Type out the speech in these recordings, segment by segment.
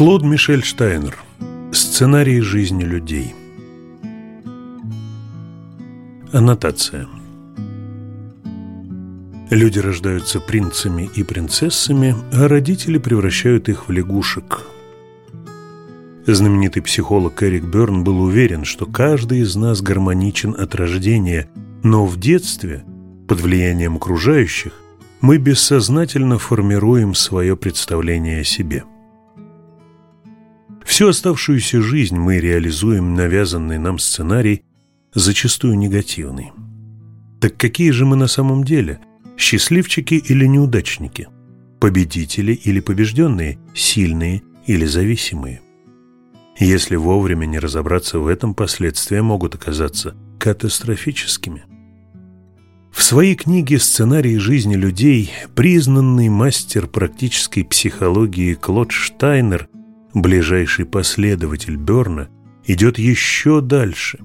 Клод Мишель Штайнер. Сценарии жизни людей. Аннотация. Люди рождаются принцами и принцессами, а родители превращают их в лягушек. Знаменитый психолог Эрик Берн был уверен, что каждый из нас гармоничен от рождения, но в детстве, под влиянием окружающих, мы бессознательно формируем свое представление о себе. Всю оставшуюся жизнь мы реализуем навязанный нам сценарий, зачастую негативный. Так какие же мы на самом деле? Счастливчики или неудачники? Победители или побежденные? Сильные или зависимые? Если вовремя не разобраться в этом, последствия могут оказаться катастрофическими. В своей книге «Сценарии жизни людей» признанный мастер практической психологии Клод Штайнер, ближайший последователь Берна, идет еще дальше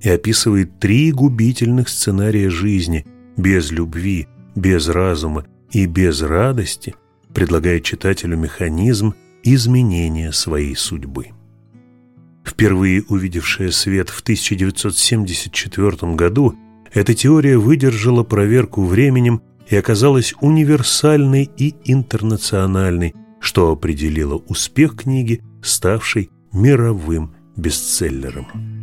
и описывает три губительных сценария жизни без любви, без разума и без радости, предлагая читателю механизм изменения своей судьбы. Впервые увидевшая свет в 1974 году, эта теория выдержала проверку временем и оказалась универсальной и интернациональной, что определило успех книги, ставшей мировым бестселлером.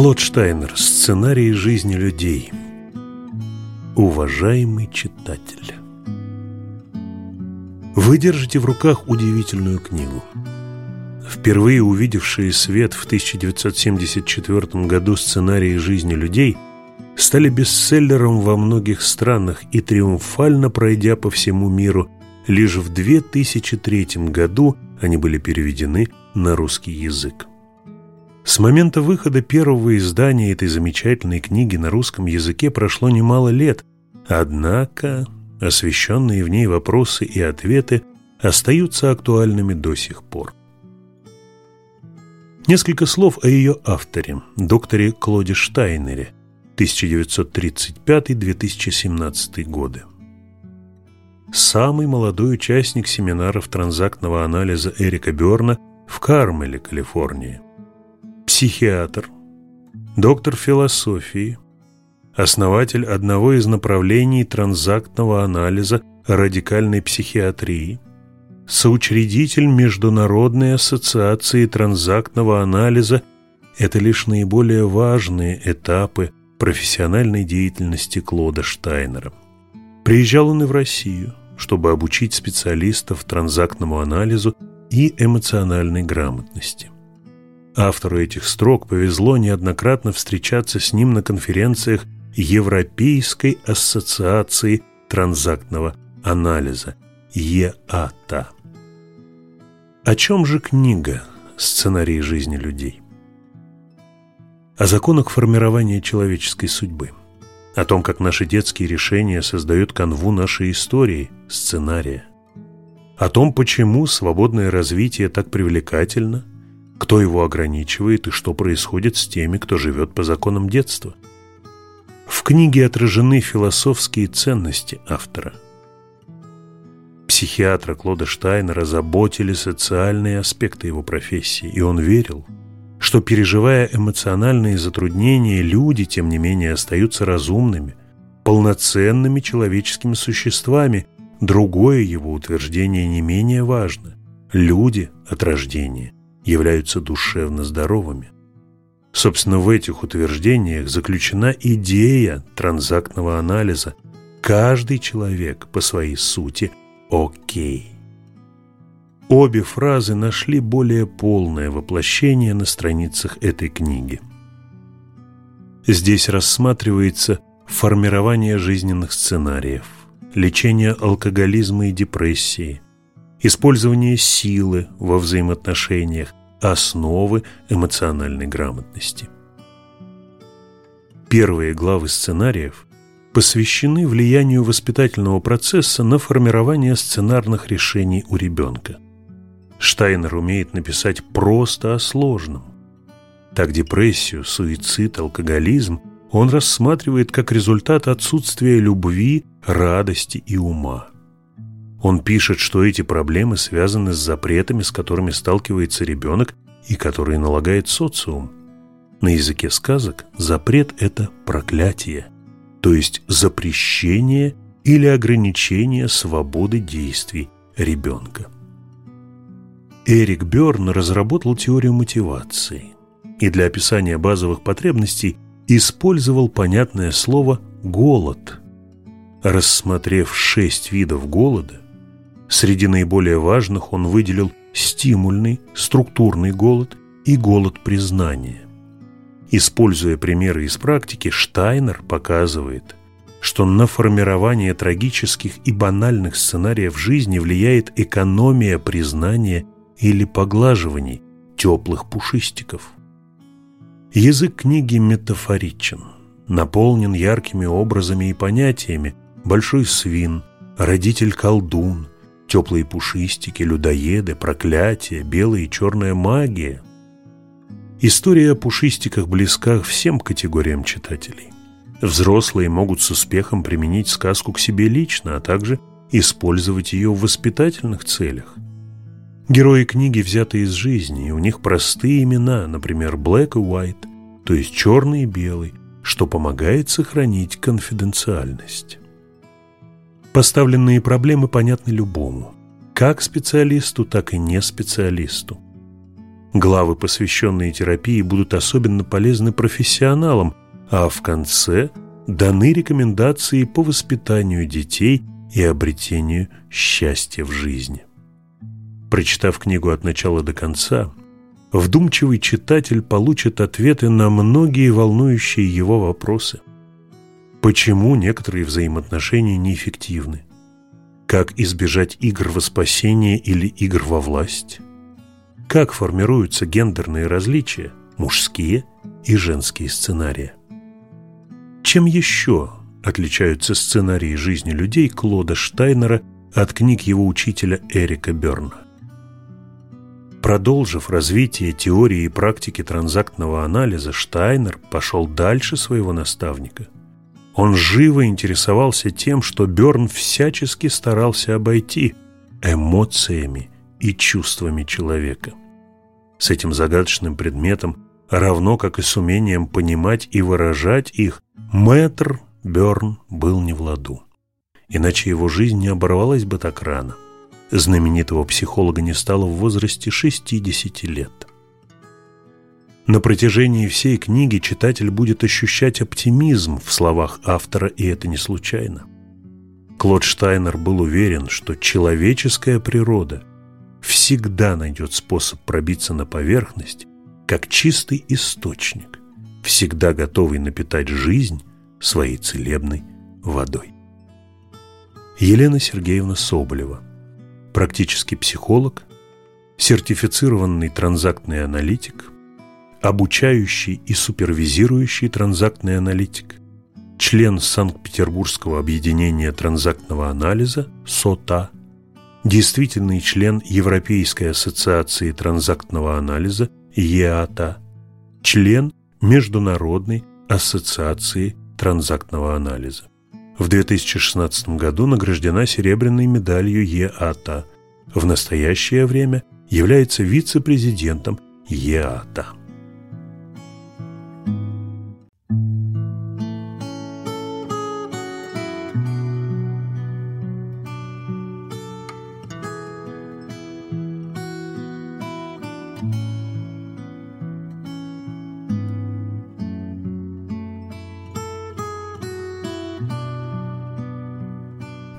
Клод Штайнер. Сценарии жизни людей. Уважаемый читатель. Вы держите в руках удивительную книгу. Впервые увидевшие свет в 1974 году сценарии жизни людей стали бестселлером во многих странах и триумфально пройдя по всему миру, лишь в 2003 году они были переведены на русский язык. С момента выхода первого издания этой замечательной книги на русском языке прошло немало лет, однако освещенные в ней вопросы и ответы остаются актуальными до сих пор. Несколько слов о ее авторе, докторе Клоде Штайнере, 1935-2017 годы. Самый молодой участник семинаров транзактного анализа Эрика Берна в Кармеле, Калифорнии – психиатр, доктор философии, основатель одного из направлений транзактного анализа радикальной психиатрии, соучредитель Международной ассоциации транзактного анализа – это лишь наиболее важные этапы профессиональной деятельности Клода Штайнера. Приезжал он и в Россию, чтобы обучить специалистов транзактному анализу и эмоциональной грамотности – Автору этих строк повезло неоднократно встречаться с ним на конференциях Европейской ассоциации транзактного анализа ЕАТА. О чем же книга «Сценарии жизни людей»? О законах формирования человеческой судьбы, о том, как наши детские решения создают канву нашей истории, сценария, о том, почему свободное развитие так привлекательно, кто его ограничивает и что происходит с теми, кто живет по законам детства. В книге отражены философские ценности автора. Психиатра Клода Штайнера заботили социальные аспекты его профессии, и он верил, что, переживая эмоциональные затруднения, люди, тем не менее, остаются разумными, полноценными человеческими существами. Другое его утверждение не менее важно. Люди от рождения являются душевно здоровыми. Собственно, в этих утверждениях заключена идея транзактного анализа. Каждый человек по своей сути окей. Обе фразы нашли более полное воплощение на страницах этой книги. Здесь рассматривается формирование жизненных сценариев, лечение алкоголизма и депрессии, использование силы во взаимоотношениях, основы эмоциональной грамотности. Первые главы сценариев посвящены влиянию воспитательного процесса на формирование сценарных решений у ребенка. Штайнер умеет написать просто о сложном. Так депрессию, суицид, алкоголизм он рассматривает как результат отсутствия любви, радости и ума. Он пишет, что эти проблемы связаны с запретами, с которыми сталкивается ребенок и которые налагает социум. На языке сказок запрет – это проклятие, то есть запрещение или ограничение свободы действий ребенка. Эрик Бёрн разработал теорию мотивации и для описания базовых потребностей использовал понятное слово «голод». Рассмотрев шесть видов голода, Среди наиболее важных он выделил стимульный, структурный голод и голод признания. Используя примеры из практики, Штайнер показывает, что на формирование трагических и банальных сценариев жизни влияет экономия признания или поглаживаний теплых пушистиков. Язык книги метафоричен, наполнен яркими образами и понятиями «большой свин», «родитель-колдун», теплые пушистики, людоеды, проклятия, белая и черная магия. История о пушистиках близка всем категориям читателей. Взрослые могут с успехом применить сказку к себе лично, а также использовать ее в воспитательных целях. Герои книги взяты из жизни, и у них простые имена, например, Black и White, то есть черный и белый, что помогает сохранить конфиденциальность. Поставленные проблемы понятны любому, как специалисту, так и не специалисту. Главы, посвященные терапии, будут особенно полезны профессионалам, а в конце даны рекомендации по воспитанию детей и обретению счастья в жизни. Прочитав книгу от начала до конца, вдумчивый читатель получит ответы на многие волнующие его вопросы – Почему некоторые взаимоотношения неэффективны? Как избежать игр во спасение или игр во власть? Как формируются гендерные различия, мужские и женские сценарии? Чем еще отличаются сценарии жизни людей Клода Штайнера от книг его учителя Эрика Берна? Продолжив развитие теории и практики транзактного анализа, Штайнер пошел дальше своего наставника – он живо интересовался тем, что Берн всячески старался обойти эмоциями и чувствами человека. С этим загадочным предметом, равно как и с умением понимать и выражать их, мэтр Берн был не в ладу. Иначе его жизнь не оборвалась бы так рано. Знаменитого психолога не стало в возрасте 60 лет. На протяжении всей книги читатель будет ощущать оптимизм в словах автора, и это не случайно. Клод Штайнер был уверен, что человеческая природа всегда найдет способ пробиться на поверхность, как чистый источник, всегда готовый напитать жизнь своей целебной водой. Елена Сергеевна Соболева, практический психолог, сертифицированный транзактный аналитик, обучающий и супервизирующий транзактный аналитик, член Санкт-Петербургского объединения транзактного анализа СОТА, действительный член Европейской ассоциации транзактного анализа ЕАТА, член Международной ассоциации транзактного анализа. В 2016 году награждена серебряной медалью ЕАТА. В настоящее время является вице-президентом ЕАТА.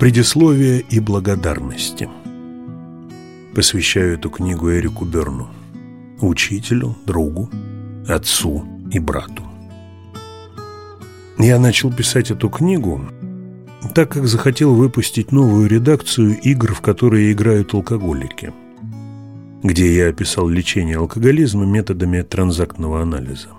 Предисловие и благодарности. Посвящаю эту книгу Эрику Берну, учителю, другу, отцу и брату. Я начал писать эту книгу, так как захотел выпустить новую редакцию игр, в которые играют алкоголики, где я описал лечение алкоголизма методами транзактного анализа.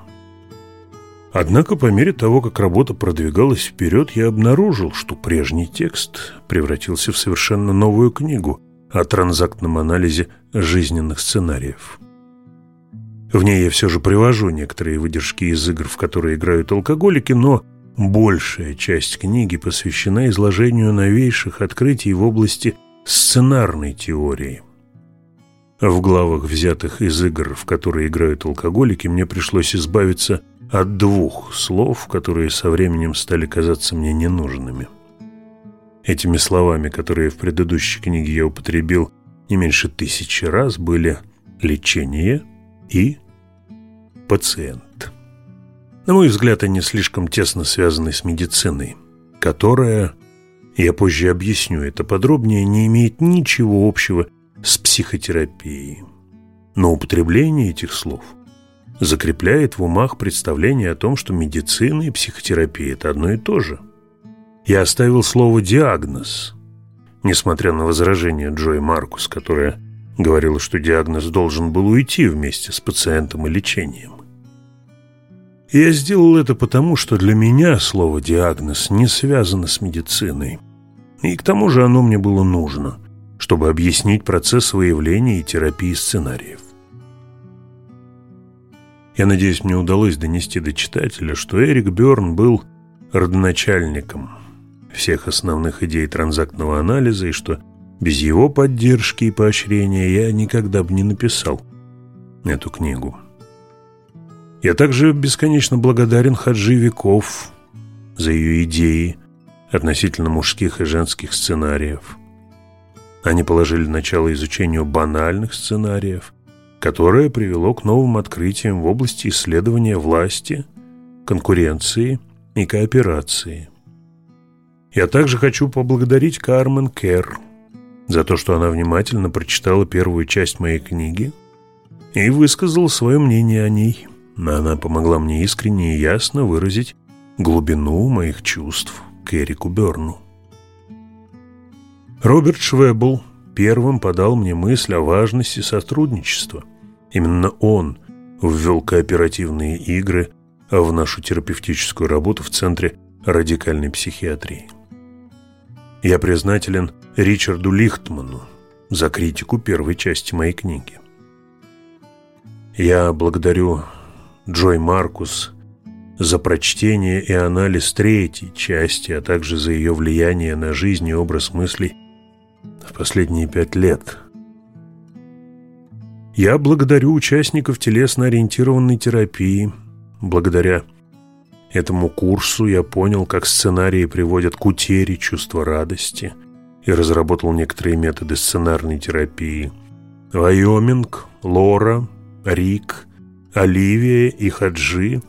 Однако по мере того, как работа продвигалась вперед, я обнаружил, что прежний текст превратился в совершенно новую книгу о транзактном анализе жизненных сценариев. В ней я все же привожу некоторые выдержки из игр, в которые играют алкоголики, но большая часть книги посвящена изложению новейших открытий в области сценарной теории. В главах, взятых из игр, в которые играют алкоголики, мне пришлось избавиться от двух слов, которые со временем стали казаться мне ненужными. Этими словами, которые в предыдущей книге я употребил не меньше тысячи раз, были «лечение» и «пациент». На мой взгляд, они слишком тесно связаны с медициной, которая, я позже объясню это подробнее, не имеет ничего общего с психотерапией. Но употребление этих слов – закрепляет в умах представление о том, что медицина и психотерапия – это одно и то же. Я оставил слово «диагноз», несмотря на возражение Джой Маркус, которая говорила, что диагноз должен был уйти вместе с пациентом и лечением. я сделал это потому, что для меня слово «диагноз» не связано с медициной. И к тому же оно мне было нужно, чтобы объяснить процесс выявления и терапии сценариев. Я надеюсь, мне удалось донести до читателя, что Эрик Бёрн был родоначальником всех основных идей транзактного анализа и что без его поддержки и поощрения я никогда бы не написал эту книгу. Я также бесконечно благодарен Хаджи Веков за ее идеи относительно мужских и женских сценариев. Они положили начало изучению банальных сценариев – которое привело к новым открытиям в области исследования власти, конкуренции и кооперации. Я также хочу поблагодарить Кармен Керр за то, что она внимательно прочитала первую часть моей книги и высказала свое мнение о ней. Она помогла мне искренне и ясно выразить глубину моих чувств к Эрику Берну. Роберт Швебл первым подал мне мысль о важности сотрудничества – Именно он ввел кооперативные игры в нашу терапевтическую работу в Центре радикальной психиатрии. Я признателен Ричарду Лихтману за критику первой части моей книги. Я благодарю Джой Маркус за прочтение и анализ третьей части, а также за ее влияние на жизнь и образ мыслей в последние пять лет – я благодарю участников телесно-ориентированной терапии. Благодаря этому курсу я понял, как сценарии приводят к утере чувства радости и разработал некоторые методы сценарной терапии. Вайоминг, Лора, Рик, Оливия и Хаджи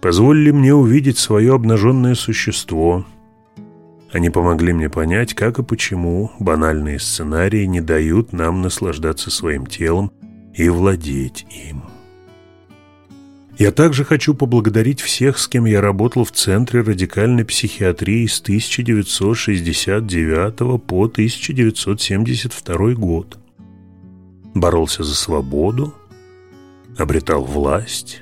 позволили мне увидеть свое обнаженное существо. Они помогли мне понять, как и почему банальные сценарии не дают нам наслаждаться своим телом и владеть им. Я также хочу поблагодарить всех, с кем я работал в Центре радикальной психиатрии с 1969 по 1972 год. Боролся за свободу, обретал власть,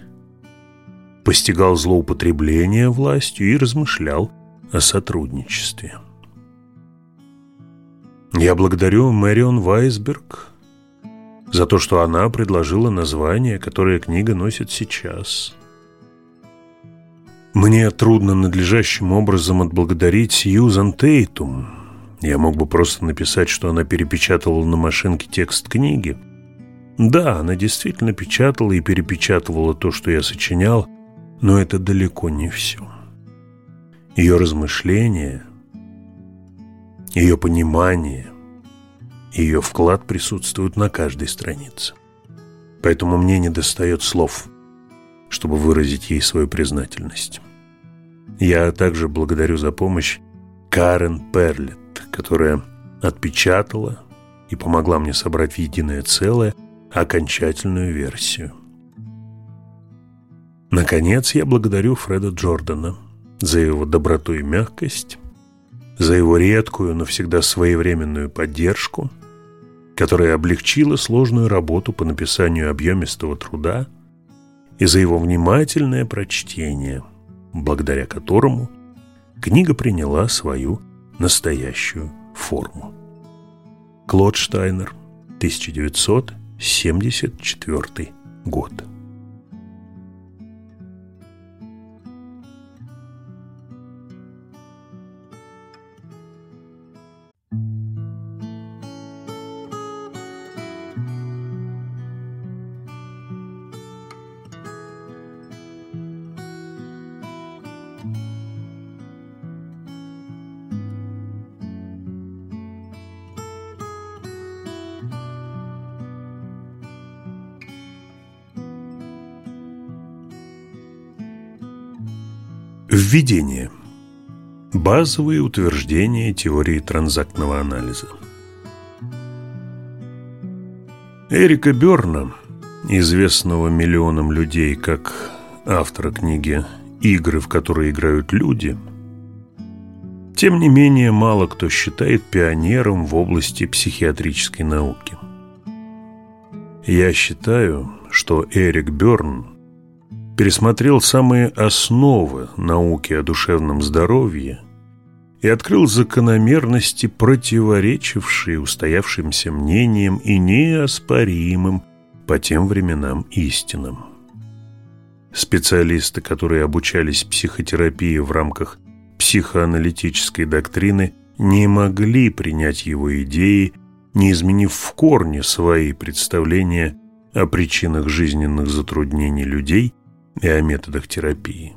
постигал злоупотребление властью и размышлял о сотрудничестве. Я благодарю Мэрион Вайсберг за то, что она предложила название, которое книга носит сейчас. Мне трудно надлежащим образом отблагодарить Сьюзан Тейтум. Я мог бы просто написать, что она перепечатывала на машинке текст книги. Да, она действительно печатала и перепечатывала то, что я сочинял, но это далеко не все. Ее размышления, ее понимание, ее вклад присутствует на каждой странице. Поэтому мне не достает слов, чтобы выразить ей свою признательность. Я также благодарю за помощь Карен Перлет, которая отпечатала и помогла мне собрать в единое целое окончательную версию. Наконец, я благодарю Фреда Джордана за его доброту и мягкость, за его редкую, но всегда своевременную поддержку, которая облегчила сложную работу по написанию объемистого труда, и за его внимательное прочтение, благодаря которому книга приняла свою настоящую форму. Клод Штайнер, 1974 год. Введение. Базовые утверждения теории транзактного анализа. Эрика Берна, известного миллионам людей как автора книги «Игры, в которые играют люди», тем не менее мало кто считает пионером в области психиатрической науки. Я считаю, что Эрик Берн пересмотрел самые основы науки о душевном здоровье и открыл закономерности, противоречившие устоявшимся мнениям и неоспоримым по тем временам истинам. Специалисты, которые обучались психотерапии в рамках психоаналитической доктрины, не могли принять его идеи, не изменив в корне свои представления о причинах жизненных затруднений людей – и о методах терапии.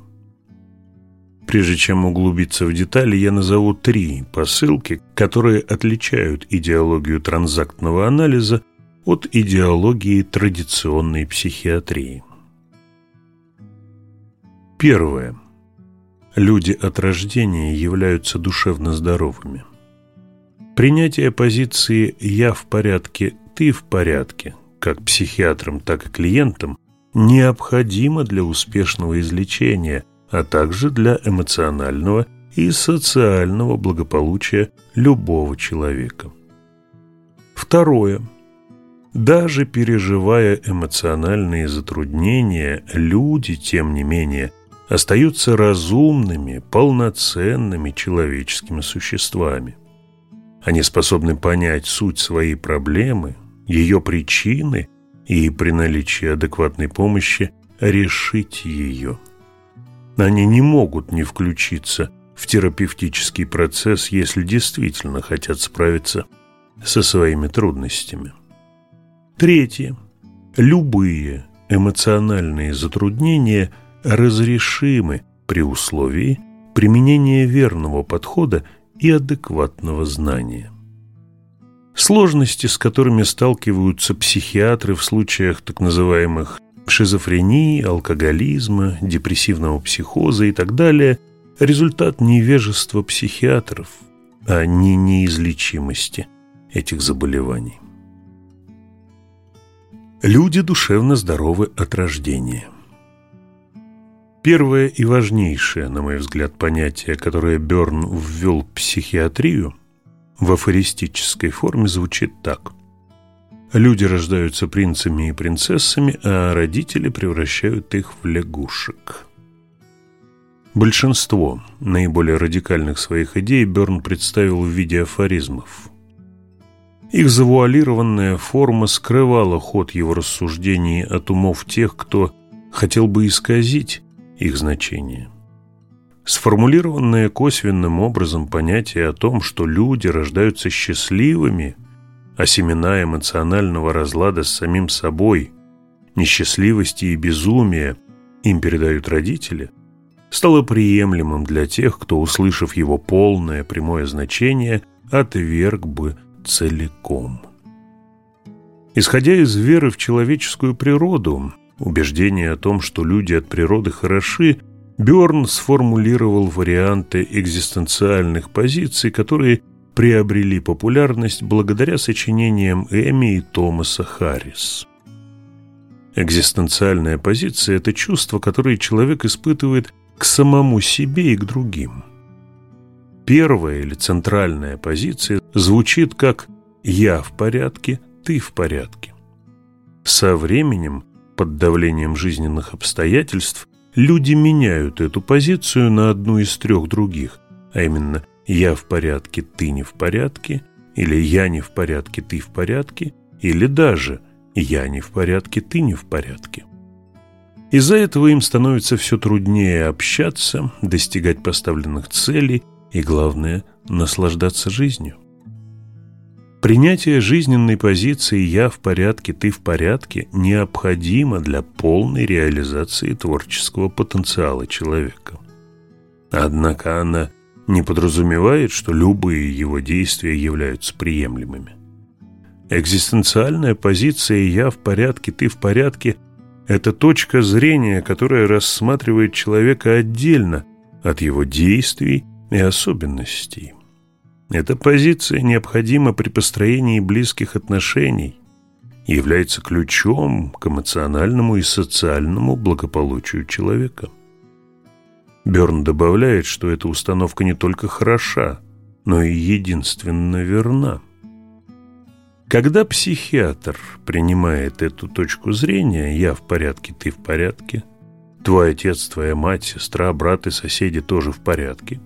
Прежде чем углубиться в детали, я назову три посылки, которые отличают идеологию транзактного анализа от идеологии традиционной психиатрии. Первое. Люди от рождения являются душевно здоровыми. Принятие позиции «я в порядке, ты в порядке» как психиатрам, так и клиентам необходимо для успешного излечения, а также для эмоционального и социального благополучия любого человека. Второе. Даже переживая эмоциональные затруднения, люди, тем не менее, остаются разумными, полноценными человеческими существами. Они способны понять суть своей проблемы, ее причины и при наличии адекватной помощи решить ее. Они не могут не включиться в терапевтический процесс, если действительно хотят справиться со своими трудностями. Третье. Любые эмоциональные затруднения разрешимы при условии применения верного подхода и адекватного знания. Сложности, с которыми сталкиваются психиатры в случаях так называемых шизофрении, алкоголизма, депрессивного психоза и так далее – результат невежества психиатров, а не неизлечимости этих заболеваний. Люди душевно здоровы от рождения. Первое и важнейшее, на мой взгляд, понятие, которое Берн ввел в психиатрию – в афористической форме звучит так. Люди рождаются принцами и принцессами, а родители превращают их в лягушек. Большинство наиболее радикальных своих идей Берн представил в виде афоризмов. Их завуалированная форма скрывала ход его рассуждений от умов тех, кто хотел бы исказить их значение – Сформулированное косвенным образом понятие о том, что люди рождаются счастливыми, а семена эмоционального разлада с самим собой, несчастливости и безумия им передают родители, стало приемлемым для тех, кто, услышав его полное прямое значение, отверг бы целиком. Исходя из веры в человеческую природу, убеждение о том, что люди от природы хороши, Бёрн сформулировал варианты экзистенциальных позиций, которые приобрели популярность благодаря сочинениям Эми и Томаса Харрис. Экзистенциальная позиция – это чувство, которое человек испытывает к самому себе и к другим. первая или центральная позиция звучит как «я в порядке, ты в порядке». Со временем, под давлением жизненных обстоятельств, люди меняют эту позицию на одну из трех других, а именно «я в порядке, ты не в порядке», или «я не в порядке, ты в порядке», или даже «я не в порядке, ты не в порядке». Из-за этого им становится все труднее общаться, достигать поставленных целей и, главное, наслаждаться жизнью. Принятие жизненной позиции «я в порядке, ты в порядке» необходимо для полной реализации творческого потенциала человека. Однако она не подразумевает, что любые его действия являются приемлемыми. Экзистенциальная позиция «я в порядке, ты в порядке» – это точка зрения, которая рассматривает человека отдельно от его действий и особенностей. Эта позиция необходима при построении близких отношений является ключом к эмоциональному и социальному благополучию человека. Берн добавляет, что эта установка не только хороша, но и единственно верна. Когда психиатр принимает эту точку зрения «я в порядке, ты в порядке», «твой отец, твоя мать, сестра, брат и соседи тоже в порядке»,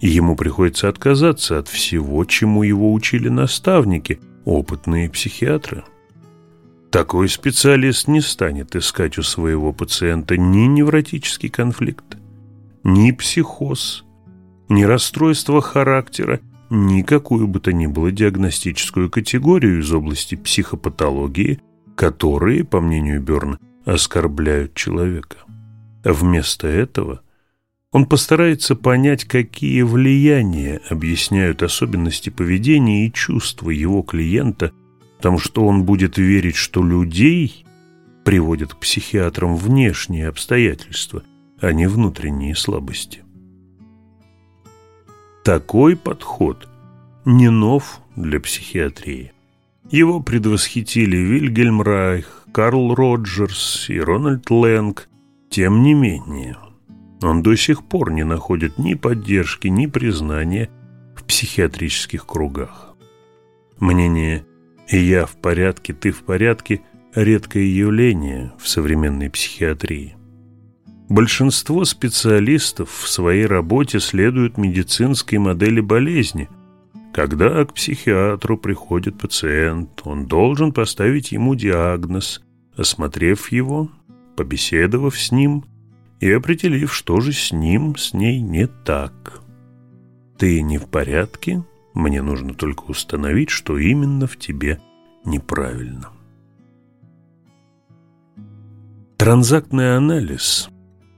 и ему приходится отказаться от всего, чему его учили наставники, опытные психиатры. Такой специалист не станет искать у своего пациента ни невротический конфликт, ни психоз, ни расстройство характера, ни какую бы то ни было диагностическую категорию из области психопатологии, которые, по мнению Берна, оскорбляют человека. Вместо этого – он постарается понять, какие влияния объясняют особенности поведения и чувства его клиента, потому что он будет верить, что людей приводят к психиатрам внешние обстоятельства, а не внутренние слабости. Такой подход не нов для психиатрии. Его предвосхитили Вильгельм Райх, Карл Роджерс и Рональд Лэнг. Тем не менее – он до сих пор не находит ни поддержки, ни признания в психиатрических кругах. Мнение «я в порядке, ты в порядке» – редкое явление в современной психиатрии. Большинство специалистов в своей работе следуют медицинской модели болезни. Когда к психиатру приходит пациент, он должен поставить ему диагноз, осмотрев его, побеседовав с ним – и определив, что же с ним, с ней не так. Ты не в порядке, мне нужно только установить, что именно в тебе неправильно. Транзактный анализ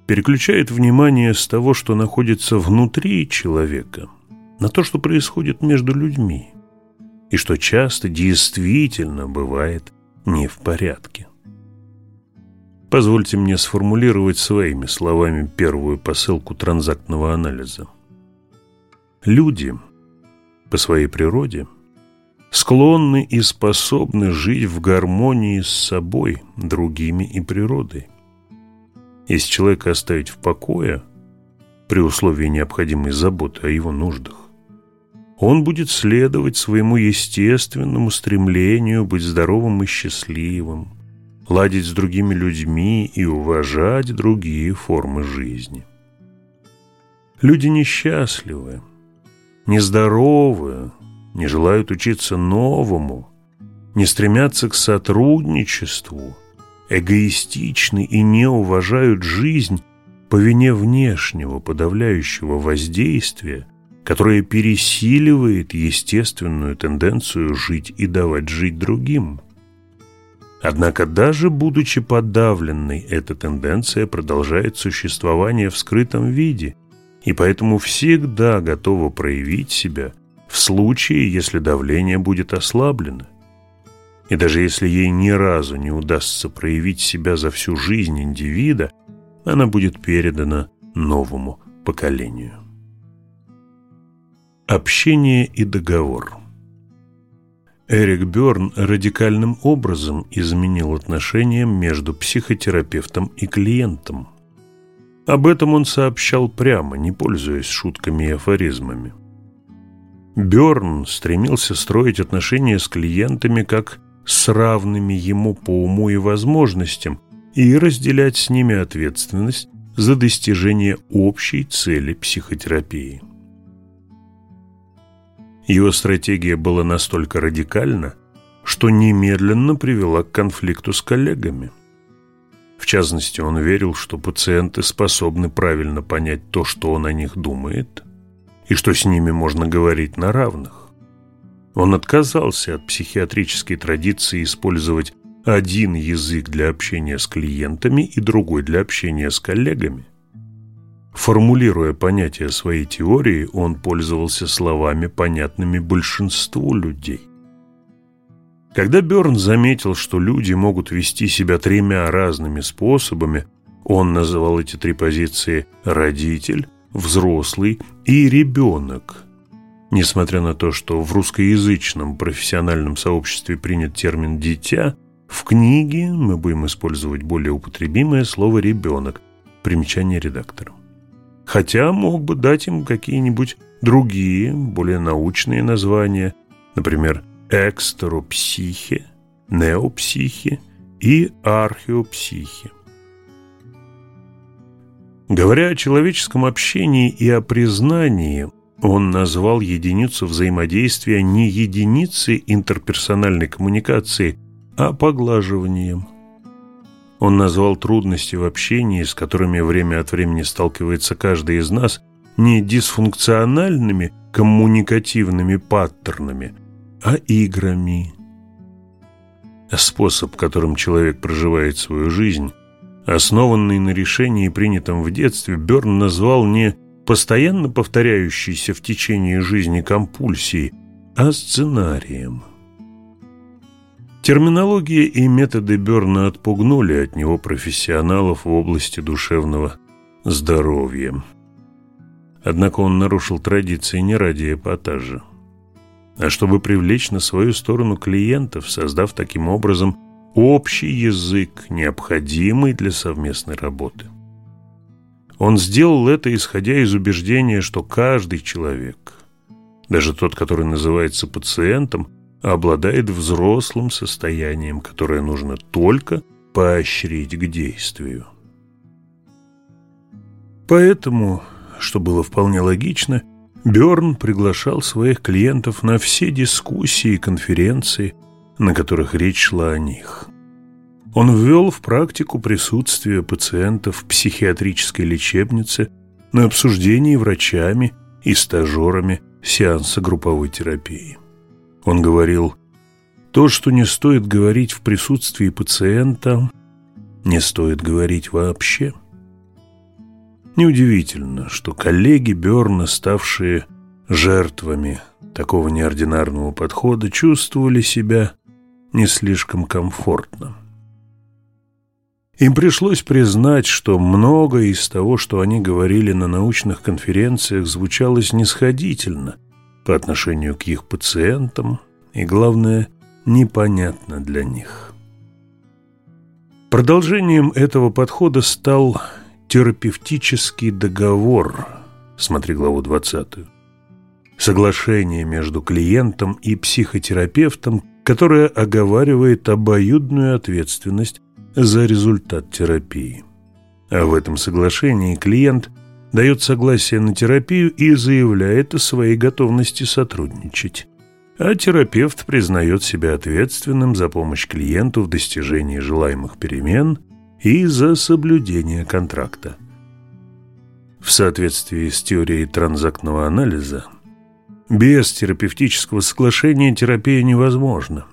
переключает внимание с того, что находится внутри человека, на то, что происходит между людьми, и что часто действительно бывает не в порядке. Позвольте мне сформулировать своими словами первую посылку транзактного анализа. Люди по своей природе склонны и способны жить в гармонии с собой, другими и природой. Если человека оставить в покое, при условии необходимой заботы о его нуждах, он будет следовать своему естественному стремлению быть здоровым и счастливым, ладить с другими людьми и уважать другие формы жизни. Люди несчастливы, нездоровы, не желают учиться новому, не стремятся к сотрудничеству, эгоистичны и не уважают жизнь по вине внешнего подавляющего воздействия, которое пересиливает естественную тенденцию жить и давать жить другим. Однако даже будучи подавленной, эта тенденция продолжает существование в скрытом виде и поэтому всегда готова проявить себя в случае, если давление будет ослаблено. И даже если ей ни разу не удастся проявить себя за всю жизнь индивида, она будет передана новому поколению. Общение и договор – Эрик Бёрн радикальным образом изменил отношения между психотерапевтом и клиентом. Об этом он сообщал прямо, не пользуясь шутками и афоризмами. Бёрн стремился строить отношения с клиентами как с равными ему по уму и возможностям и разделять с ними ответственность за достижение общей цели психотерапии. Его стратегия была настолько радикальна, что немедленно привела к конфликту с коллегами. В частности, он верил, что пациенты способны правильно понять то, что он о них думает, и что с ними можно говорить на равных. Он отказался от психиатрической традиции использовать один язык для общения с клиентами и другой для общения с коллегами. Формулируя понятие своей теории, он пользовался словами, понятными большинству людей. Когда Берн заметил, что люди могут вести себя тремя разными способами, он называл эти три позиции «родитель», «взрослый» и «ребенок». Несмотря на то, что в русскоязычном профессиональном сообществе принят термин «дитя», в книге мы будем использовать более употребимое слово «ребенок», примечание редактора. Хотя мог бы дать им какие-нибудь другие, более научные названия, например, экстеропсихе, неопсихе и археопсихе. Говоря о человеческом общении и о признании, он назвал единицу взаимодействия не единицей интерперсональной коммуникации, а поглаживанием. Он назвал трудности в общении, с которыми время от времени сталкивается каждый из нас, не дисфункциональными коммуникативными паттернами, а играми. Способ, которым человек проживает свою жизнь, основанный на решении, принятом в детстве, Берн назвал не постоянно повторяющейся в течение жизни компульсии, а сценарием. Терминология и методы Берна отпугнули от него профессионалов в области душевного здоровья. Однако он нарушил традиции не ради эпатажа а чтобы привлечь на свою сторону клиентов, создав таким образом общий язык, необходимый для совместной работы. Он сделал это, исходя из убеждения, что каждый человек, даже тот, который называется пациентом, обладает взрослым состоянием, которое нужно только поощрить к действию. Поэтому, что было вполне логично, Бёрн приглашал своих клиентов на все дискуссии и конференции, на которых речь шла о них. Он ввел в практику присутствие пациентов в психиатрической лечебнице на обсуждении врачами и стажерами сеанса групповой терапии. Он говорил, то, что не стоит говорить в присутствии пациента, не стоит говорить вообще – Неудивительно, что коллеги Берна, ставшие жертвами такого неординарного подхода, чувствовали себя не слишком комфортно. Им пришлось признать, что многое из того, что они говорили на научных конференциях, звучало снисходительно по отношению к их пациентам и, главное, непонятно для них. Продолжением этого подхода стал терапевтический договор, смотри главу 20, соглашение между клиентом и психотерапевтом, которое оговаривает обоюдную ответственность за результат терапии. А в этом соглашении клиент дает согласие на терапию и заявляет о своей готовности сотрудничать. А терапевт признает себя ответственным за помощь клиенту в достижении желаемых перемен и за соблюдение контракта. В соответствии с теорией транзактного анализа, без терапевтического соглашения терапия невозможна.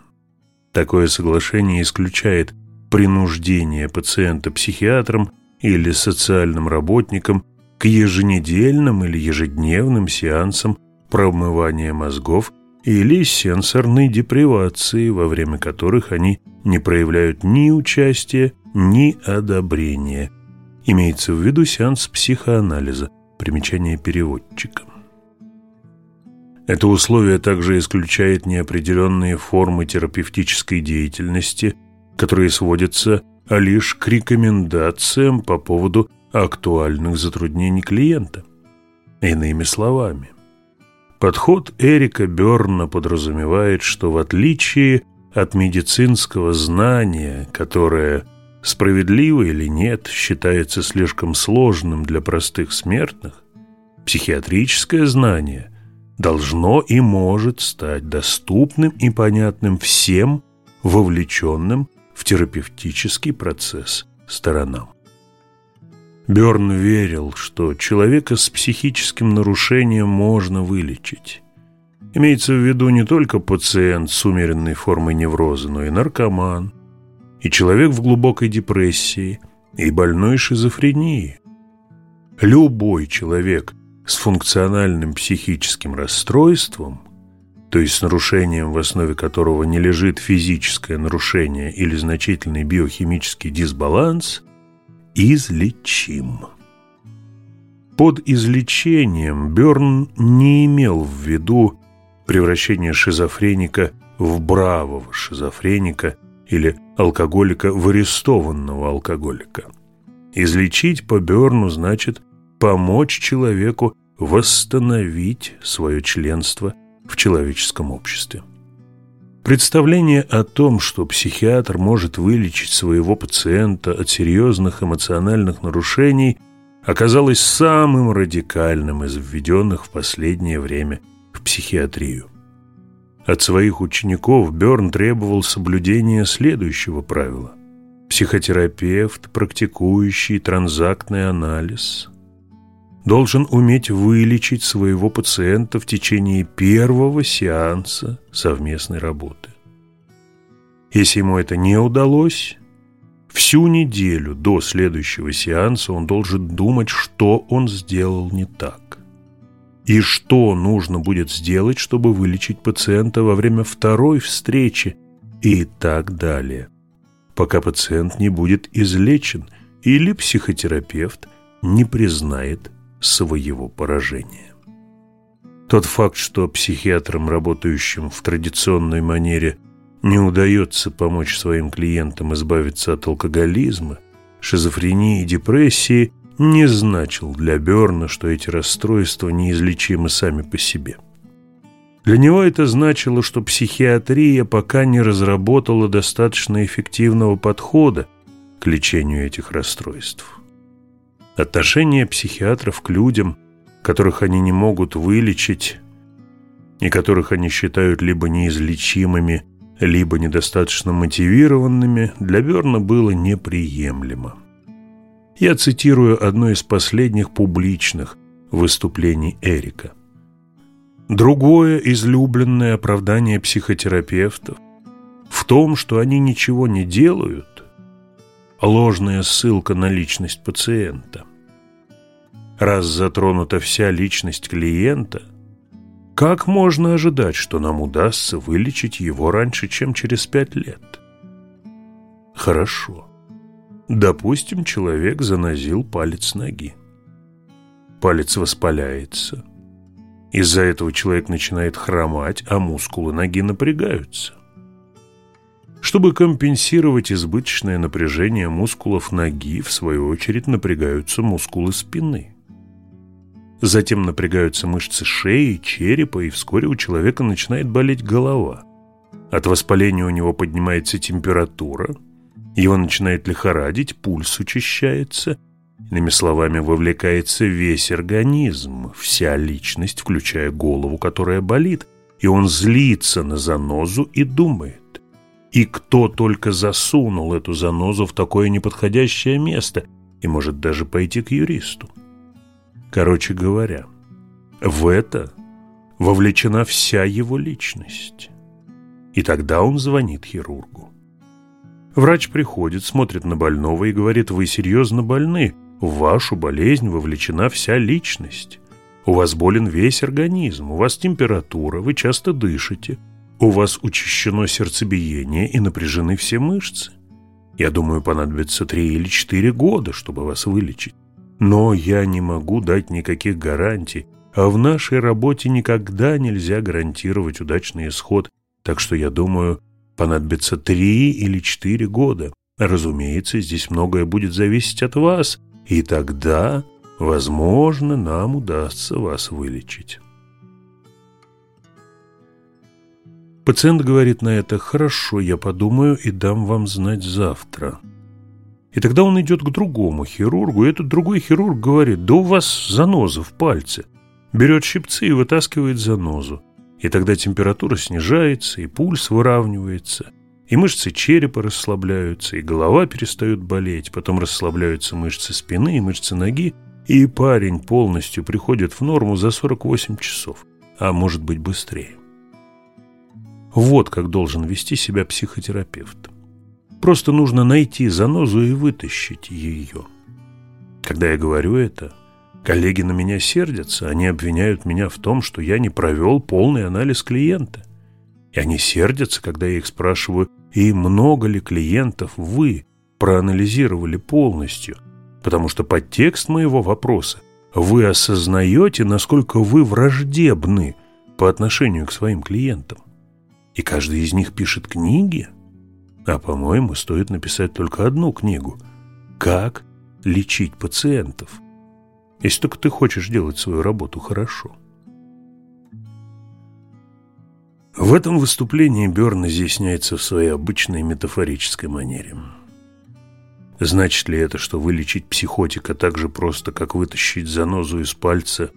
Такое соглашение исключает принуждение пациента психиатром или социальным работником к еженедельным или ежедневным сеансам промывания мозгов или сенсорной депривации, во время которых они не проявляют ни участия, ни одобрения. Имеется в виду сеанс психоанализа, примечание переводчика. Это условие также исключает неопределенные формы терапевтической деятельности, которые сводятся лишь к рекомендациям по поводу актуальных затруднений клиента. Иными словами, подход Эрика Берна подразумевает, что в отличие от медицинского знания, которое, справедливо или нет, считается слишком сложным для простых смертных, психиатрическое знание должно и может стать доступным и понятным всем вовлеченным в терапевтический процесс сторонам. Берн верил, что человека с психическим нарушением можно вылечить. Имеется в виду не только пациент с умеренной формой невроза, но и наркоман, и человек в глубокой депрессии, и больной шизофренией. Любой человек с функциональным психическим расстройством, то есть с нарушением, в основе которого не лежит физическое нарушение или значительный биохимический дисбаланс, излечим. Под излечением Берн не имел в виду превращение шизофреника в бравого шизофреника или алкоголика в арестованного алкоголика. Излечить по Берну значит помочь человеку восстановить свое членство в человеческом обществе. Представление о том, что психиатр может вылечить своего пациента от серьезных эмоциональных нарушений, оказалось самым радикальным из введенных в последнее время в психиатрию. От своих учеников Берн требовал соблюдения следующего правила. Психотерапевт, практикующий транзактный анализ, должен уметь вылечить своего пациента в течение первого сеанса совместной работы. Если ему это не удалось, всю неделю до следующего сеанса он должен думать, что он сделал не так. И что нужно будет сделать, чтобы вылечить пациента во время второй встречи и так далее, пока пациент не будет излечен или психотерапевт не признает своего поражения. Тот факт, что психиатрам, работающим в традиционной манере, не удается помочь своим клиентам избавиться от алкоголизма, шизофрении и депрессии, не значил для Берна, что эти расстройства неизлечимы сами по себе. Для него это значило, что психиатрия пока не разработала достаточно эффективного подхода к лечению этих расстройств. Отношение психиатров к людям, которых они не могут вылечить и которых они считают либо неизлечимыми, либо недостаточно мотивированными, для Берна было неприемлемо. Я цитирую одно из последних публичных выступлений Эрика. Другое излюбленное оправдание психотерапевтов в том, что они ничего не делают, ложная ссылка на личность пациента. Раз затронута вся личность клиента, как можно ожидать, что нам удастся вылечить его раньше, чем через пять лет? Хорошо. Допустим, человек занозил палец ноги. Палец воспаляется. Из-за этого человек начинает хромать, а мускулы ноги напрягаются. Чтобы компенсировать избыточное напряжение мускулов ноги, в свою очередь напрягаются мускулы спины. Затем напрягаются мышцы шеи, черепа, и вскоре у человека начинает болеть голова. От воспаления у него поднимается температура, его начинает лихорадить, пульс учащается. Иными словами, вовлекается весь организм, вся личность, включая голову, которая болит, и он злится на занозу и думает. И кто только засунул эту занозу в такое неподходящее место и может даже пойти к юристу. Короче говоря, в это вовлечена вся его личность. И тогда он звонит хирургу. Врач приходит, смотрит на больного и говорит, вы серьезно больны, в вашу болезнь вовлечена вся личность. У вас болен весь организм, у вас температура, вы часто дышите, у вас учащено сердцебиение и напряжены все мышцы. Я думаю, понадобится три или четыре года, чтобы вас вылечить. Но я не могу дать никаких гарантий, а в нашей работе никогда нельзя гарантировать удачный исход, так что я думаю, понадобится три или четыре года. Разумеется, здесь многое будет зависеть от вас и тогда, возможно, нам удастся вас вылечить. Пациент говорит на это «Хорошо, я подумаю и дам вам знать завтра». И тогда он идет к другому хирургу, и этот другой хирург говорит «Да у вас заноза в пальце». Берет щипцы и вытаскивает занозу. И тогда температура снижается, и пульс выравнивается, и мышцы черепа расслабляются, и голова перестает болеть, потом расслабляются мышцы спины и мышцы ноги, и парень полностью приходит в норму за 48 часов, а может быть быстрее. Вот как должен вести себя психотерапевт. Просто нужно найти занозу и вытащить ее. Когда я говорю это, коллеги на меня сердятся, они обвиняют меня в том, что я не провел полный анализ клиента. И они сердятся, когда я их спрашиваю, и много ли клиентов вы проанализировали полностью, потому что подтекст моего вопроса вы осознаете, насколько вы враждебны по отношению к своим клиентам и каждый из них пишет книги. А, по-моему, стоит написать только одну книгу «Как лечить пациентов», если только ты хочешь делать свою работу хорошо. В этом выступлении Берн изъясняется в своей обычной метафорической манере. Значит ли это, что вылечить психотика так же просто, как вытащить занозу из пальца,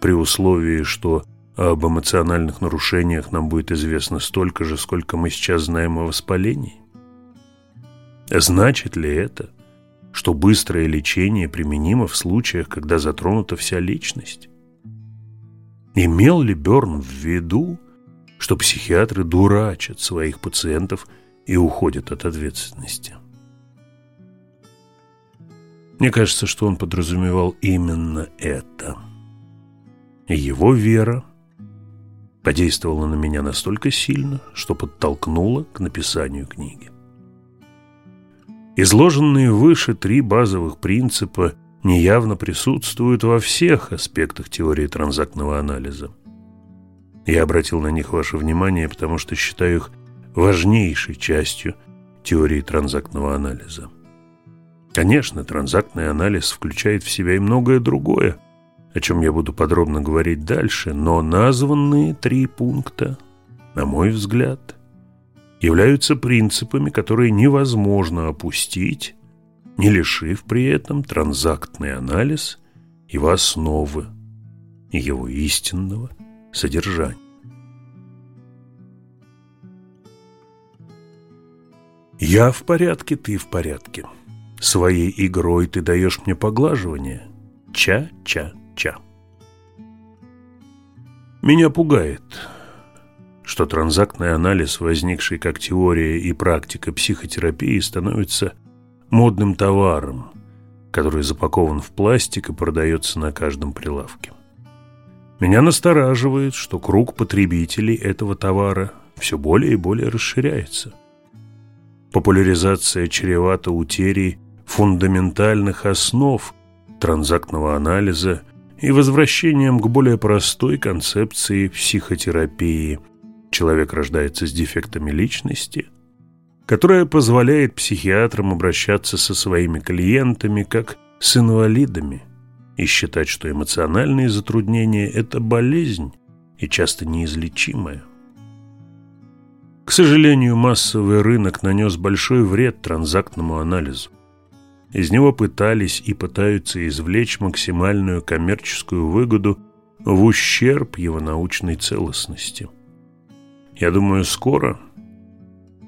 при условии, что об эмоциональных нарушениях нам будет известно столько же, сколько мы сейчас знаем о воспалении? Значит ли это, что быстрое лечение применимо в случаях, когда затронута вся личность? Имел ли Берн в виду, что психиатры дурачат своих пациентов и уходят от ответственности? Мне кажется, что он подразумевал именно это. Его вера – подействовала на меня настолько сильно, что подтолкнула к написанию книги. Изложенные выше три базовых принципа неявно присутствуют во всех аспектах теории транзактного анализа. Я обратил на них ваше внимание, потому что считаю их важнейшей частью теории транзактного анализа. Конечно, транзактный анализ включает в себя и многое другое, о чем я буду подробно говорить дальше, но названные три пункта, на мой взгляд, являются принципами, которые невозможно опустить, не лишив при этом транзактный анализ его основы и его истинного содержания. Я в порядке, ты в порядке. Своей игрой ты даешь мне поглаживание. Ча-ча Ча. Меня пугает, что транзактный анализ, возникший как теория и практика психотерапии, становится модным товаром, который запакован в пластик и продается на каждом прилавке. Меня настораживает, что круг потребителей этого товара все более и более расширяется. Популяризация чревата утерей фундаментальных основ транзактного анализа и возвращением к более простой концепции психотерапии. Человек рождается с дефектами личности, которая позволяет психиатрам обращаться со своими клиентами как с инвалидами и считать, что эмоциональные затруднения – это болезнь и часто неизлечимая. К сожалению, массовый рынок нанес большой вред транзактному анализу. Из него пытались и пытаются извлечь максимальную коммерческую выгоду в ущерб его научной целостности. Я думаю, скоро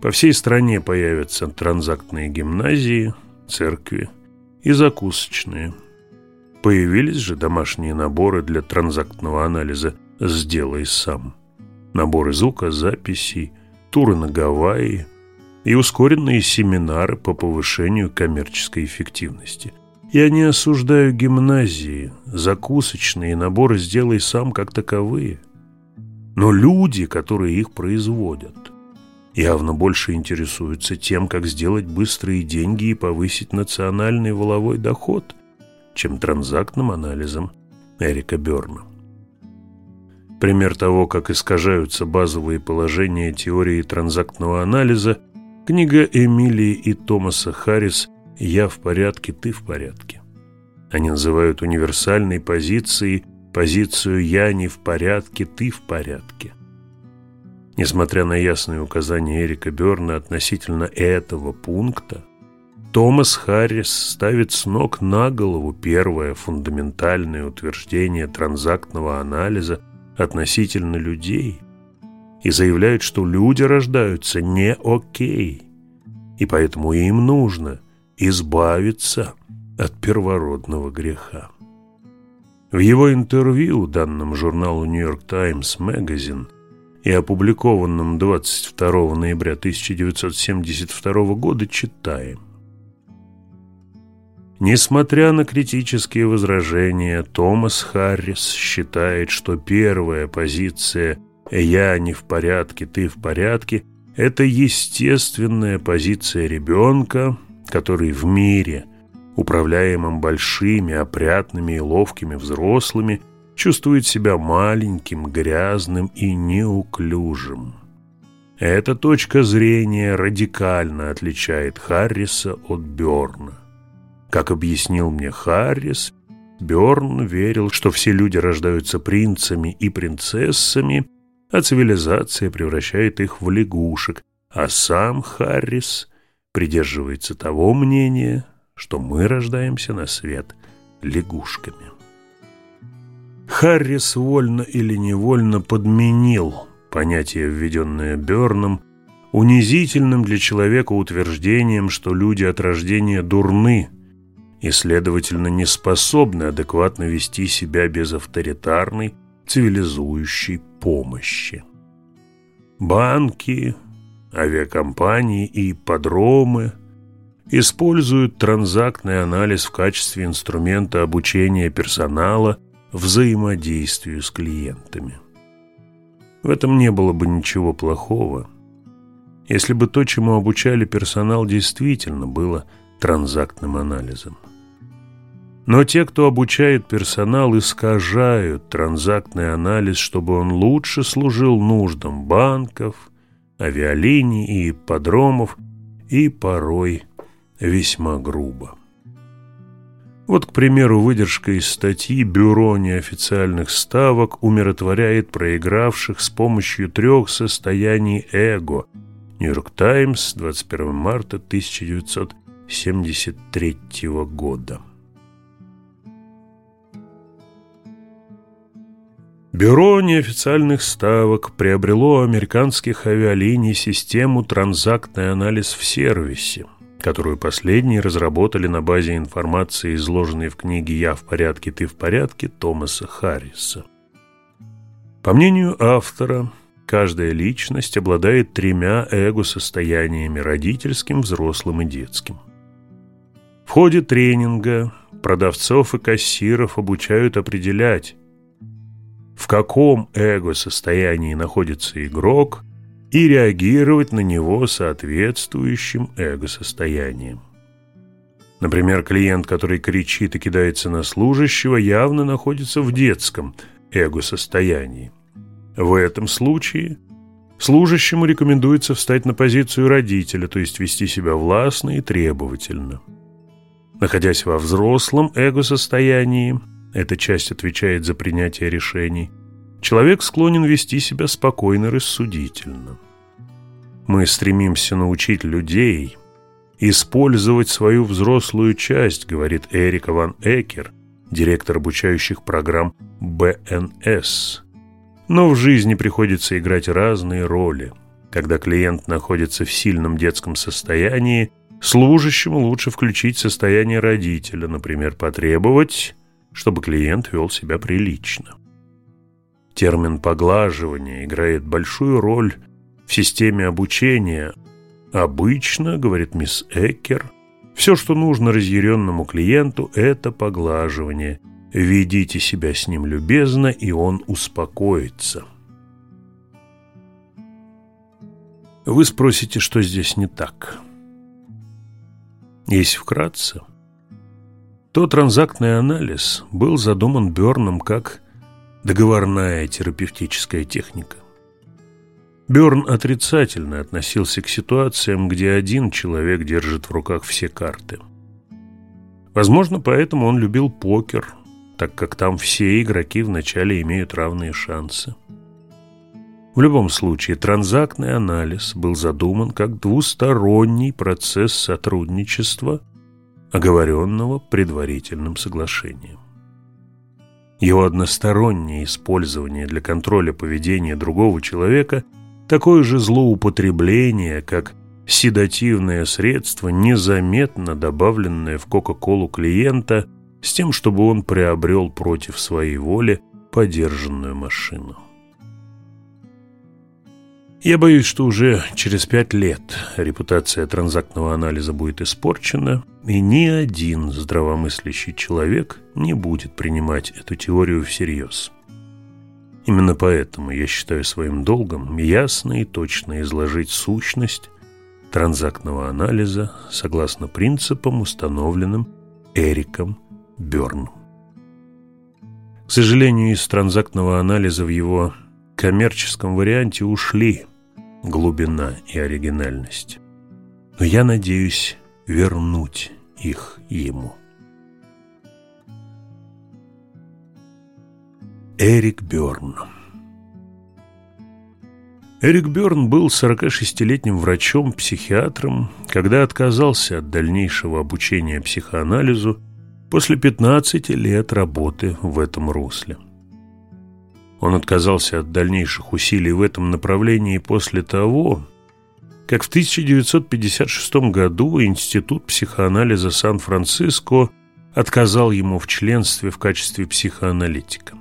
по всей стране появятся транзактные гимназии, церкви и закусочные. Появились же домашние наборы для транзактного анализа «Сделай сам». Наборы звукозаписей, туры на Гавайи, и ускоренные семинары по повышению коммерческой эффективности. Я не осуждаю гимназии, закусочные наборы «Сделай сам» как таковые. Но люди, которые их производят, явно больше интересуются тем, как сделать быстрые деньги и повысить национальный воловой доход, чем транзактным анализом Эрика Берна. Пример того, как искажаются базовые положения теории транзактного анализа, Книга Эмилии и Томаса Харрис «Я в порядке, ты в порядке». Они называют универсальной позицией позицию «я не в порядке, ты в порядке». Несмотря на ясные указания Эрика Берна относительно этого пункта, Томас Харрис ставит с ног на голову первое фундаментальное утверждение транзактного анализа относительно людей и заявляет, что люди рождаются не окей, и поэтому им нужно избавиться от первородного греха. В его интервью, данном журналу «Нью-Йорк Таймс Magazine и опубликованном 22 ноября 1972 года, читаем. Несмотря на критические возражения, Томас Харрис считает, что первая позиция «я не в порядке, ты в порядке» – это естественная позиция ребенка, который в мире, управляемом большими, опрятными и ловкими взрослыми, чувствует себя маленьким, грязным и неуклюжим. Эта точка зрения радикально отличает Харриса от Бёрна. Как объяснил мне Харрис, Бёрн верил, что все люди рождаются принцами и принцессами, а цивилизация превращает их в лягушек, а сам Харрис придерживается того мнения, что мы рождаемся на свет лягушками. Харрис вольно или невольно подменил понятие, введенное Бёрном, унизительным для человека утверждением, что люди от рождения дурны – и, следовательно, не способны адекватно вести себя без авторитарной, цивилизующей помощи. Банки, авиакомпании и подромы используют транзактный анализ в качестве инструмента обучения персонала взаимодействию с клиентами. В этом не было бы ничего плохого, если бы то, чему обучали персонал, действительно было транзактным анализом. Но те, кто обучает персонал, искажают транзактный анализ, чтобы он лучше служил нуждам банков, авиалиний и ипподромов, и порой весьма грубо. Вот, к примеру, выдержка из статьи «Бюро неофициальных ставок умиротворяет проигравших с помощью трех состояний эго» Нью-Йорк Таймс, 21 марта 1973 года. Бюро неофициальных ставок приобрело американских авиалиний систему «Транзактный анализ в сервисе», которую последние разработали на базе информации, изложенной в книге «Я в порядке, ты в порядке» Томаса Харриса. По мнению автора, каждая личность обладает тремя эго-состояниями – родительским, взрослым и детским. В ходе тренинга продавцов и кассиров обучают определять, в каком эго-состоянии находится игрок и реагировать на него соответствующим эго-состоянием. Например, клиент, который кричит и кидается на служащего, явно находится в детском эго-состоянии. В этом случае служащему рекомендуется встать на позицию родителя, то есть вести себя властно и требовательно. Находясь во взрослом эго-состоянии, эта часть отвечает за принятие решений, человек склонен вести себя спокойно рассудительно. Мы стремимся научить людей использовать свою взрослую часть, говорит Эрика Ван Экер, директор обучающих программ БНС. Но в жизни приходится играть разные роли. Когда клиент находится в сильном детском состоянии, служащему лучше включить состояние родителя, например, потребовать чтобы клиент вел себя прилично. Термин «поглаживание» играет большую роль в системе обучения. Обычно, говорит мисс Эккер, все, что нужно разъяренному клиенту, это поглаживание. Ведите себя с ним любезно, и он успокоится. Вы спросите, что здесь не так. Если вкратце – то транзактный анализ был задуман Бёрном как договорная терапевтическая техника. Бёрн отрицательно относился к ситуациям, где один человек держит в руках все карты. Возможно, поэтому он любил покер, так как там все игроки вначале имеют равные шансы. В любом случае, транзактный анализ был задуман как двусторонний процесс сотрудничества, оговоренного предварительным соглашением. Его одностороннее использование для контроля поведения другого человека – такое же злоупотребление, как седативное средство, незаметно добавленное в Кока-Колу клиента с тем, чтобы он приобрел против своей воли подержанную машину. Я боюсь, что уже через пять лет репутация транзактного анализа будет испорчена, и ни один здравомыслящий человек не будет принимать эту теорию всерьез. Именно поэтому я считаю своим долгом ясно и точно изложить сущность транзактного анализа согласно принципам, установленным Эриком Берном. К сожалению, из транзактного анализа в его коммерческом варианте ушли глубина и оригинальность. Но я надеюсь вернуть их ему. Эрик Бёрн Эрик Бёрн был 46-летним врачом-психиатром, когда отказался от дальнейшего обучения психоанализу после 15 лет работы в этом русле. Он отказался от дальнейших усилий в этом направлении после того, как в 1956 году Институт психоанализа Сан-Франциско отказал ему в членстве в качестве психоаналитика.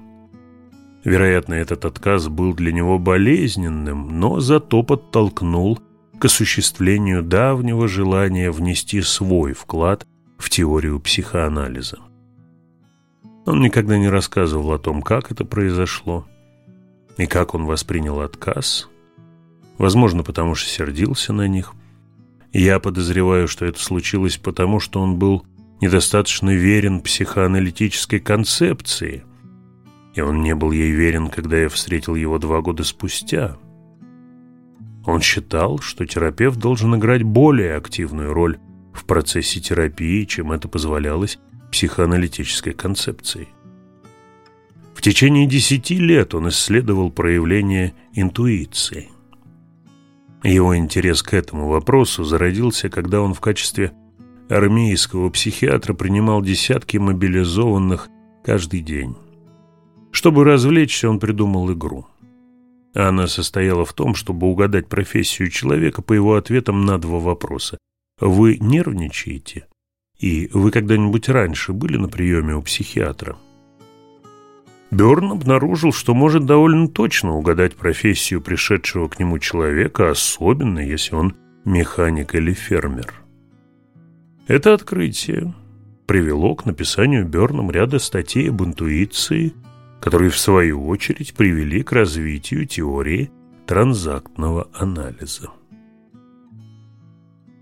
Вероятно, этот отказ был для него болезненным, но зато подтолкнул к осуществлению давнего желания внести свой вклад в теорию психоанализа. Он никогда не рассказывал о том, как это произошло и как он воспринял отказ. Возможно, потому что сердился на них. Я подозреваю, что это случилось потому, что он был недостаточно верен психоаналитической концепции, и он не был ей верен, когда я встретил его два года спустя. Он считал, что терапевт должен играть более активную роль в процессе терапии, чем это позволялось психоаналитической концепцией. В течение десяти лет он исследовал проявления интуиции. Его интерес к этому вопросу зародился, когда он в качестве армейского психиатра принимал десятки мобилизованных каждый день. Чтобы развлечься, он придумал игру. Она состояла в том, чтобы угадать профессию человека по его ответам на два вопроса. Вы нервничаете? И вы когда-нибудь раньше были на приеме у психиатра? Берн обнаружил, что может довольно точно угадать профессию пришедшего к нему человека, особенно если он механик или фермер. Это открытие привело к написанию Берном ряда статей об интуиции, которые в свою очередь привели к развитию теории транзактного анализа.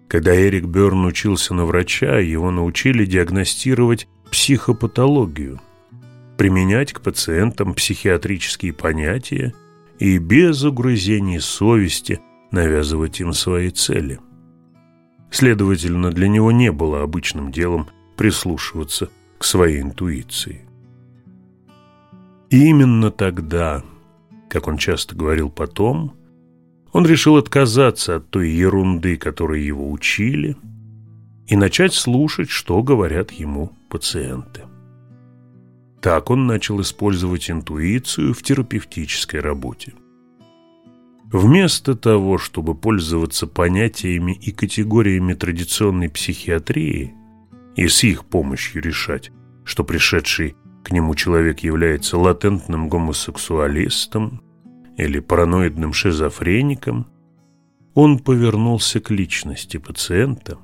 Когда Эрик Берн учился на врача, его научили диагностировать психопатологию, применять к пациентам психиатрические понятия и без угрызений совести навязывать им свои цели. Следовательно, для него не было обычным делом прислушиваться к своей интуиции. Именно тогда, как он часто говорил потом, он решил отказаться от той ерунды, которой его учили, и начать слушать, что говорят ему пациенты. Так он начал использовать интуицию в терапевтической работе. Вместо того, чтобы пользоваться понятиями и категориями традиционной психиатрии и с их помощью решать, что пришедший к нему человек является латентным гомосексуалистом или параноидным шизофреником, он повернулся к личности пациента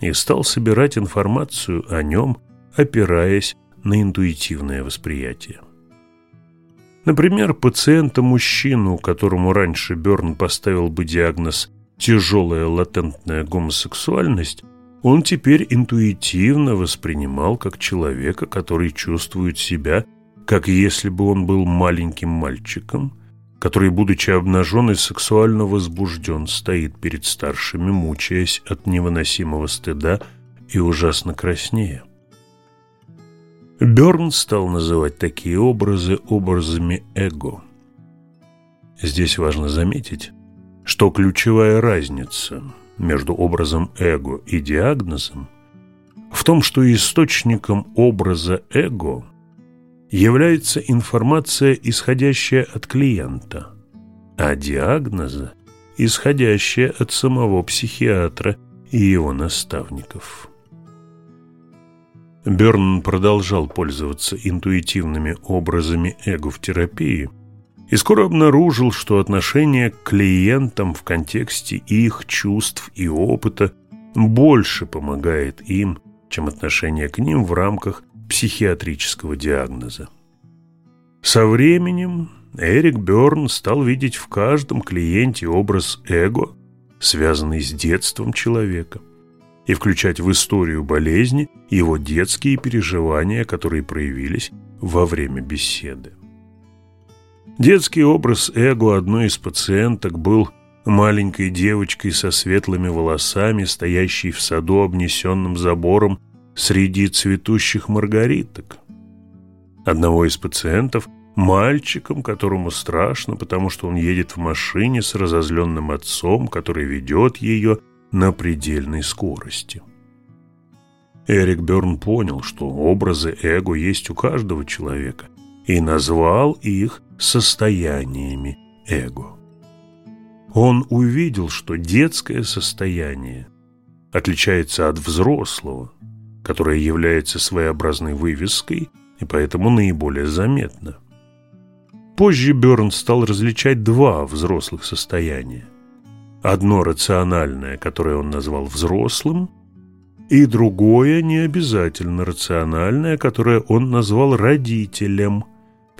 и стал собирать информацию о нем, опираясь на интуитивное восприятие. Например, пациента-мужчину, которому раньше Берн поставил бы диагноз «тяжелая латентная гомосексуальность», он теперь интуитивно воспринимал как человека, который чувствует себя, как если бы он был маленьким мальчиком, который, будучи обнажен и сексуально возбужден, стоит перед старшими, мучаясь от невыносимого стыда и ужасно краснея. Берн стал называть такие образы образами эго. Здесь важно заметить, что ключевая разница между образом эго и диагнозом в том, что источником образа эго является информация, исходящая от клиента, а диагноза – исходящая от самого психиатра и его наставников. Берн продолжал пользоваться интуитивными образами эго в терапии и скоро обнаружил, что отношение к клиентам в контексте их чувств и опыта больше помогает им, чем отношение к ним в рамках психиатрического диагноза. Со временем Эрик Берн стал видеть в каждом клиенте образ эго, связанный с детством человека и включать в историю болезни его детские переживания, которые проявились во время беседы. Детский образ эго одной из пациенток был маленькой девочкой со светлыми волосами, стоящей в саду, обнесенным забором среди цветущих маргариток. Одного из пациентов – мальчиком, которому страшно, потому что он едет в машине с разозленным отцом, который ведет ее на предельной скорости. Эрик Берн понял, что образы эго есть у каждого человека, и назвал их состояниями эго. Он увидел, что детское состояние отличается от взрослого, которое является своеобразной вывеской и поэтому наиболее заметно. Позже Берн стал различать два взрослых состояния – Одно рациональное, которое он назвал взрослым, и другое не обязательно рациональное, которое он назвал родителем,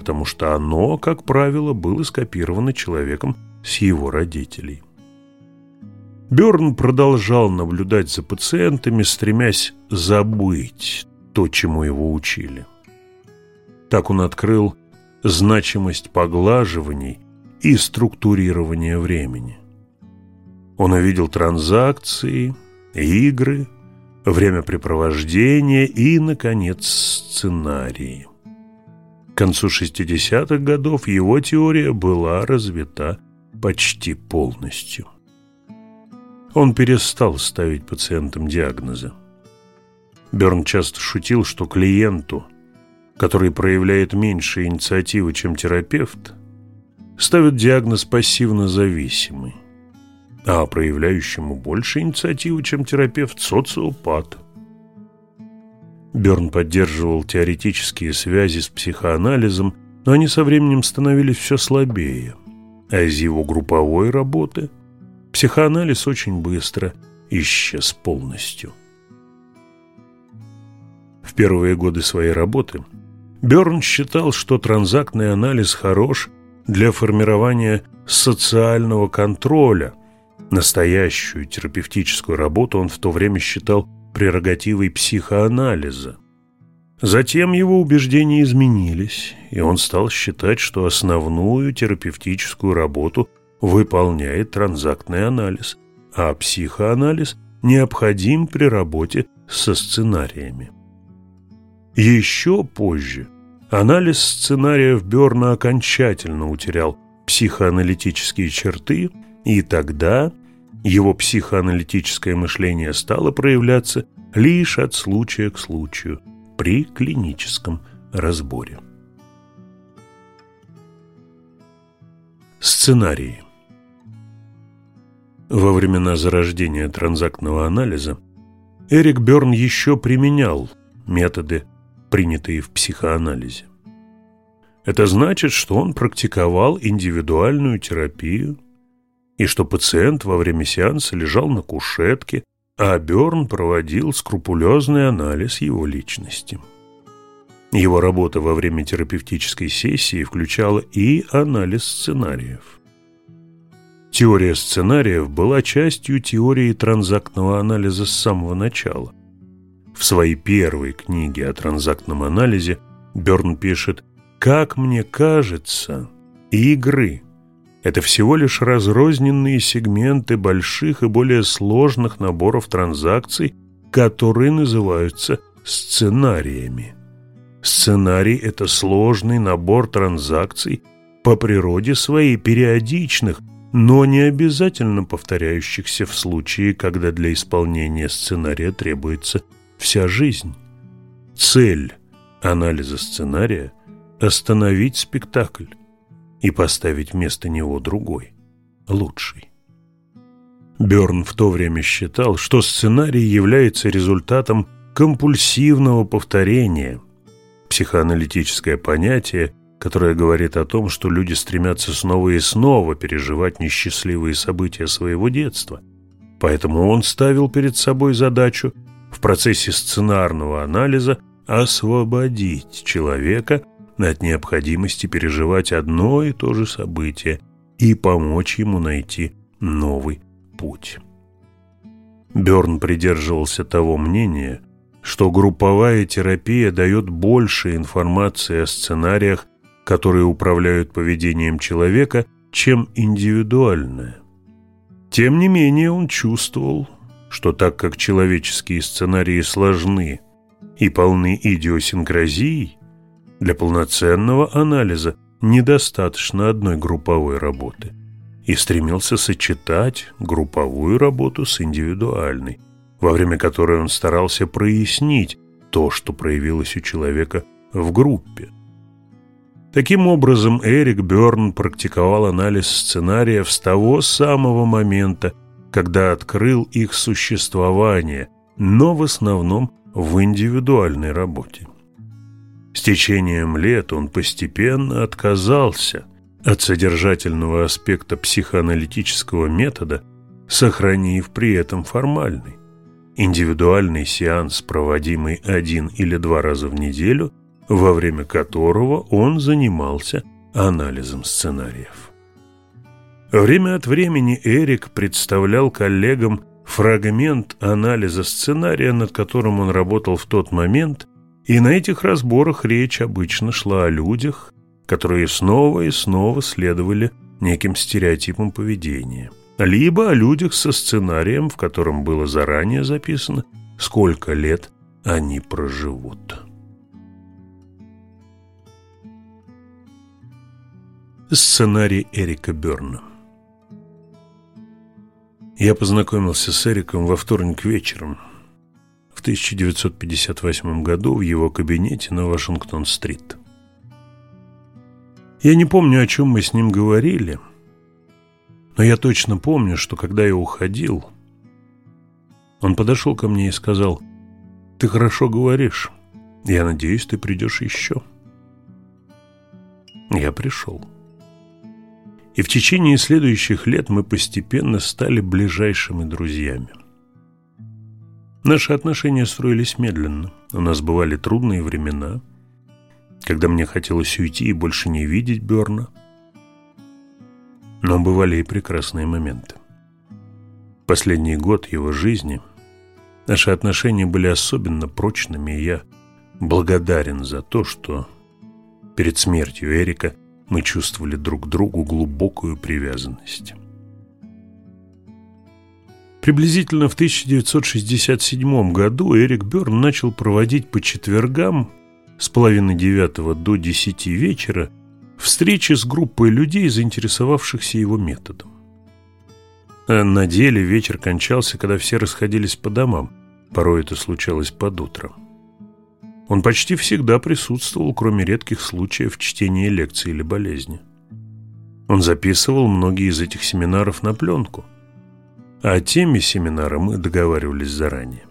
потому что оно, как правило, было скопировано человеком с его родителей. Берн продолжал наблюдать за пациентами, стремясь забыть то, чему его учили. Так он открыл значимость поглаживаний и структурирования времени. Он увидел транзакции, игры, времяпрепровождение и, наконец, сценарии. К концу 60-х годов его теория была развита почти полностью. Он перестал ставить пациентам диагнозы. Берн часто шутил, что клиенту, который проявляет меньше инициативы, чем терапевт, ставят диагноз пассивно-зависимый а проявляющему больше инициативы, чем терапевт, социопат. Берн поддерживал теоретические связи с психоанализом, но они со временем становились все слабее. А из его групповой работы психоанализ очень быстро исчез полностью. В первые годы своей работы Берн считал, что транзактный анализ хорош для формирования социального контроля – Настоящую терапевтическую работу он в то время считал прерогативой психоанализа. Затем его убеждения изменились, и он стал считать, что основную терапевтическую работу выполняет транзактный анализ, а психоанализ необходим при работе со сценариями. Еще позже анализ сценариев Берна окончательно утерял психоаналитические черты, и тогда его психоаналитическое мышление стало проявляться лишь от случая к случаю при клиническом разборе. Сценарии Во времена зарождения транзактного анализа Эрик Берн еще применял методы, принятые в психоанализе. Это значит, что он практиковал индивидуальную терапию – и что пациент во время сеанса лежал на кушетке, а Берн проводил скрупулезный анализ его личности. Его работа во время терапевтической сессии включала и анализ сценариев. Теория сценариев была частью теории транзактного анализа с самого начала. В своей первой книге о транзактном анализе Берн пишет «Как мне кажется, игры – это всего лишь разрозненные сегменты больших и более сложных наборов транзакций, которые называются сценариями. Сценарий – это сложный набор транзакций, по природе своей периодичных, но не обязательно повторяющихся в случае, когда для исполнения сценария требуется вся жизнь. Цель анализа сценария – остановить спектакль и поставить вместо него другой, лучший. Бёрн в то время считал, что сценарий является результатом компульсивного повторения, психоаналитическое понятие, которое говорит о том, что люди стремятся снова и снова переживать несчастливые события своего детства. Поэтому он ставил перед собой задачу в процессе сценарного анализа освободить человека от необходимости переживать одно и то же событие и помочь ему найти новый путь. Берн придерживался того мнения, что групповая терапия дает больше информации о сценариях, которые управляют поведением человека, чем индивидуальная. Тем не менее он чувствовал, что так как человеческие сценарии сложны и полны идиосинкразий, для полноценного анализа недостаточно одной групповой работы и стремился сочетать групповую работу с индивидуальной, во время которой он старался прояснить то, что проявилось у человека в группе. Таким образом, Эрик Бёрн практиковал анализ сценариев с того самого момента, когда открыл их существование, но в основном в индивидуальной работе. С течением лет он постепенно отказался от содержательного аспекта психоаналитического метода, сохранив при этом формальный. Индивидуальный сеанс, проводимый один или два раза в неделю, во время которого он занимался анализом сценариев. Время от времени Эрик представлял коллегам фрагмент анализа сценария, над которым он работал в тот момент, и на этих разборах речь обычно шла о людях, которые снова и снова следовали неким стереотипам поведения, либо о людях со сценарием, в котором было заранее записано, сколько лет они проживут. Сценарий Эрика Берна. Я познакомился с Эриком во вторник вечером в 1958 году в его кабинете на Вашингтон-стрит. Я не помню, о чем мы с ним говорили, но я точно помню, что когда я уходил, он подошел ко мне и сказал, «Ты хорошо говоришь, я надеюсь, ты придешь еще». Я пришел. И в течение следующих лет мы постепенно стали ближайшими друзьями. Наши отношения строились медленно. У нас бывали трудные времена, когда мне хотелось уйти и больше не видеть Берна. Но бывали и прекрасные моменты. Последний год его жизни наши отношения были особенно прочными, и я благодарен за то, что перед смертью Эрика мы чувствовали друг другу глубокую привязанность. Приблизительно в 1967 году Эрик Бёрн начал проводить по четвергам с половины девятого до десяти вечера встречи с группой людей, заинтересовавшихся его методом. А на деле вечер кончался, когда все расходились по домам, порой это случалось под утром. Он почти всегда присутствовал, кроме редких случаев чтения лекций или болезни. Он записывал многие из этих семинаров на пленку. О теме семинара мы договаривались заранее.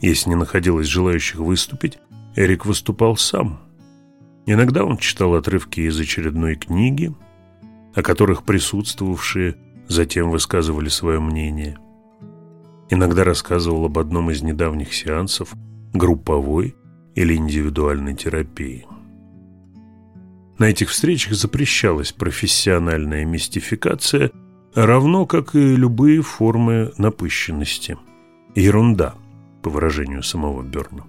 Если не находилось желающих выступить, Эрик выступал сам. Иногда он читал отрывки из очередной книги, о которых присутствовавшие затем высказывали свое мнение. Иногда рассказывал об одном из недавних сеансов групповой или индивидуальной терапии. На этих встречах запрещалась профессиональная мистификация, равно как и любые формы напыщенности. Ерунда, по выражению самого Берна.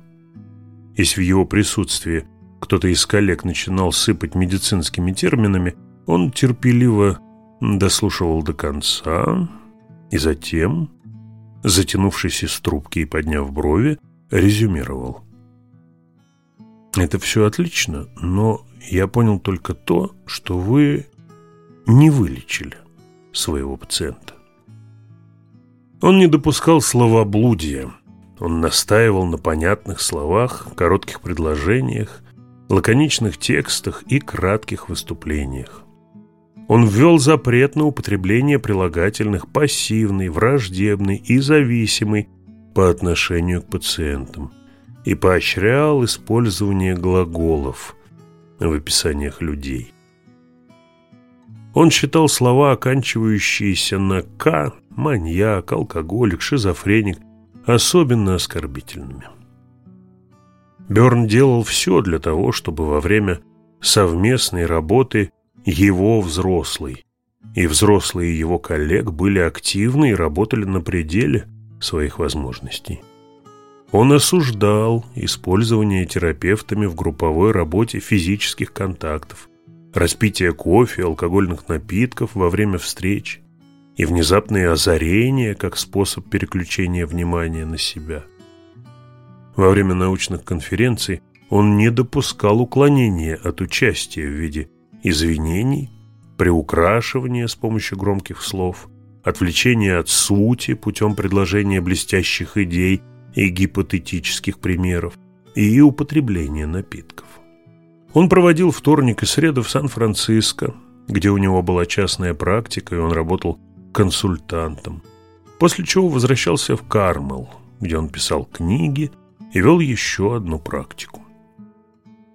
Если в его присутствии кто-то из коллег начинал сыпать медицинскими терминами, он терпеливо дослушивал до конца и затем, затянувшись из трубки и подняв брови, резюмировал. Это все отлично, но я понял только то, что вы не вылечили своего пациента. Он не допускал словоблудия. Он настаивал на понятных словах, коротких предложениях, лаконичных текстах и кратких выступлениях. Он ввел запрет на употребление прилагательных пассивный, враждебный и зависимый по отношению к пациентам и поощрял использование глаголов в описаниях людей. Он считал слова, оканчивающиеся на «к» – маньяк, алкоголик, шизофреник – особенно оскорбительными. Берн делал все для того, чтобы во время совместной работы его взрослый и взрослые его коллег были активны и работали на пределе своих возможностей. Он осуждал использование терапевтами в групповой работе физических контактов, распитие кофе, алкогольных напитков во время встреч и внезапные озарения как способ переключения внимания на себя. Во время научных конференций он не допускал уклонения от участия в виде извинений, приукрашивания с помощью громких слов, отвлечения от сути путем предложения блестящих идей и гипотетических примеров и употребления напитков. Он проводил вторник и среду в Сан-Франциско, где у него была частная практика, и он работал консультантом. После чего возвращался в Кармел, где он писал книги и вел еще одну практику.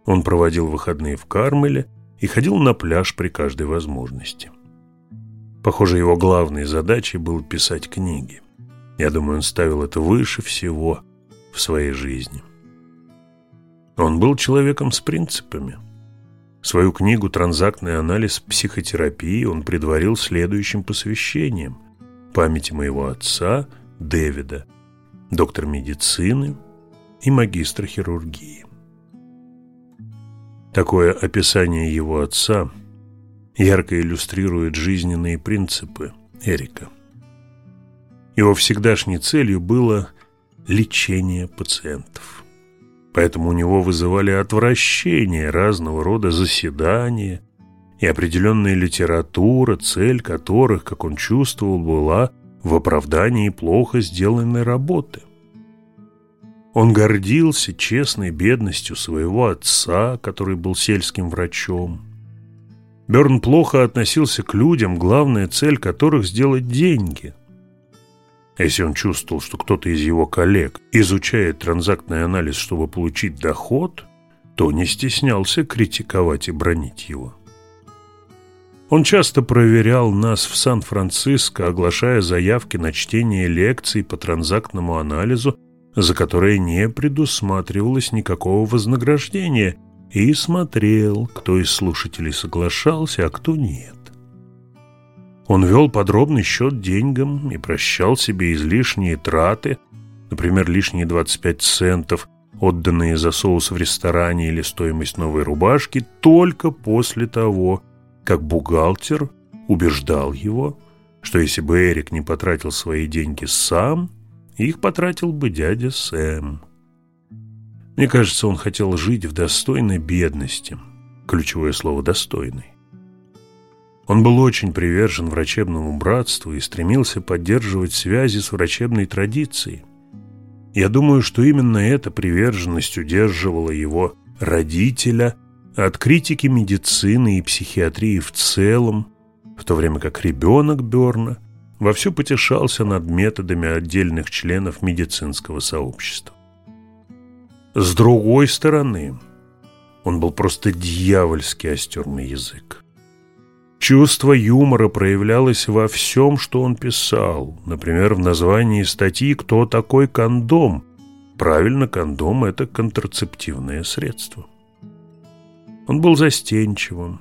Он проводил выходные в Кармеле и ходил на пляж при каждой возможности. Похоже, его главной задачей было писать книги. Я думаю, он ставил это выше всего в своей жизни. Он был человеком с принципами. Свою книгу «Транзактный анализ психотерапии» он предварил следующим посвящением памяти моего отца Дэвида, доктор медицины и магистра хирургии. Такое описание его отца ярко иллюстрирует жизненные принципы Эрика. Его всегдашней целью было лечение пациентов. Поэтому у него вызывали отвращение разного рода заседания и определенная литература, цель которых, как он чувствовал, была в оправдании плохо сделанной работы. Он гордился честной бедностью своего отца, который был сельским врачом. Берн плохо относился к людям, главная цель которых – сделать деньги – если он чувствовал, что кто-то из его коллег изучает транзактный анализ, чтобы получить доход, то не стеснялся критиковать и бронить его. Он часто проверял нас в Сан-Франциско, оглашая заявки на чтение лекций по транзактному анализу, за которые не предусматривалось никакого вознаграждения, и смотрел, кто из слушателей соглашался, а кто нет. Он вел подробный счет деньгам и прощал себе излишние траты, например, лишние 25 центов, отданные за соус в ресторане или стоимость новой рубашки, только после того, как бухгалтер убеждал его, что если бы Эрик не потратил свои деньги сам, их потратил бы дядя Сэм. Мне кажется, он хотел жить в достойной бедности. Ключевое слово «достойный». Он был очень привержен врачебному братству и стремился поддерживать связи с врачебной традицией. Я думаю, что именно эта приверженность удерживала его родителя от критики медицины и психиатрии в целом, в то время как ребенок Берна вовсю потешался над методами отдельных членов медицинского сообщества. С другой стороны, он был просто дьявольски остерный язык. Чувство юмора проявлялось во всем, что он писал. Например, в названии статьи «Кто такой кондом?» Правильно, кондом – это контрацептивное средство. Он был застенчивым.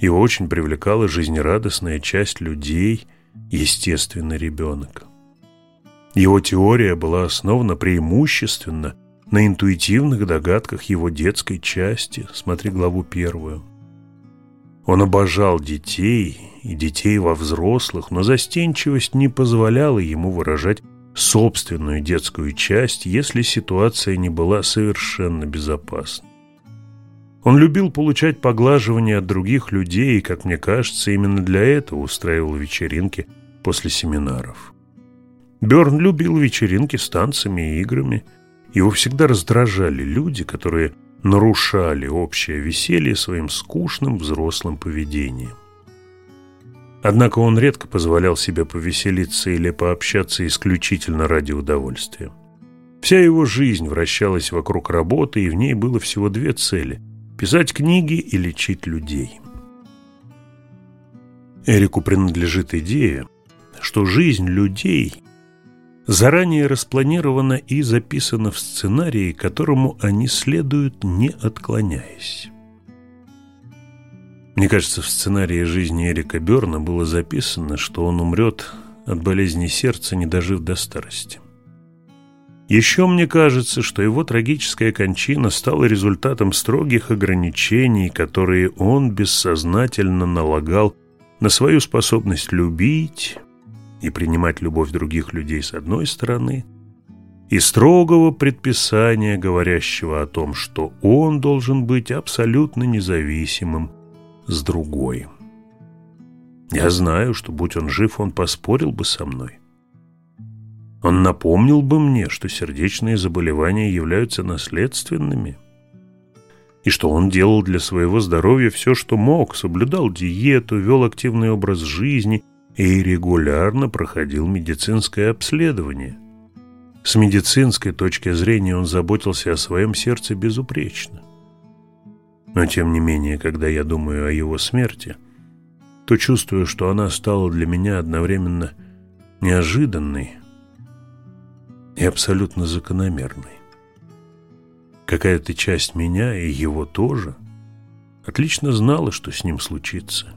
Его очень привлекала жизнерадостная часть людей, естественный ребенок. Его теория была основана преимущественно на интуитивных догадках его детской части, смотри главу первую. Он обожал детей и детей во взрослых, но застенчивость не позволяла ему выражать собственную детскую часть, если ситуация не была совершенно безопасна. Он любил получать поглаживания от других людей и, как мне кажется, именно для этого устраивал вечеринки после семинаров. Берн любил вечеринки с танцами и играми. Его всегда раздражали люди, которые нарушали общее веселье своим скучным взрослым поведением. Однако он редко позволял себе повеселиться или пообщаться исключительно ради удовольствия. Вся его жизнь вращалась вокруг работы, и в ней было всего две цели – писать книги и лечить людей. Эрику принадлежит идея, что жизнь людей заранее распланирована и записана в сценарии, которому они следуют, не отклоняясь. Мне кажется, в сценарии жизни Эрика Берна было записано, что он умрет от болезни сердца, не дожив до старости. Еще мне кажется, что его трагическая кончина стала результатом строгих ограничений, которые он бессознательно налагал на свою способность любить и принимать любовь других людей с одной стороны, и строгого предписания, говорящего о том, что он должен быть абсолютно независимым с другой. Я знаю, что, будь он жив, он поспорил бы со мной. Он напомнил бы мне, что сердечные заболевания являются наследственными, и что он делал для своего здоровья все, что мог, соблюдал диету, вел активный образ жизни и регулярно проходил медицинское обследование. С медицинской точки зрения он заботился о своем сердце безупречно. Но тем не менее, когда я думаю о его смерти, то чувствую, что она стала для меня одновременно неожиданной и абсолютно закономерной. Какая-то часть меня и его тоже отлично знала, что с ним случится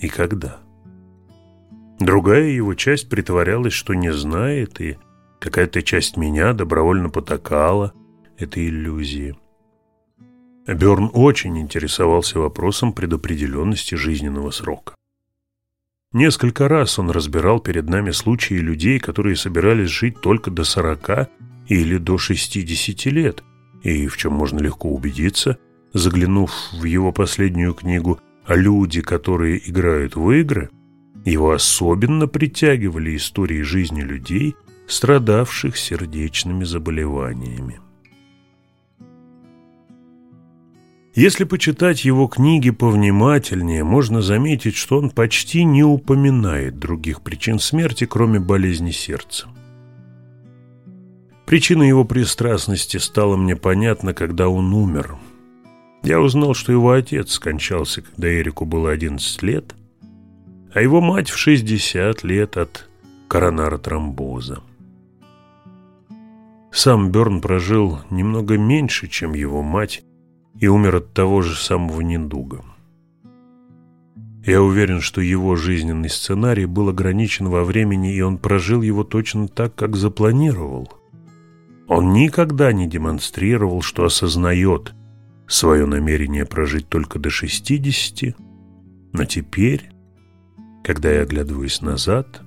и когда. Другая его часть притворялась, что не знает, и какая-то часть меня добровольно потакала этой иллюзии. Берн очень интересовался вопросом предопределенности жизненного срока. Несколько раз он разбирал перед нами случаи людей, которые собирались жить только до 40 или до 60 лет, и в чем можно легко убедиться, заглянув в его последнюю книгу люди, которые играют в игры, его особенно притягивали истории жизни людей, страдавших сердечными заболеваниями. Если почитать его книги повнимательнее, можно заметить, что он почти не упоминает других причин смерти, кроме болезни сердца. Причина его пристрастности стала мне понятна, когда он умер. Я узнал, что его отец скончался, когда Эрику было 11 лет, а его мать в 60 лет от коронаротромбоза. Сам Берн прожил немного меньше, чем его мать, и умер от того же самого недуга. Я уверен, что его жизненный сценарий был ограничен во времени, и он прожил его точно так, как запланировал. Он никогда не демонстрировал, что осознает свое намерение прожить только до 60, но теперь, когда я оглядываюсь назад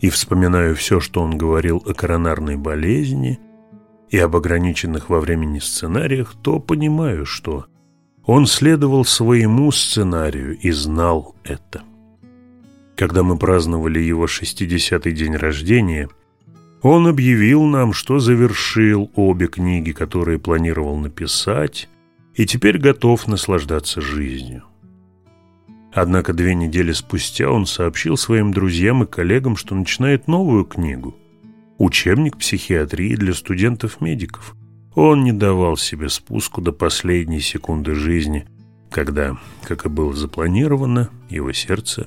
и вспоминаю все, что он говорил о коронарной болезни, и об ограниченных во времени сценариях, то понимаю, что он следовал своему сценарию и знал это. Когда мы праздновали его 60-й день рождения, он объявил нам, что завершил обе книги, которые планировал написать, и теперь готов наслаждаться жизнью. Однако две недели спустя он сообщил своим друзьям и коллегам, что начинает новую книгу – учебник психиатрии для студентов-медиков. Он не давал себе спуску до последней секунды жизни, когда, как и было запланировано, его сердце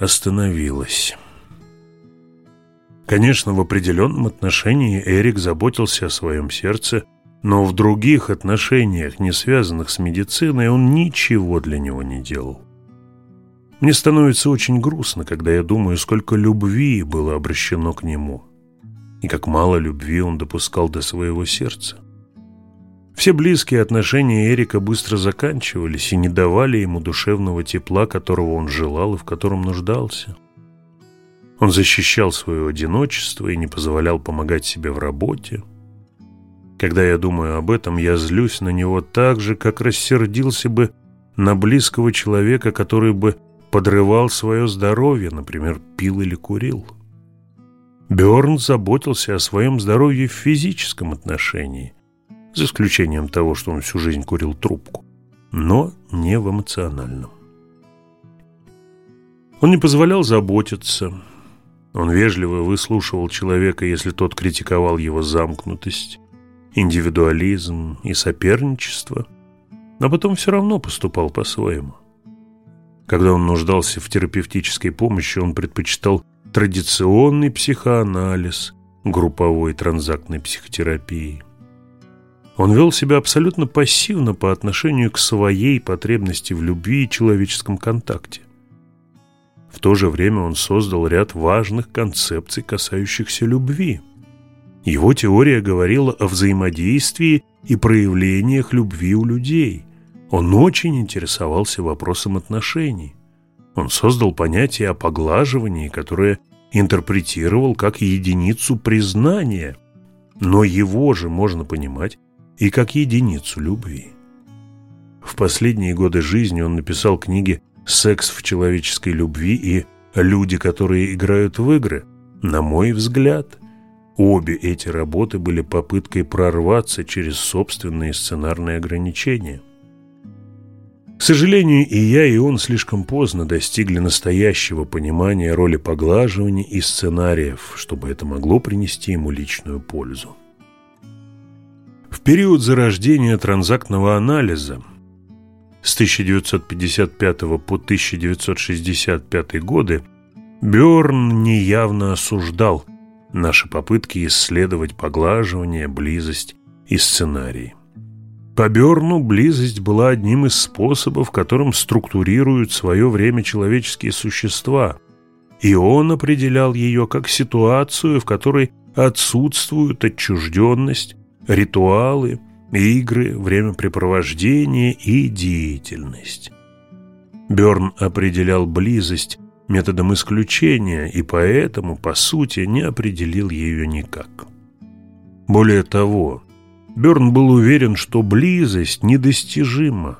остановилось. Конечно, в определенном отношении Эрик заботился о своем сердце, но в других отношениях, не связанных с медициной, он ничего для него не делал. Мне становится очень грустно, когда я думаю, сколько любви было обращено к нему – и как мало любви он допускал до своего сердца. Все близкие отношения Эрика быстро заканчивались и не давали ему душевного тепла, которого он желал и в котором нуждался. Он защищал свое одиночество и не позволял помогать себе в работе. Когда я думаю об этом, я злюсь на него так же, как рассердился бы на близкого человека, который бы подрывал свое здоровье, например, пил или курил. Бёрн заботился о своем здоровье в физическом отношении, за исключением того, что он всю жизнь курил трубку, но не в эмоциональном. Он не позволял заботиться, он вежливо выслушивал человека, если тот критиковал его замкнутость, индивидуализм и соперничество, но потом все равно поступал по-своему. Когда он нуждался в терапевтической помощи, он предпочитал традиционный психоанализ групповой транзактной психотерапии. Он вел себя абсолютно пассивно по отношению к своей потребности в любви и человеческом контакте. В то же время он создал ряд важных концепций, касающихся любви. Его теория говорила о взаимодействии и проявлениях любви у людей. Он очень интересовался вопросом отношений. Он создал понятие о поглаживании, которое интерпретировал как единицу признания, но его же можно понимать и как единицу любви. В последние годы жизни он написал книги секс в человеческой любви и люди, которые играют в игры. На мой взгляд, обе эти работы были попыткой прорваться через собственные сценарные ограничения. К сожалению, и я, и он слишком поздно достигли настоящего понимания роли поглаживания и сценариев, чтобы это могло принести ему личную пользу. В период зарождения транзактного анализа с 1955 по 1965 годы Бёрн неявно осуждал наши попытки исследовать поглаживание, близость и сценарий. По Бёрну близость была одним из способов, которым структурируют свое время человеческие существа, и он определял ее как ситуацию, в которой отсутствуют отчужденность, ритуалы – игры, времяпрепровождение и деятельность. Бёрн определял близость методом исключения и поэтому, по сути, не определил ее никак. Более того, Бёрн был уверен, что близость недостижима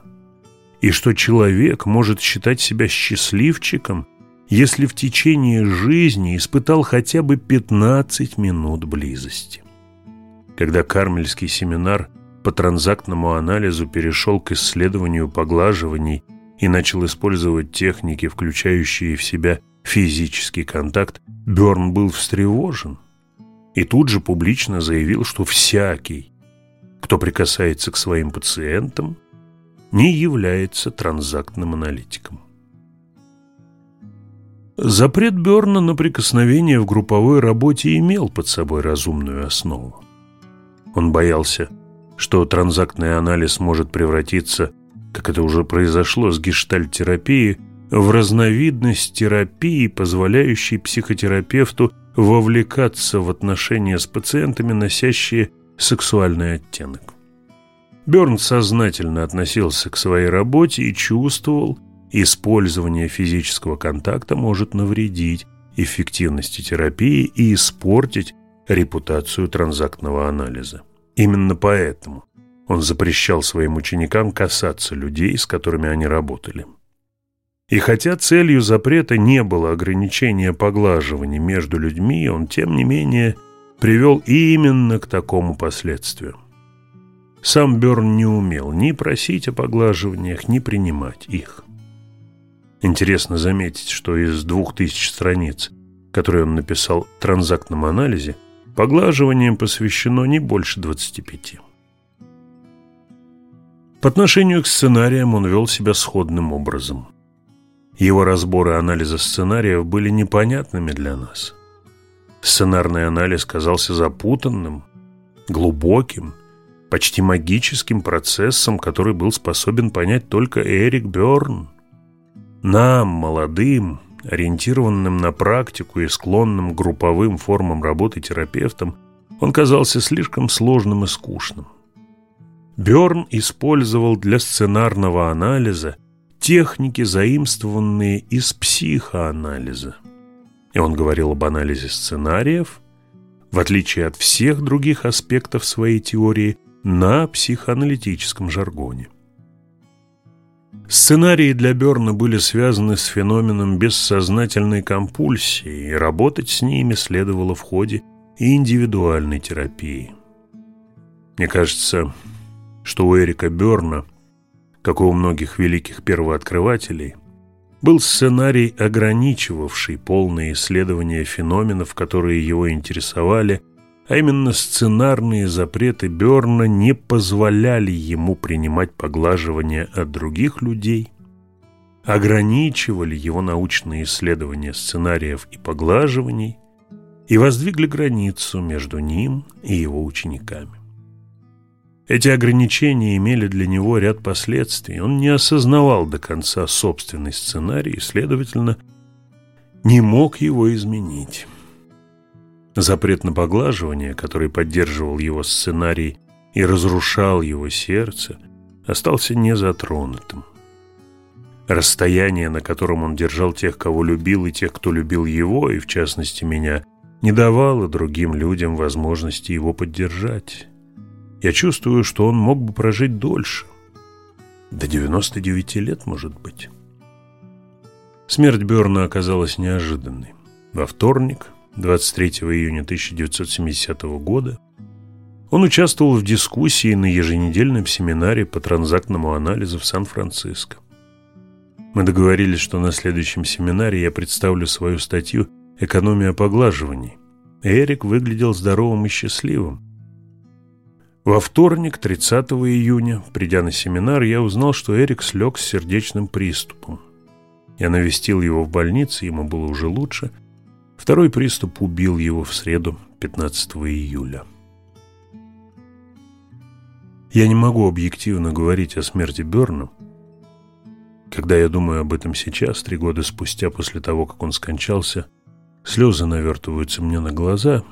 и что человек может считать себя счастливчиком, если в течение жизни испытал хотя бы 15 минут близости. Когда Кармельский семинар – по транзактному анализу перешел к исследованию поглаживаний и начал использовать техники, включающие в себя физический контакт, Берн был встревожен и тут же публично заявил, что всякий, кто прикасается к своим пациентам, не является транзактным аналитиком. Запрет Берна на прикосновение в групповой работе имел под собой разумную основу. Он боялся что транзактный анализ может превратиться, как это уже произошло с гештальт-терапией, в разновидность терапии, позволяющей психотерапевту вовлекаться в отношения с пациентами, носящие сексуальный оттенок. Берн сознательно относился к своей работе и чувствовал, использование физического контакта может навредить эффективности терапии и испортить репутацию транзактного анализа. Именно поэтому он запрещал своим ученикам касаться людей, с которыми они работали. И хотя целью запрета не было ограничения поглаживания между людьми, он, тем не менее, привел именно к такому последствию. Сам Берн не умел ни просить о поглаживаниях, ни принимать их. Интересно заметить, что из двух тысяч страниц, которые он написал в транзактном анализе, Поглаживанием посвящено не больше 25. По отношению к сценариям он вел себя сходным образом. Его разборы анализа сценариев были непонятными для нас. Сценарный анализ казался запутанным, глубоким, почти магическим процессом, который был способен понять только Эрик Бёрн. Нам, молодым, ориентированным на практику и склонным к групповым формам работы терапевтом, он казался слишком сложным и скучным. Бёрн использовал для сценарного анализа техники, заимствованные из психоанализа. И он говорил об анализе сценариев, в отличие от всех других аспектов своей теории, на психоаналитическом жаргоне. Сценарии для Берна были связаны с феноменом бессознательной компульсии, и работать с ними следовало в ходе индивидуальной терапии. Мне кажется, что у Эрика Берна, как и у многих великих первооткрывателей, был сценарий, ограничивавший полное исследование феноменов, которые его интересовали, а именно сценарные запреты Берна не позволяли ему принимать поглаживания от других людей, ограничивали его научные исследования сценариев и поглаживаний и воздвигли границу между ним и его учениками. Эти ограничения имели для него ряд последствий. Он не осознавал до конца собственный сценарий и, следовательно, не мог его изменить. Запрет на поглаживание, который поддерживал его сценарий и разрушал его сердце, остался незатронутым. Расстояние, на котором он держал тех, кого любил, и тех, кто любил его, и в частности меня, не давало другим людям возможности его поддержать. Я чувствую, что он мог бы прожить дольше. До 99 лет, может быть. Смерть Берна оказалась неожиданной. Во вторник, 23 июня 1970 года, он участвовал в дискуссии на еженедельном семинаре по транзактному анализу в Сан-Франциско. Мы договорились, что на следующем семинаре я представлю свою статью «Экономия поглаживаний». Эрик выглядел здоровым и счастливым. Во вторник, 30 июня, придя на семинар, я узнал, что Эрик слег с сердечным приступом. Я навестил его в больнице, ему было уже лучше. Второй приступ убил его в среду, 15 июля. Я не могу объективно говорить о смерти Берна. Когда я думаю об этом сейчас, три года спустя после того, как он скончался, слезы навертываются мне на глаза.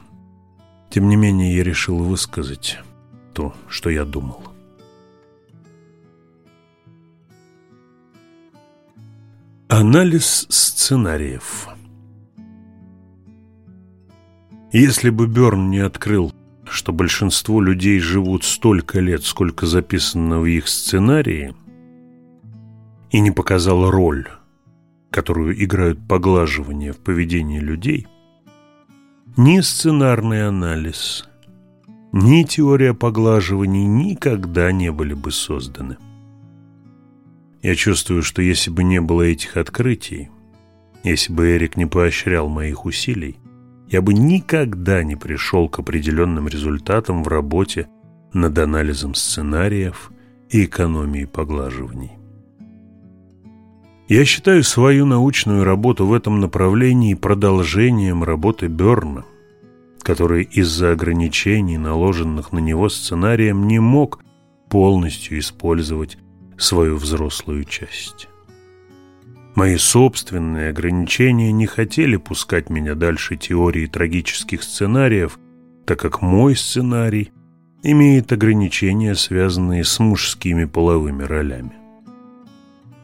Тем не менее, я решил высказать то, что я думал. Анализ сценариев Если бы Берн не открыл, что большинство людей живут столько лет, сколько записано в их сценарии, и не показал роль, которую играют поглаживания в поведении людей, ни сценарный анализ, ни теория поглаживаний никогда не были бы созданы. Я чувствую, что если бы не было этих открытий, если бы Эрик не поощрял моих усилий, я бы никогда не пришел к определенным результатам в работе над анализом сценариев и экономией поглаживаний. Я считаю свою научную работу в этом направлении продолжением работы Берна – который из-за ограничений, наложенных на него сценарием, не мог полностью использовать свою взрослую часть. Мои собственные ограничения не хотели пускать меня дальше теории трагических сценариев, так как мой сценарий имеет ограничения, связанные с мужскими половыми ролями.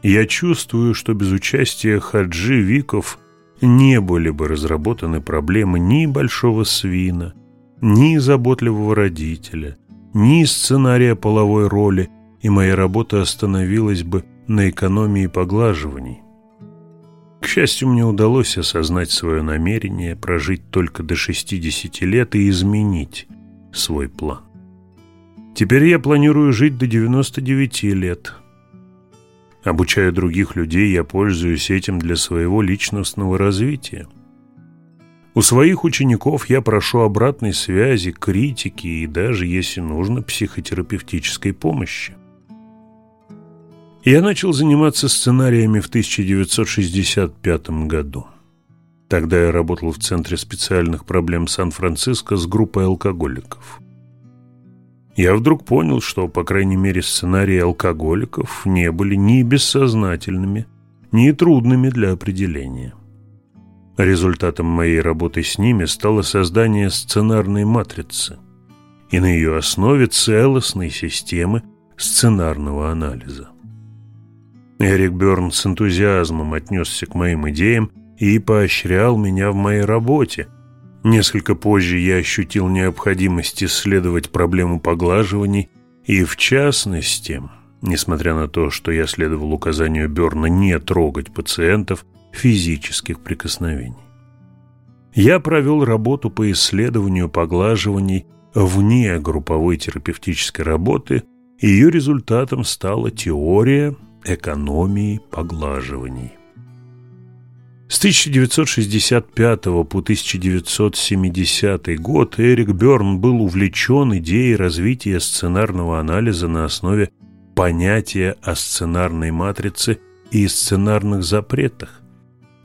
Я чувствую, что без участия Хаджи Виков не были бы разработаны проблемы ни большого свина, ни заботливого родителя, ни сценария половой роли, и моя работа остановилась бы на экономии поглаживаний. К счастью, мне удалось осознать свое намерение прожить только до 60 лет и изменить свой план. Теперь я планирую жить до 99 лет – Обучая других людей, я пользуюсь этим для своего личностного развития. У своих учеников я прошу обратной связи, критики и даже, если нужно, психотерапевтической помощи. Я начал заниматься сценариями в 1965 году. Тогда я работал в Центре специальных проблем Сан-Франциско с группой алкоголиков я вдруг понял, что, по крайней мере, сценарии алкоголиков не были ни бессознательными, ни трудными для определения. Результатом моей работы с ними стало создание сценарной матрицы и на ее основе целостной системы сценарного анализа. Эрик Бёрн с энтузиазмом отнесся к моим идеям и поощрял меня в моей работе. Несколько позже я ощутил необходимость исследовать проблему поглаживаний и, в частности, несмотря на то, что я следовал указанию Берна не трогать пациентов физических прикосновений. Я провел работу по исследованию поглаживаний вне групповой терапевтической работы, и ее результатом стала теория экономии поглаживаний. С 1965 по 1970 год Эрик Берн был увлечен идеей развития сценарного анализа на основе понятия о сценарной матрице и сценарных запретах.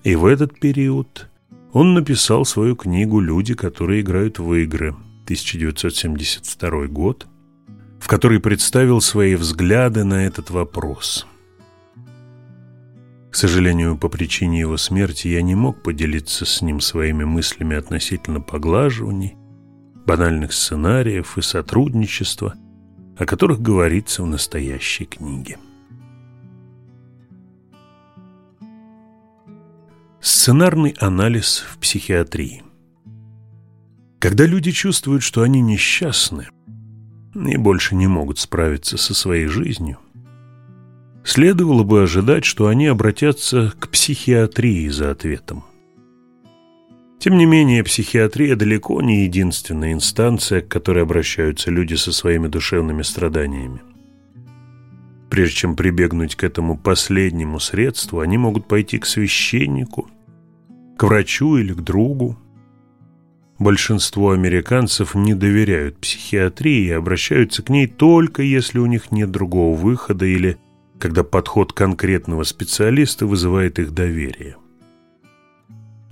И в этот период он написал свою книгу «Люди, которые играют в игры» 1972 год, в которой представил свои взгляды на этот вопрос. К сожалению, по причине его смерти я не мог поделиться с ним своими мыслями относительно поглаживаний, банальных сценариев и сотрудничества, о которых говорится в настоящей книге. Сценарный анализ в психиатрии Когда люди чувствуют, что они несчастны и больше не могут справиться со своей жизнью, следовало бы ожидать, что они обратятся к психиатрии за ответом. Тем не менее, психиатрия далеко не единственная инстанция, к которой обращаются люди со своими душевными страданиями. Прежде чем прибегнуть к этому последнему средству, они могут пойти к священнику, к врачу или к другу. Большинство американцев не доверяют психиатрии и обращаются к ней только если у них нет другого выхода или когда подход конкретного специалиста вызывает их доверие.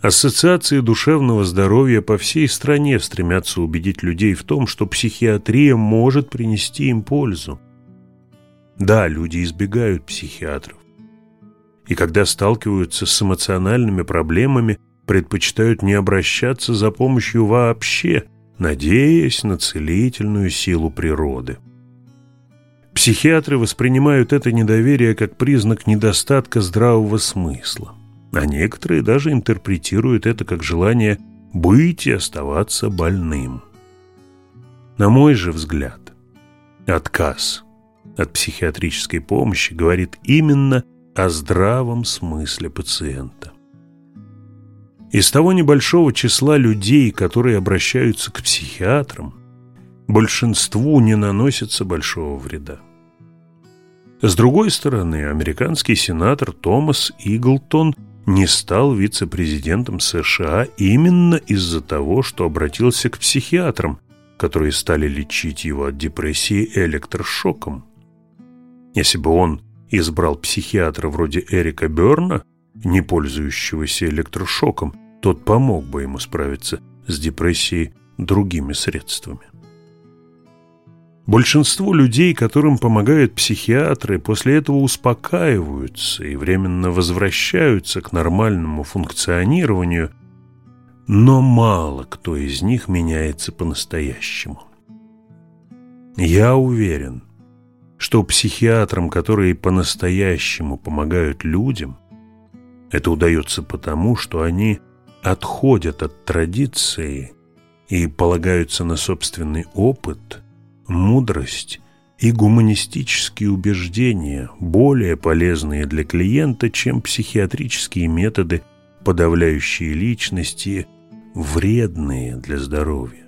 Ассоциации душевного здоровья по всей стране стремятся убедить людей в том, что психиатрия может принести им пользу. Да, люди избегают психиатров. И когда сталкиваются с эмоциональными проблемами, предпочитают не обращаться за помощью вообще, надеясь на целительную силу природы. Психиатры воспринимают это недоверие как признак недостатка здравого смысла, а некоторые даже интерпретируют это как желание быть и оставаться больным. На мой же взгляд, отказ – от психиатрической помощи говорит именно о здравом смысле пациента. Из того небольшого числа людей, которые обращаются к психиатрам, большинству не наносится большого вреда. С другой стороны, американский сенатор Томас Иглтон не стал вице-президентом США именно из-за того, что обратился к психиатрам, которые стали лечить его от депрессии электрошоком. Если бы он избрал психиатра вроде Эрика Берна, не пользующегося электрошоком, тот помог бы ему справиться с депрессией другими средствами. Большинство людей, которым помогают психиатры, после этого успокаиваются и временно возвращаются к нормальному функционированию, но мало кто из них меняется по-настоящему. Я уверен, что психиатрам, которые по-настоящему помогают людям, это удается потому, что они отходят от традиции и полагаются на собственный опыт, мудрость и гуманистические убеждения, более полезные для клиента, чем психиатрические методы, подавляющие личности, вредные для здоровья.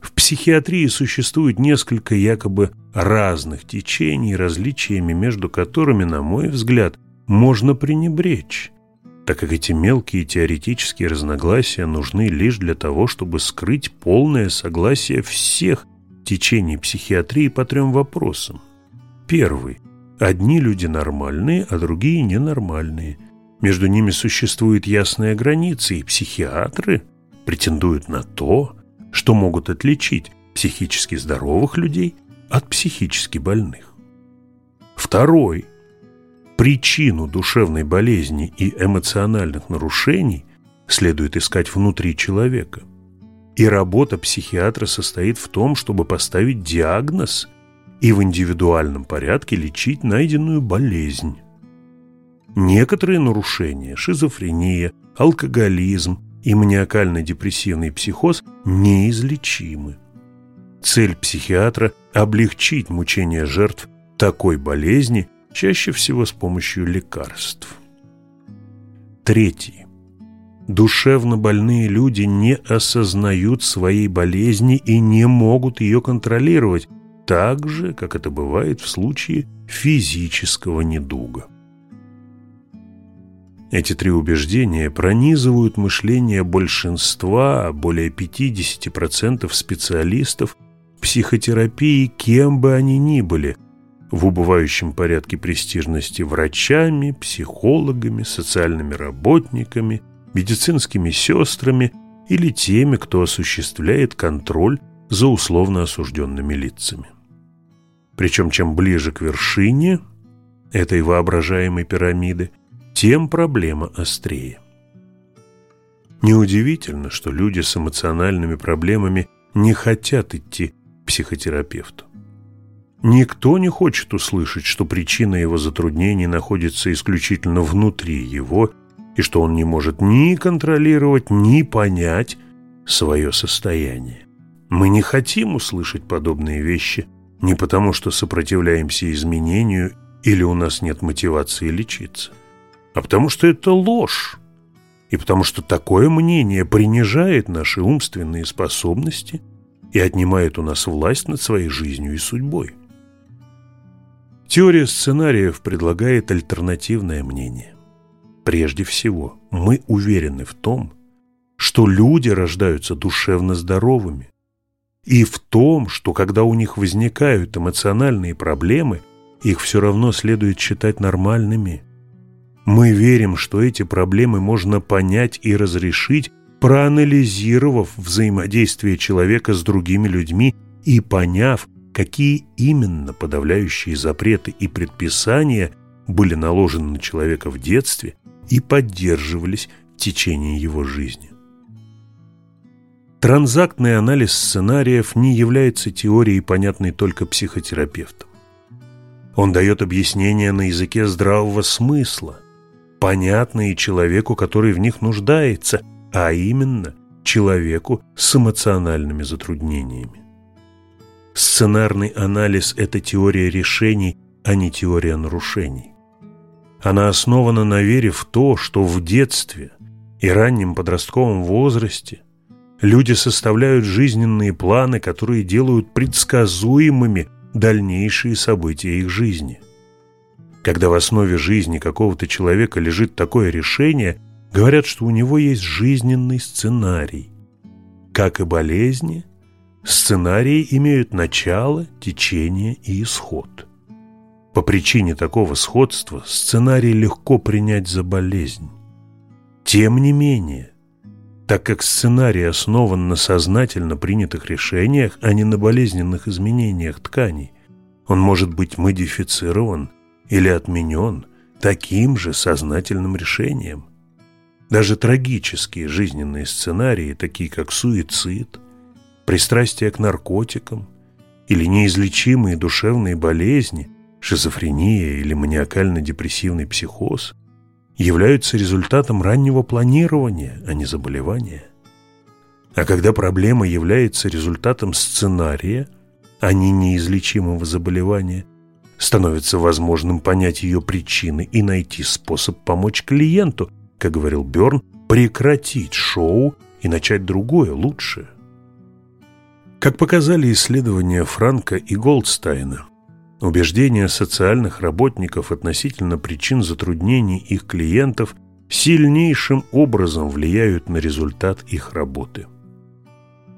В психиатрии существует несколько якобы разных течений, различиями между которыми, на мой взгляд, можно пренебречь, так как эти мелкие теоретические разногласия нужны лишь для того, чтобы скрыть полное согласие всех течений психиатрии по трем вопросам. Первый. Одни люди нормальные, а другие ненормальные. Между ними существует ясная граница, и психиатры претендуют на то, что могут отличить психически здоровых людей от психически больных. Второй. Причину душевной болезни и эмоциональных нарушений следует искать внутри человека. И работа психиатра состоит в том, чтобы поставить диагноз и в индивидуальном порядке лечить найденную болезнь. некоторые нарушения – шизофрения, алкоголизм и маниакально-депрессивный психоз – неизлечимы. Цель психиатра – облегчить мучения жертв такой болезни, чаще всего с помощью лекарств. Третий. Душевно больные люди не осознают своей болезни и не могут ее контролировать, так же, как это бывает в случае физического недуга. Эти три убеждения пронизывают мышление большинства, более 50% специалистов психотерапии, кем бы они ни были, в убывающем порядке престижности врачами, психологами, социальными работниками, медицинскими сестрами или теми, кто осуществляет контроль за условно осужденными лицами. Причем чем ближе к вершине этой воображаемой пирамиды, тем проблема острее. Неудивительно, что люди с эмоциональными проблемами не хотят идти к психотерапевту. Никто не хочет услышать, что причина его затруднений находится исключительно внутри его и что он не может ни контролировать, ни понять свое состояние. Мы не хотим услышать подобные вещи не потому, что сопротивляемся изменению или у нас нет мотивации лечиться, а потому что это ложь, и потому что такое мнение принижает наши умственные способности и отнимает у нас власть над своей жизнью и судьбой. Теория сценариев предлагает альтернативное мнение. Прежде всего, мы уверены в том, что люди рождаются душевно здоровыми, и в том, что когда у них возникают эмоциональные проблемы, их все равно следует считать нормальными. Мы верим, что эти проблемы можно понять и разрешить, проанализировав взаимодействие человека с другими людьми и поняв, какие именно подавляющие запреты и предписания были наложены на человека в детстве и поддерживались в течение его жизни. Транзактный анализ сценариев не является теорией, понятной только психотерапевтам. Он дает объяснения на языке здравого смысла, понятные человеку, который в них нуждается, а именно человеку с эмоциональными затруднениями. Сценарный анализ – это теория решений, а не теория нарушений. Она основана на вере в то, что в детстве и раннем подростковом возрасте Люди составляют жизненные планы, которые делают предсказуемыми дальнейшие события их жизни. Когда в основе жизни какого-то человека лежит такое решение, говорят, что у него есть жизненный сценарий. Как и болезни, сценарии имеют начало, течение и исход. По причине такого сходства сценарий легко принять за болезнь. Тем не менее, так как сценарий основан на сознательно принятых решениях, а не на болезненных изменениях тканей. Он может быть модифицирован или отменен таким же сознательным решением. Даже трагические жизненные сценарии, такие как суицид, пристрастие к наркотикам или неизлечимые душевные болезни, шизофрения или маниакально-депрессивный психоз – являются результатом раннего планирования, а не заболевания. А когда проблема является результатом сценария, а не неизлечимого заболевания, становится возможным понять ее причины и найти способ помочь клиенту, как говорил Берн, прекратить шоу и начать другое, лучшее. Как показали исследования Франка и Голдстайна, Убеждения социальных работников относительно причин затруднений их клиентов сильнейшим образом влияют на результат их работы.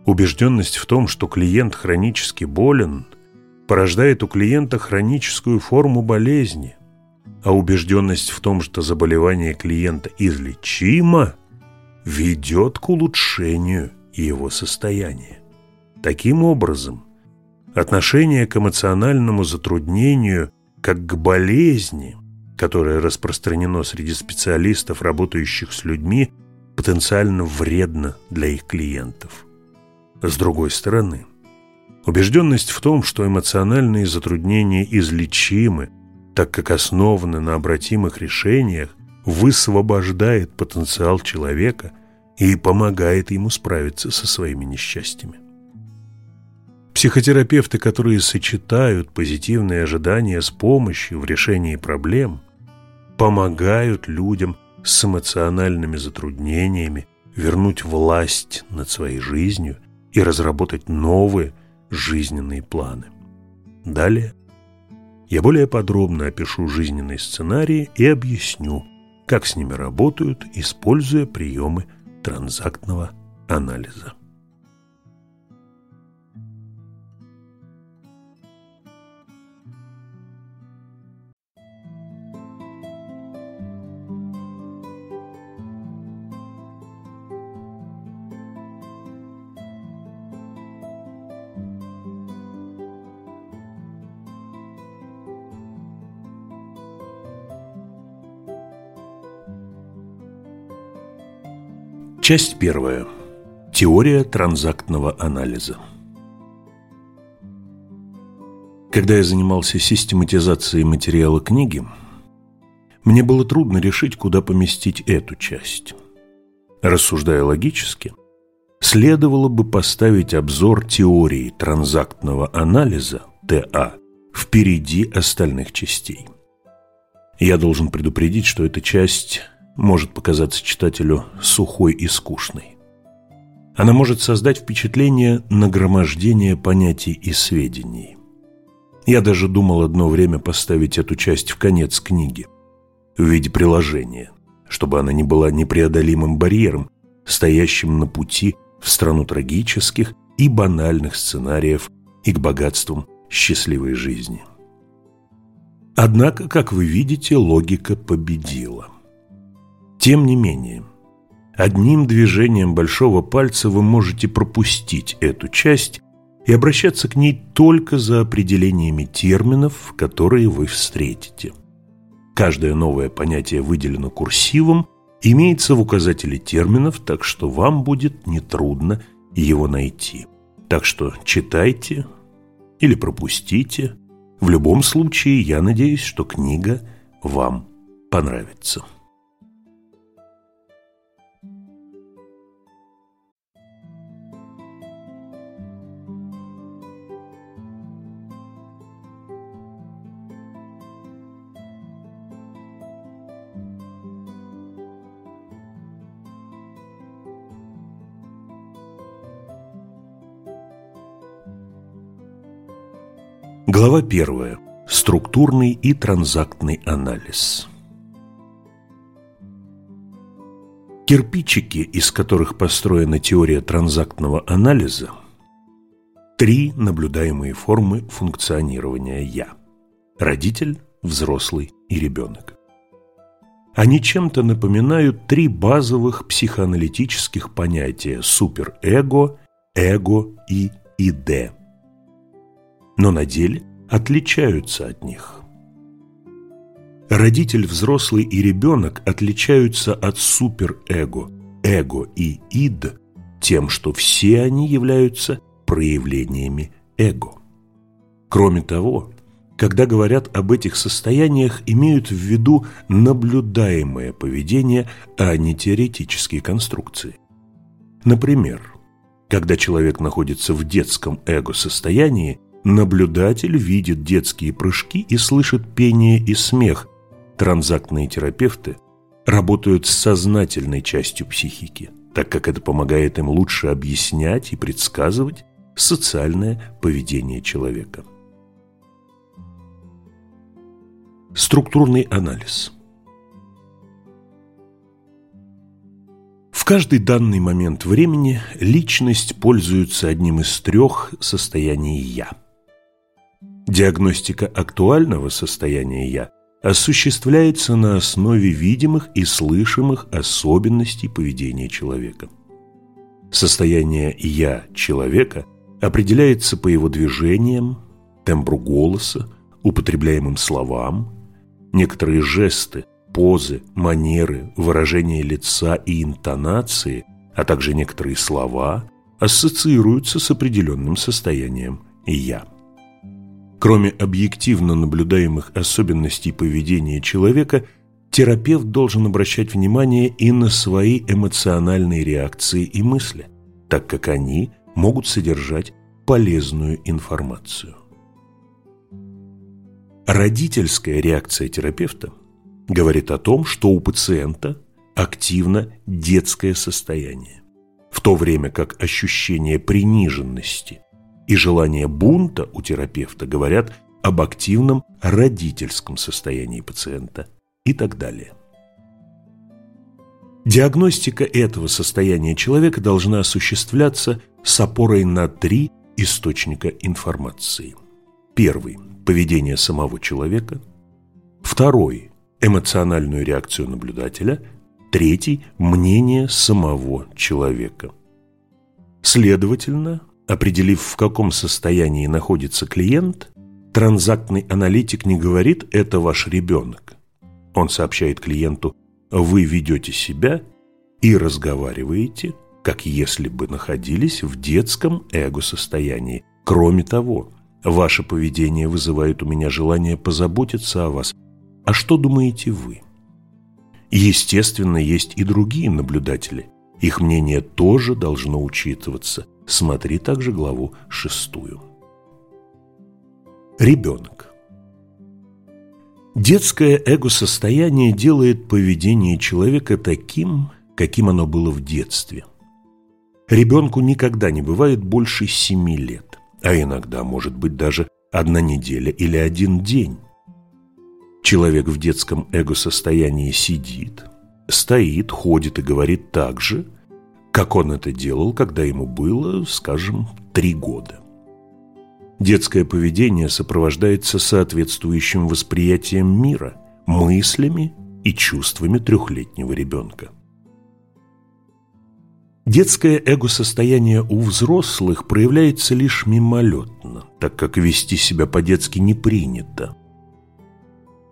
Убежденность в том, что клиент хронически болен, порождает у клиента хроническую форму болезни, а убежденность в том, что заболевание клиента излечимо, ведет к улучшению его состояния. Таким образом, Отношение к эмоциональному затруднению как к болезни, которое распространено среди специалистов, работающих с людьми, потенциально вредно для их клиентов. С другой стороны, убежденность в том, что эмоциональные затруднения излечимы, так как основаны на обратимых решениях, высвобождает потенциал человека и помогает ему справиться со своими несчастьями. Психотерапевты, которые сочетают позитивные ожидания с помощью в решении проблем, помогают людям с эмоциональными затруднениями вернуть власть над своей жизнью и разработать новые жизненные планы. Далее я более подробно опишу жизненные сценарии и объясню, как с ними работают, используя приемы транзактного анализа. Часть первая. Теория транзактного анализа. Когда я занимался систематизацией материала книги, мне было трудно решить, куда поместить эту часть. Рассуждая логически, следовало бы поставить обзор теории транзактного анализа, ТА, впереди остальных частей. Я должен предупредить, что эта часть может показаться читателю сухой и скучной. Она может создать впечатление нагромождения понятий и сведений. Я даже думал одно время поставить эту часть в конец книги в виде приложения, чтобы она не была непреодолимым барьером, стоящим на пути в страну трагических и банальных сценариев и к богатствам счастливой жизни. Однако, как вы видите, логика победила – тем не менее, одним движением большого пальца вы можете пропустить эту часть и обращаться к ней только за определениями терминов, которые вы встретите. Каждое новое понятие выделено курсивом, имеется в указателе терминов, так что вам будет нетрудно его найти. Так что читайте или пропустите. В любом случае, я надеюсь, что книга вам понравится. Глава первая. Структурный и транзактный анализ. Кирпичики, из которых построена теория транзактного анализа, три наблюдаемые формы функционирования «я» – родитель, взрослый и ребенок. Они чем-то напоминают три базовых психоаналитических понятия – суперэго, эго и иде. Но на деле отличаются от них. Родитель, взрослый и ребенок отличаются от суперэго, эго и ид тем, что все они являются проявлениями эго. Кроме того, когда говорят об этих состояниях, имеют в виду наблюдаемое поведение, а не теоретические конструкции. Например, когда человек находится в детском эго-состоянии, Наблюдатель видит детские прыжки и слышит пение и смех. Транзактные терапевты работают с сознательной частью психики, так как это помогает им лучше объяснять и предсказывать социальное поведение человека. Структурный анализ В каждый данный момент времени личность пользуется одним из трех состояний «я». Диагностика актуального состояния «я» осуществляется на основе видимых и слышимых особенностей поведения человека. Состояние «я» человека определяется по его движениям, тембру голоса, употребляемым словам, некоторые жесты, позы, манеры, выражения лица и интонации, а также некоторые слова ассоциируются с определенным состоянием «я». Кроме объективно наблюдаемых особенностей поведения человека, терапевт должен обращать внимание и на свои эмоциональные реакции и мысли, так как они могут содержать полезную информацию. Родительская реакция терапевта говорит о том, что у пациента активно детское состояние, в то время как ощущение приниженности и желание бунта у терапевта говорят об активном родительском состоянии пациента и так далее. Диагностика этого состояния человека должна осуществляться с опорой на три источника информации. Первый – поведение самого человека. Второй – эмоциональную реакцию наблюдателя. Третий – мнение самого человека. Следовательно, определив, в каком состоянии находится клиент, транзактный аналитик не говорит «это ваш ребенок». Он сообщает клиенту «вы ведете себя и разговариваете – как если бы находились в детском эго-состоянии. Кроме того, ваше поведение вызывает у меня желание позаботиться о вас. А что думаете вы? Естественно, есть и другие наблюдатели. Их мнение тоже должно учитываться. Смотри также главу шестую. Ребенок. Детское эго-состояние делает поведение человека таким, каким оно было в детстве – Ребенку никогда не бывает больше семи лет, а иногда может быть даже одна неделя или один день. Человек в детском эго-состоянии сидит, стоит, ходит и говорит так же, как он это делал, когда ему было, скажем, три года. Детское поведение сопровождается соответствующим восприятием мира, мыслями и чувствами трехлетнего ребенка. Детское эго-состояние у взрослых проявляется лишь мимолетно, так как вести себя по-детски не принято.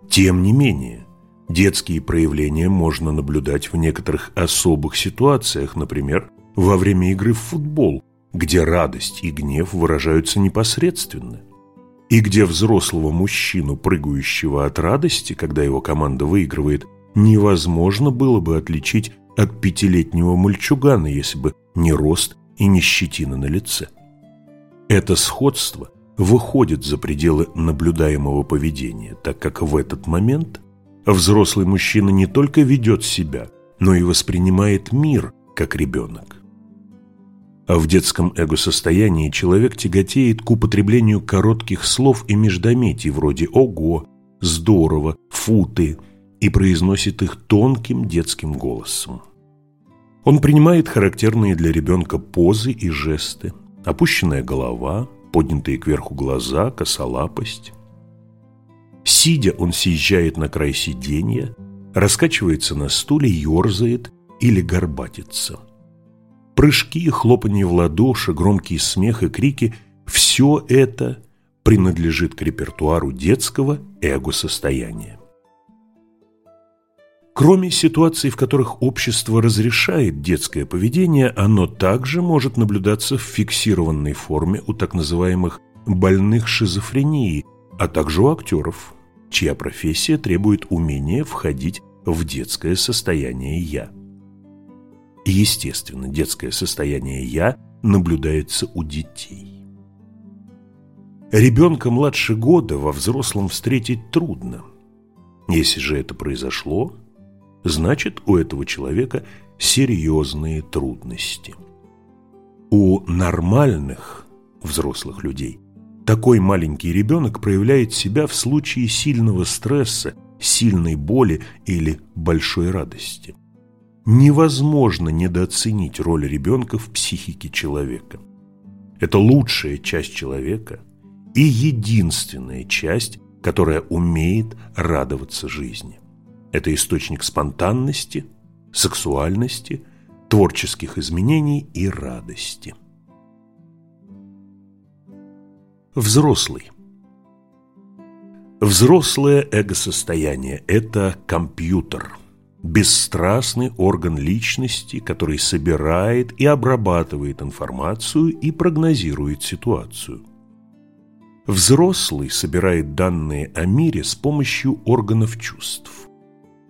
Тем не менее, детские проявления можно наблюдать в некоторых особых ситуациях, например, во время игры в футбол, где радость и гнев выражаются непосредственно, и где взрослого мужчину, прыгающего от радости, когда его команда выигрывает, невозможно было бы отличить от пятилетнего мальчугана, если бы не рост и не щетина на лице. Это сходство выходит за пределы наблюдаемого поведения, так как в этот момент взрослый мужчина не только ведет себя, но и воспринимает мир как ребенок. А в детском эго-состоянии человек тяготеет к употреблению коротких слов и междометий вроде «ого», «здорово», «футы», и произносит их тонким детским голосом. Он принимает характерные для ребенка позы и жесты, опущенная голова, поднятые кверху глаза, косолапость. Сидя, он съезжает на край сиденья, раскачивается на стуле, ерзает или горбатится. Прыжки, хлопанье в ладоши, громкий смех и крики – все это принадлежит к репертуару детского эго-состояния. Кроме ситуаций, в которых общество разрешает детское поведение, оно также может наблюдаться в фиксированной форме у так называемых больных шизофренией, а также у актеров, чья профессия требует умения входить в детское состояние «я». Естественно, детское состояние «я» наблюдается у детей. Ребенка младше года во взрослом встретить трудно. Если же это произошло – значит у этого человека серьезные трудности. У нормальных взрослых людей такой маленький ребенок проявляет себя в случае сильного стресса, сильной боли или большой радости. Невозможно недооценить роль ребенка в психике человека. Это лучшая часть человека и единственная часть, которая умеет радоваться жизни. Это источник спонтанности, сексуальности, творческих изменений и радости. Взрослый. Взрослое эго-состояние – это компьютер, бесстрастный орган личности, который собирает и обрабатывает информацию и прогнозирует ситуацию. Взрослый собирает данные о мире с помощью органов чувств,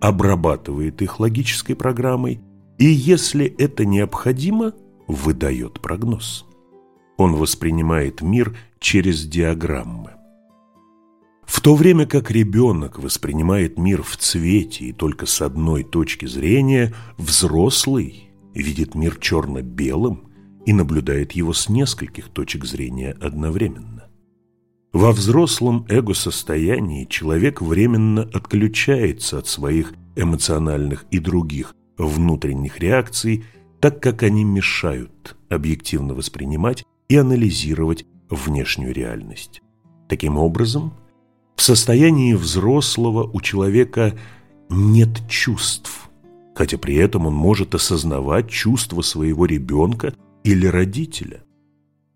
обрабатывает их логической программой и, если это необходимо, выдает прогноз. Он воспринимает мир через диаграммы. В то время как ребенок воспринимает мир в цвете и только с одной точки зрения, взрослый видит мир черно-белым и наблюдает его с нескольких точек зрения одновременно. Во взрослом эго-состоянии человек временно отключается от своих эмоциональных и других внутренних реакций, так как они мешают объективно воспринимать и анализировать внешнюю реальность. Таким образом, в состоянии взрослого у человека нет чувств, хотя при этом он может осознавать чувства своего ребенка или родителя.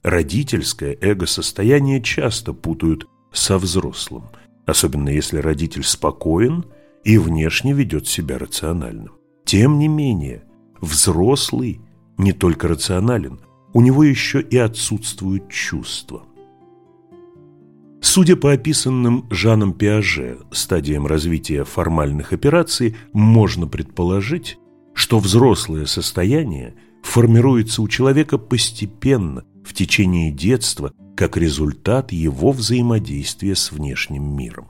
Родительское эго-состояние часто путают со взрослым, особенно если родитель спокоен и внешне ведет себя рациональным. Тем не менее, взрослый не только рационален, у него еще и отсутствуют чувства. Судя по описанным Жаном Пиаже стадиям развития формальных операций, можно предположить, что взрослое состояние формируется у человека постепенно, в течение детства, как результат его взаимодействия с внешним миром.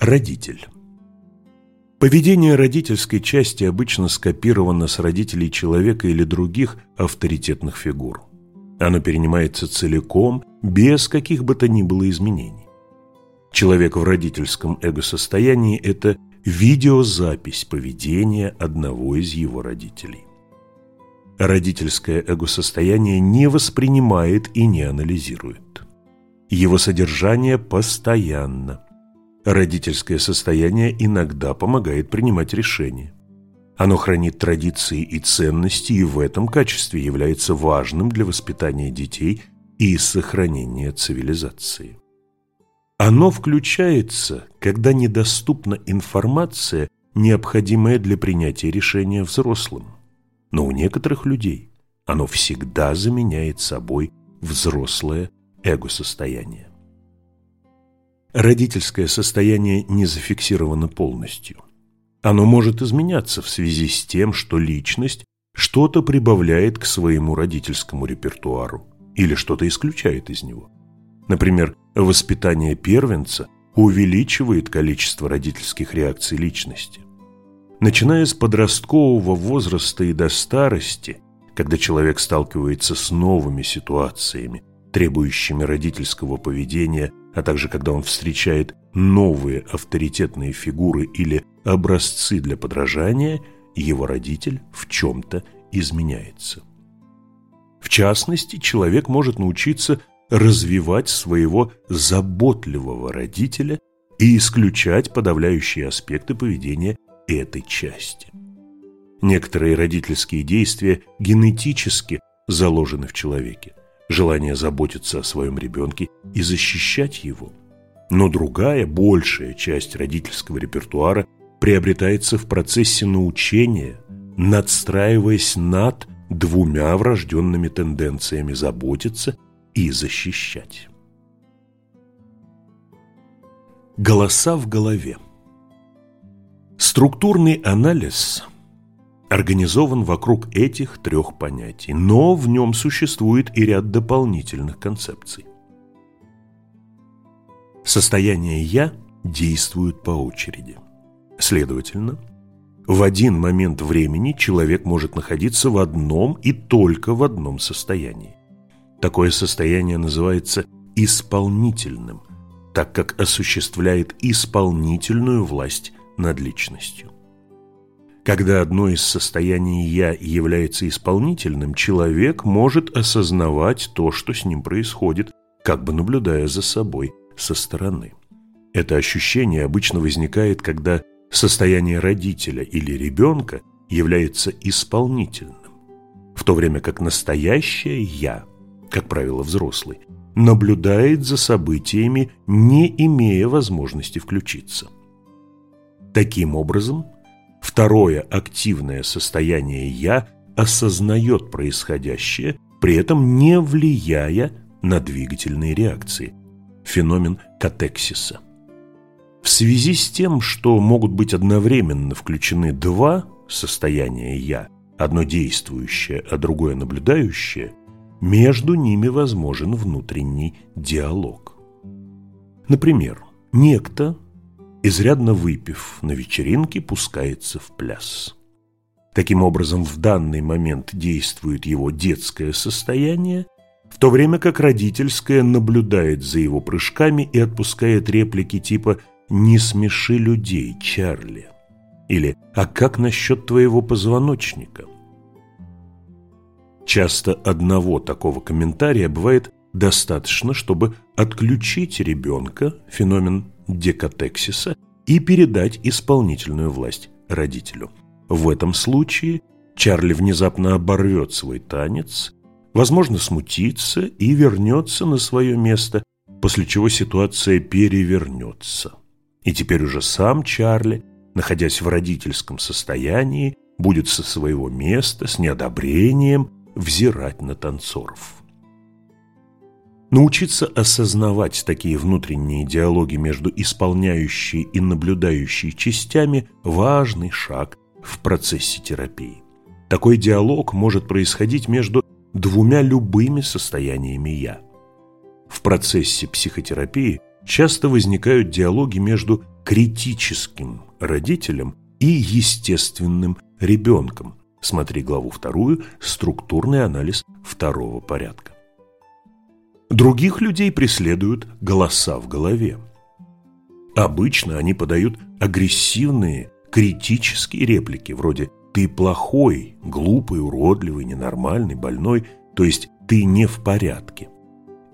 Родитель Поведение родительской части обычно скопировано с родителей человека или других авторитетных фигур. Оно перенимается целиком, без каких бы то ни было изменений. Человек в родительском эго-состоянии – это видеозапись поведения одного из его родителей. Родительское эго-состояние не воспринимает и не анализирует. Его содержание постоянно. Родительское состояние иногда помогает принимать решения. Оно хранит традиции и ценности и в этом качестве является важным для воспитания детей и сохранения цивилизации. Оно включается, когда недоступна информация, необходимая для принятия решения взрослым. Но у некоторых людей оно всегда заменяет собой взрослое эго-состояние. Родительское состояние не зафиксировано полностью. Оно может изменяться в связи с тем, что личность что-то прибавляет к своему родительскому репертуару или что-то исключает из него. Например, воспитание первенца увеличивает количество родительских реакций личности. Начиная с подросткового возраста и до старости, когда человек сталкивается с новыми ситуациями, требующими родительского поведения, а также когда он встречает новые авторитетные фигуры или образцы для подражания, его родитель в чем-то изменяется. В частности, человек может научиться развивать своего заботливого родителя и исключать подавляющие аспекты поведения этой части. Некоторые родительские действия генетически заложены в человеке. Желание заботиться о своем ребенке и защищать его. Но другая, большая часть родительского репертуара приобретается в процессе научения, надстраиваясь над двумя врожденными тенденциями заботиться и защищать. Голоса в голове Структурный анализ организован вокруг этих трех понятий, но в нем существует и ряд дополнительных концепций. Состояние «я» действуют по очереди. Следовательно, в один момент времени человек может находиться в одном и только в одном состоянии. Такое состояние называется исполнительным, так как осуществляет исполнительную власть над личностью. Когда одно из состояний «я» является исполнительным, человек может осознавать то, что с ним происходит, как бы наблюдая за собой со стороны. Это ощущение обычно возникает, когда состояние родителя или ребенка является исполнительным, в то время как настоящее «я», как правило взрослый, наблюдает за событиями, не имея возможности включиться. Таким образом, второе активное состояние «я» осознает происходящее, при этом не влияя на двигательные реакции, феномен катексиса. В связи с тем, что могут быть одновременно включены два состояния «я», одно действующее, а другое наблюдающее, между ними возможен внутренний диалог. Например, некто, изрядно выпив на вечеринке, пускается в пляс. Таким образом, в данный момент действует его детское состояние, в то время как родительское наблюдает за его прыжками и отпускает реплики типа «Не смеши людей, Чарли» или «А как насчет твоего позвоночника?» Часто одного такого комментария бывает достаточно, чтобы отключить ребенка, феномен декатексиса, и передать исполнительную власть родителю. В этом случае Чарли внезапно оборвет свой танец, возможно, смутится и вернется на свое место, после чего ситуация перевернется. И теперь уже сам Чарли, находясь в родительском состоянии, будет со своего места с неодобрением взирать на танцоров. Научиться осознавать такие внутренние диалоги между исполняющей и наблюдающей частями – важный шаг в процессе терапии. Такой диалог может происходить между двумя любыми состояниями «я». В процессе психотерапии часто возникают диалоги между критическим родителем и естественным ребенком, Смотри главу вторую «Структурный анализ второго порядка». Других людей преследуют голоса в голове. Обычно они подают агрессивные, критические реплики, вроде «ты плохой, глупый, уродливый, ненормальный, больной», то есть «ты не в порядке».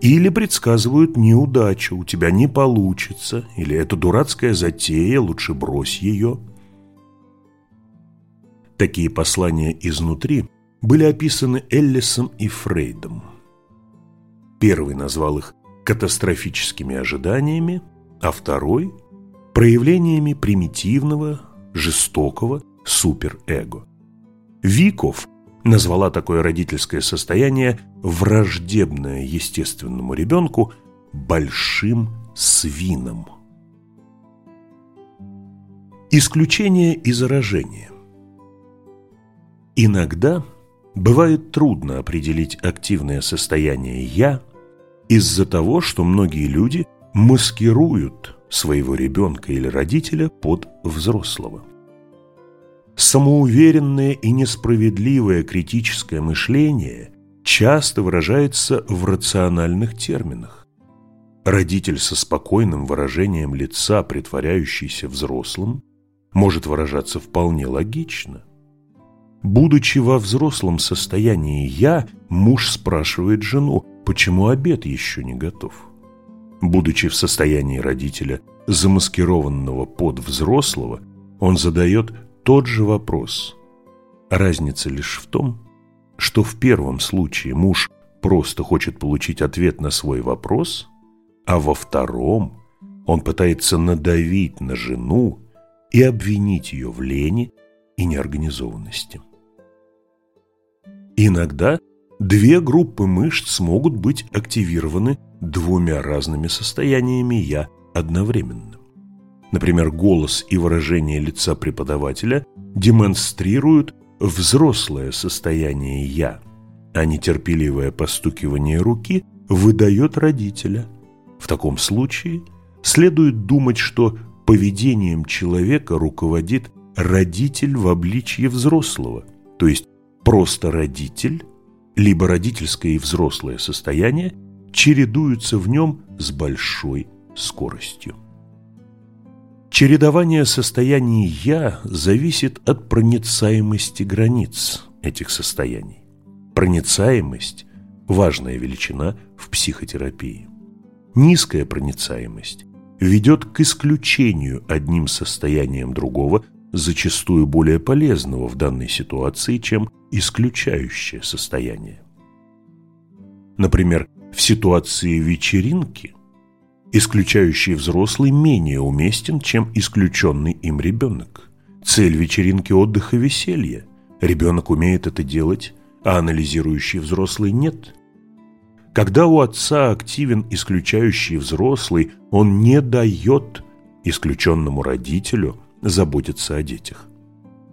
Или предсказывают неудачу, у тебя не получится, или это дурацкая затея, лучше брось ее – Такие послания изнутри были описаны Эллисом и Фрейдом. Первый назвал их катастрофическими ожиданиями, а второй – проявлениями примитивного, жестокого суперэго. Виков назвала такое родительское состояние враждебное естественному ребенку большим свином. Исключение и заражение Иногда бывает трудно определить активное состояние «я» из-за того, что многие люди маскируют своего ребенка или родителя под взрослого. Самоуверенное и несправедливое критическое мышление часто выражается в рациональных терминах. Родитель со спокойным выражением лица, притворяющийся взрослым, может выражаться вполне логично – Будучи во взрослом состоянии «я», муж спрашивает жену, почему обед еще не готов. Будучи в состоянии родителя, замаскированного под взрослого, он задает тот же вопрос. Разница лишь в том, что в первом случае муж просто хочет получить ответ на свой вопрос, а во втором он пытается надавить на жену и обвинить ее в лени и неорганизованности. Иногда две группы мышц могут быть активированы двумя разными состояниями «я» одновременно. Например, голос и выражение лица преподавателя демонстрируют взрослое состояние «я», а нетерпеливое постукивание руки выдает родителя. В таком случае следует думать, что поведением человека руководит родитель в обличье взрослого, то есть просто родитель, либо родительское и взрослое состояние чередуются в нем с большой скоростью. Чередование состояний «я» зависит от проницаемости границ этих состояний. Проницаемость – важная величина в психотерапии. Низкая проницаемость ведет к исключению одним состоянием другого зачастую более полезного в данной ситуации, чем исключающее состояние. Например, в ситуации вечеринки исключающий взрослый менее уместен, чем исключенный им ребенок. Цель вечеринки – отдых и веселье. Ребенок умеет это делать, а анализирующий взрослый нет. Когда у отца активен исключающий взрослый, он не дает исключенному родителю заботиться о детях.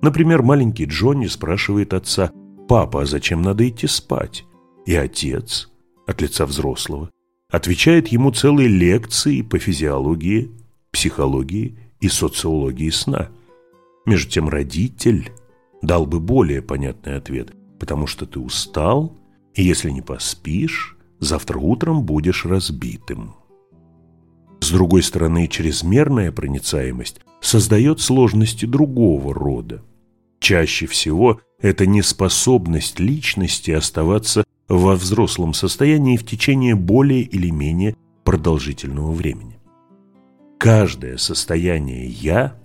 Например, маленький Джонни спрашивает отца, «Папа, а зачем надо идти спать?» И отец, от лица взрослого, отвечает ему целые лекции по физиологии, психологии и социологии сна. Между тем родитель дал бы более понятный ответ, потому что ты устал, и если не поспишь, завтра утром будешь разбитым. С другой стороны, чрезмерная проницаемость создает сложности другого рода. Чаще всего это неспособность личности оставаться во взрослом состоянии в течение более или менее продолжительного времени. Каждое состояние «я»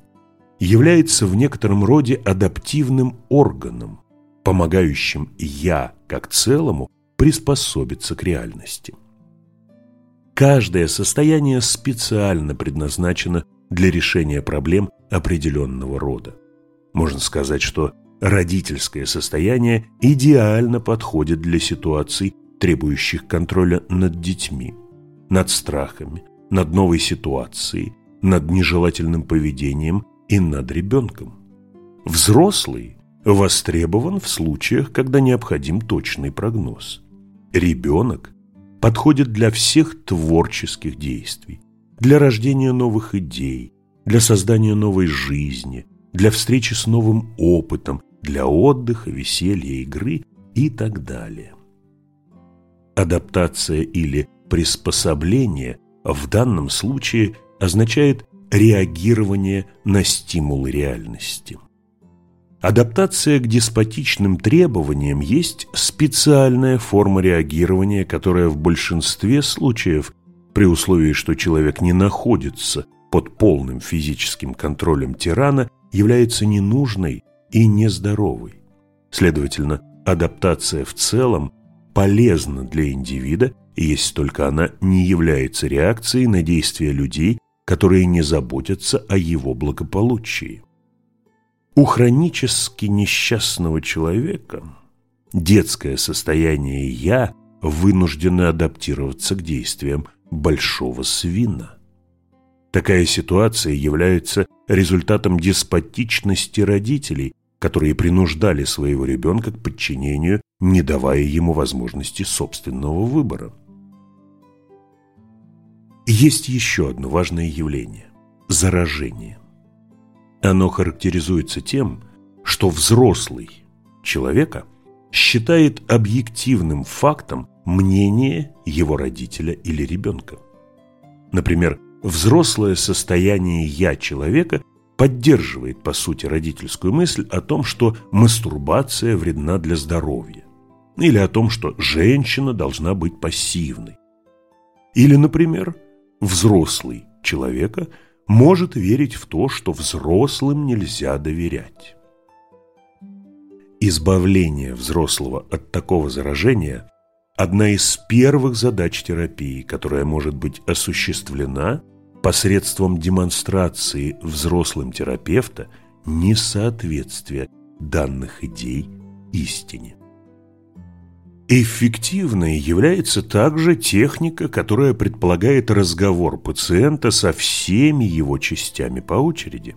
является в некотором роде адаптивным органом, помогающим «я» как целому приспособиться к реальности. Каждое состояние специально предназначено для решения проблем определенного рода. Можно сказать, что родительское состояние идеально подходит для ситуаций, требующих контроля над детьми, над страхами, над новой ситуацией, над нежелательным поведением и над ребенком. Взрослый востребован в случаях, когда необходим точный прогноз. Ребенок подходит для всех творческих действий, для рождения новых идей, для создания новой жизни, для встречи с новым опытом, для отдыха, веселья, игры и так далее. Адаптация или приспособление в данном случае означает реагирование на стимулы реальности. Адаптация к деспотичным требованиям есть специальная форма реагирования, которая в большинстве случаев, при условии, что человек не находится под полным физическим контролем тирана, является ненужной и нездоровой. Следовательно, адаптация в целом полезна для индивида, если только она не является реакцией на действия людей, которые не заботятся о его благополучии. У хронически несчастного человека детское состояние «я» вынуждено адаптироваться к действиям большого свина. Такая ситуация является результатом деспотичности родителей, которые принуждали своего ребенка к подчинению, не давая ему возможности собственного выбора. Есть еще одно важное явление – заражение – оно характеризуется тем, что взрослый человека считает объективным фактом мнение его родителя или ребенка. Например, взрослое состояние «я» человека поддерживает, по сути, родительскую мысль о том, что мастурбация вредна для здоровья, или о том, что женщина должна быть пассивной. Или, например, взрослый человека – может верить в то, что взрослым нельзя доверять. Избавление взрослого от такого заражения – одна из первых задач терапии, которая может быть осуществлена посредством демонстрации взрослым терапевта несоответствия данных идей истине. Эффективной является также техника, которая предполагает разговор пациента со всеми его частями по очереди.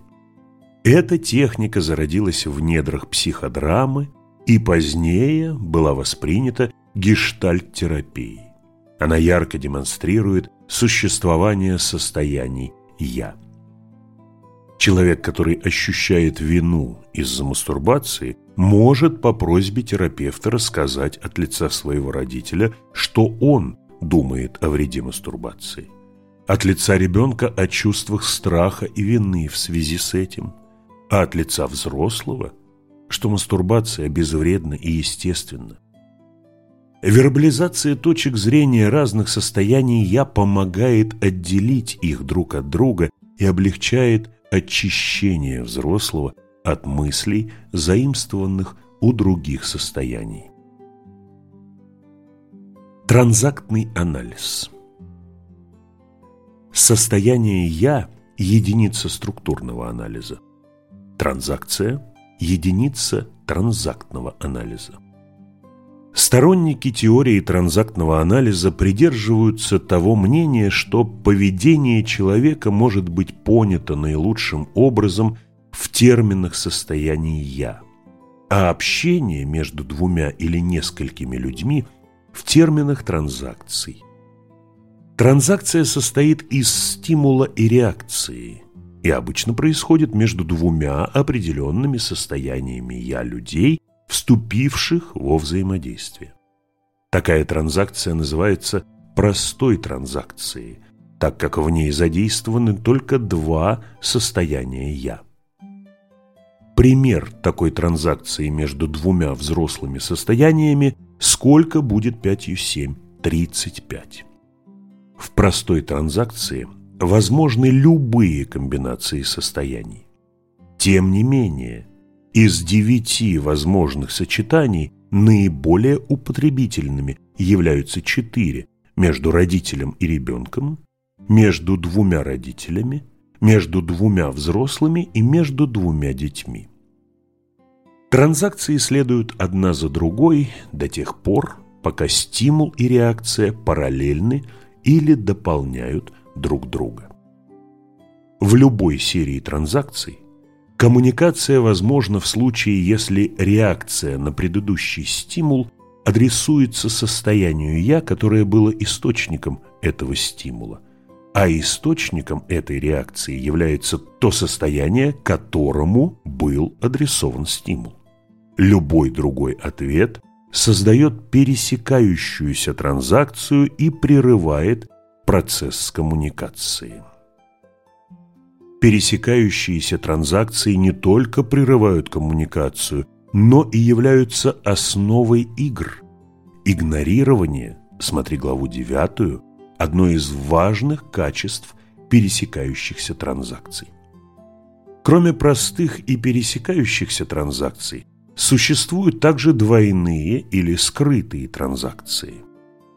Эта техника зародилась в недрах психодрамы и позднее была воспринята гештальт-терапией. Она ярко демонстрирует существование состояний «я». Человек, который ощущает вину из-за мастурбации, может по просьбе терапевта рассказать от лица своего родителя, что он думает о вреде мастурбации. От лица ребенка о чувствах страха и вины в связи с этим. А от лица взрослого, что мастурбация безвредна и естественна. Вербализация точек зрения разных состояний «я» помогает отделить их друг от друга и облегчает очищение взрослого от мыслей, заимствованных у других состояний. Транзактный анализ Состояние «я» – единица структурного анализа. Транзакция – единица транзактного анализа. Сторонники теории транзактного анализа придерживаются того мнения, что поведение человека может быть понято наилучшим образом в терминах состояния «я», а общение между двумя или несколькими людьми в терминах транзакций. Транзакция состоит из стимула и реакции и обычно происходит между двумя определенными состояниями «я» людей – вступивших во взаимодействие. Такая транзакция называется простой транзакцией, так как в ней задействованы только два состояния «я». Пример такой транзакции между двумя взрослыми состояниями сколько будет 5 7? 35. В простой транзакции возможны любые комбинации состояний. Тем не менее, из девяти возможных сочетаний наиболее употребительными являются четыре между родителем и ребенком, между двумя родителями, между двумя взрослыми и между двумя детьми. Транзакции следуют одна за другой до тех пор, пока стимул и реакция параллельны или дополняют друг друга. В любой серии транзакций Коммуникация возможна в случае, если реакция на предыдущий стимул адресуется состоянию «я», которое было источником этого стимула. А источником этой реакции является то состояние, которому был адресован стимул. Любой другой ответ создает пересекающуюся транзакцию и прерывает процесс коммуникации. Пересекающиеся транзакции не только прерывают коммуникацию, но и являются основой игр. Игнорирование, смотри главу 9, одно из важных качеств пересекающихся транзакций. Кроме простых и пересекающихся транзакций, существуют также двойные или скрытые транзакции.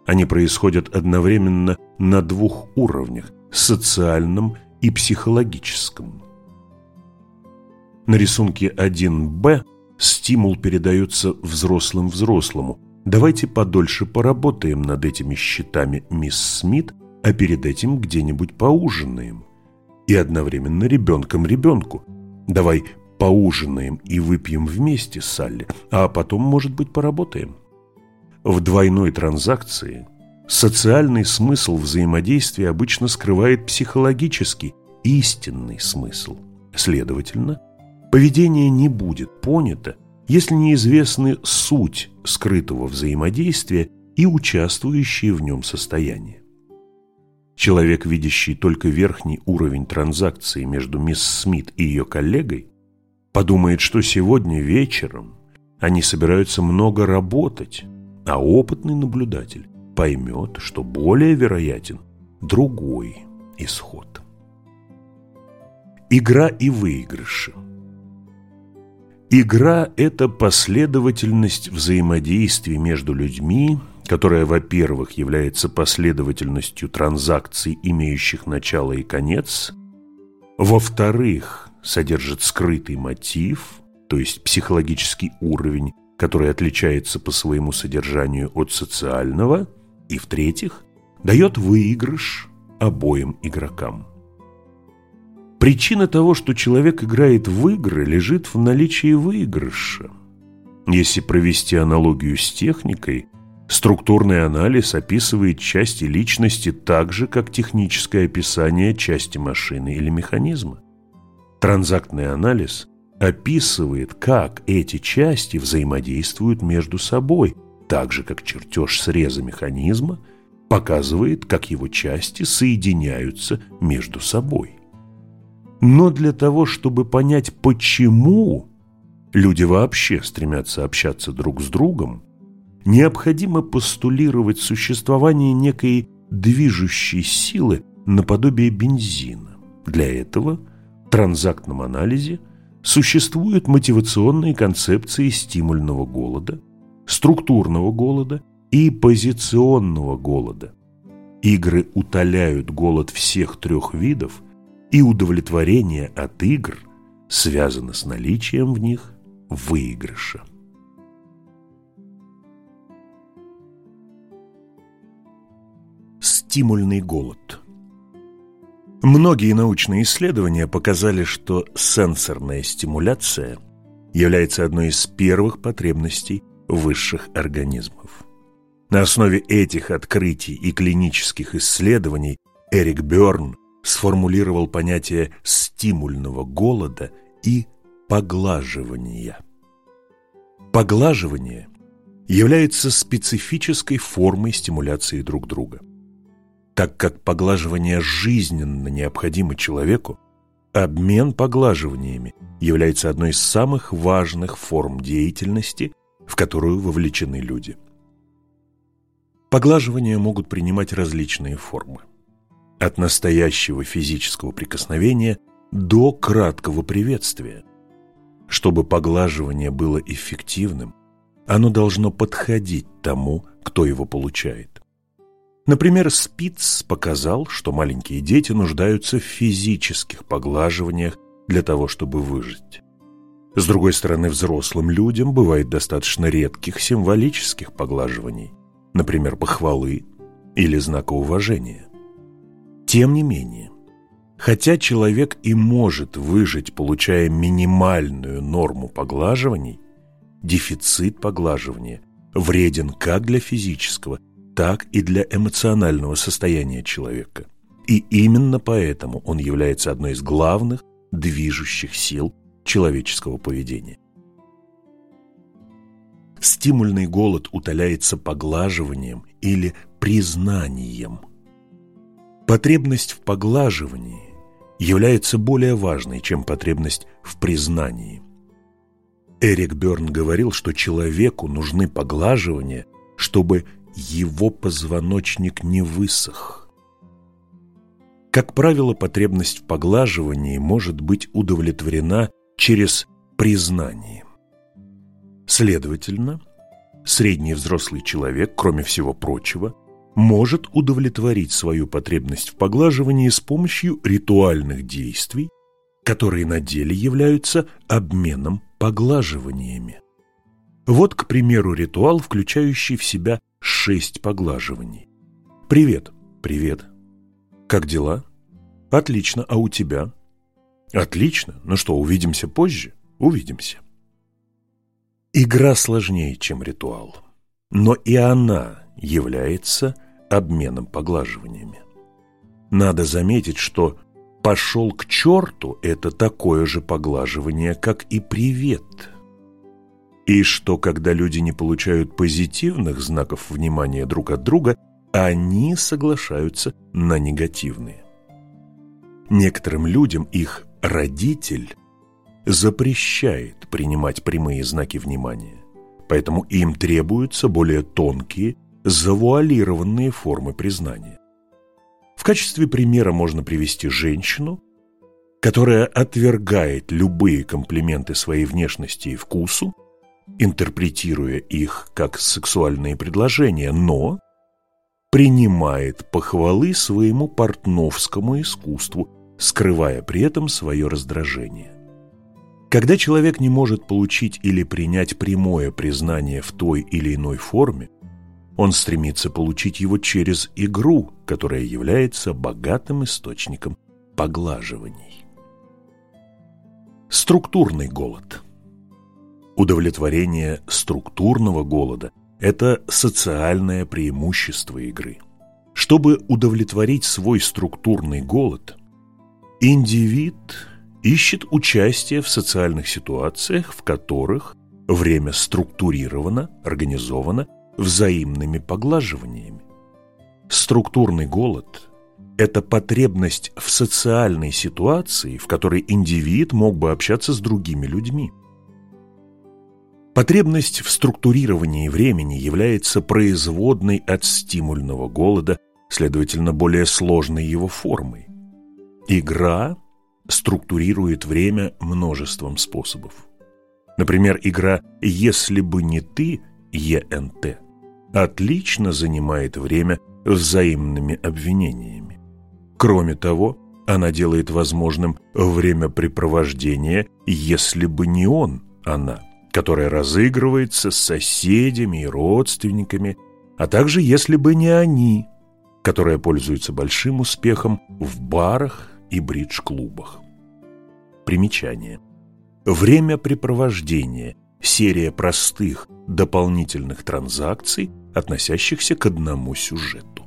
Они происходят одновременно на двух уровнях – социальном и психологическом. На рисунке 1Б стимул передается взрослым взрослому. Давайте подольше поработаем над этими счетами, мисс Смит, а перед этим где-нибудь поужинаем. И одновременно ребенком ребенку. Давай поужинаем и выпьем вместе, Салли, а потом, может быть, поработаем. В двойной транзакции – Социальный смысл взаимодействия обычно скрывает психологический, истинный смысл. Следовательно, поведение не будет понято, если неизвестны суть скрытого взаимодействия и участвующие в нем состояния. Человек, видящий только верхний уровень транзакции между мисс Смит и ее коллегой, подумает, что сегодня вечером они собираются много работать, а опытный наблюдатель поймет, что более вероятен другой исход. Игра и выигрыши Игра – это последовательность взаимодействий между людьми, которая, во-первых, является последовательностью транзакций, имеющих начало и конец, во-вторых, содержит скрытый мотив, то есть психологический уровень, который отличается по своему содержанию от социального – и, в-третьих, дает выигрыш обоим игрокам. Причина того, что человек играет в игры, лежит в наличии выигрыша. Если провести аналогию с техникой, структурный анализ описывает части личности так же, как техническое описание части машины или механизма. Транзактный анализ описывает, как эти части взаимодействуют между собой, так же как чертеж среза механизма показывает, как его части соединяются между собой. Но для того, чтобы понять, почему люди вообще стремятся общаться друг с другом, необходимо постулировать существование некой движущей силы наподобие бензина. Для этого в транзактном анализе существуют мотивационные концепции стимульного голода – структурного голода и позиционного голода. Игры утоляют голод всех трех видов, и удовлетворение от игр связано с наличием в них выигрыша. Стимульный голод Многие научные исследования показали, что сенсорная стимуляция является одной из первых потребностей – высших организмов. На основе этих открытий и клинических исследований Эрик Бёрн сформулировал понятие стимульного голода и поглаживания. Поглаживание является специфической формой стимуляции друг друга. Так как поглаживание жизненно необходимо человеку, обмен поглаживаниями является одной из самых важных форм деятельности, в которую вовлечены люди. Поглаживания могут принимать различные формы. От настоящего физического прикосновения до краткого приветствия. Чтобы поглаживание было эффективным, оно должно подходить тому, кто его получает. Например, Спиц показал, что маленькие дети нуждаются в физических поглаживаниях для того, чтобы выжить. С другой стороны, взрослым людям бывает достаточно редких символических поглаживаний, например, похвалы или знака уважения. Тем не менее, хотя человек и может выжить, получая минимальную норму поглаживаний, дефицит поглаживания вреден как для физического, так и для эмоционального состояния человека. И именно поэтому он является одной из главных движущих сил человеческого поведения. Стимульный голод утоляется поглаживанием или признанием. Потребность в поглаживании является более важной, чем потребность в признании. Эрик Берн говорил, что человеку нужны поглаживания, чтобы его позвоночник не высох. Как правило, потребность в поглаживании может быть удовлетворена через признание. Следовательно, средний взрослый человек, кроме всего прочего, может удовлетворить свою потребность в поглаживании с помощью ритуальных действий, которые на деле являются обменом поглаживаниями. Вот, к примеру, ритуал, включающий в себя шесть поглаживаний. «Привет». «Привет». «Как дела?» «Отлично. А у тебя?» «Отлично. Ну что, увидимся позже?» «Увидимся». Игра сложнее, чем ритуал. Но и она является обменом поглаживаниями. Надо заметить, что «пошел к черту» – это такое же поглаживание, как и «привет». И что, когда люди не получают позитивных знаков внимания друг от друга, они соглашаются на негативные. Некоторым людям их родитель запрещает принимать прямые знаки внимания, поэтому им требуются более тонкие, завуалированные формы признания. В качестве примера можно привести женщину, которая отвергает любые комплименты своей внешности и вкусу, интерпретируя их как сексуальные предложения, но принимает похвалы своему портновскому искусству, скрывая при этом свое раздражение. Когда человек не может получить или принять прямое признание в той или иной форме, он стремится получить его через игру, которая является богатым источником поглаживаний. Структурный голод – Удовлетворение структурного голода – это социальное преимущество игры. Чтобы удовлетворить свой структурный голод, индивид ищет участие в социальных ситуациях, в которых время структурировано, организовано взаимными поглаживаниями. Структурный голод – это потребность в социальной ситуации, в которой индивид мог бы общаться с другими людьми. Потребность в структурировании времени является производной от стимульного голода, следовательно, более сложной его формой. Игра структурирует время множеством способов. Например, игра «Если бы не ты» ЕНТ отлично занимает время взаимными обвинениями. Кроме того, она делает возможным времяпрепровождение «Если бы не он, она» которая разыгрывается с соседями и родственниками, а также если бы не они, которая пользуется большим успехом в барах и бридж-клубах. Примечание. Времяпрепровождение – серия простых дополнительных транзакций, относящихся к одному сюжету.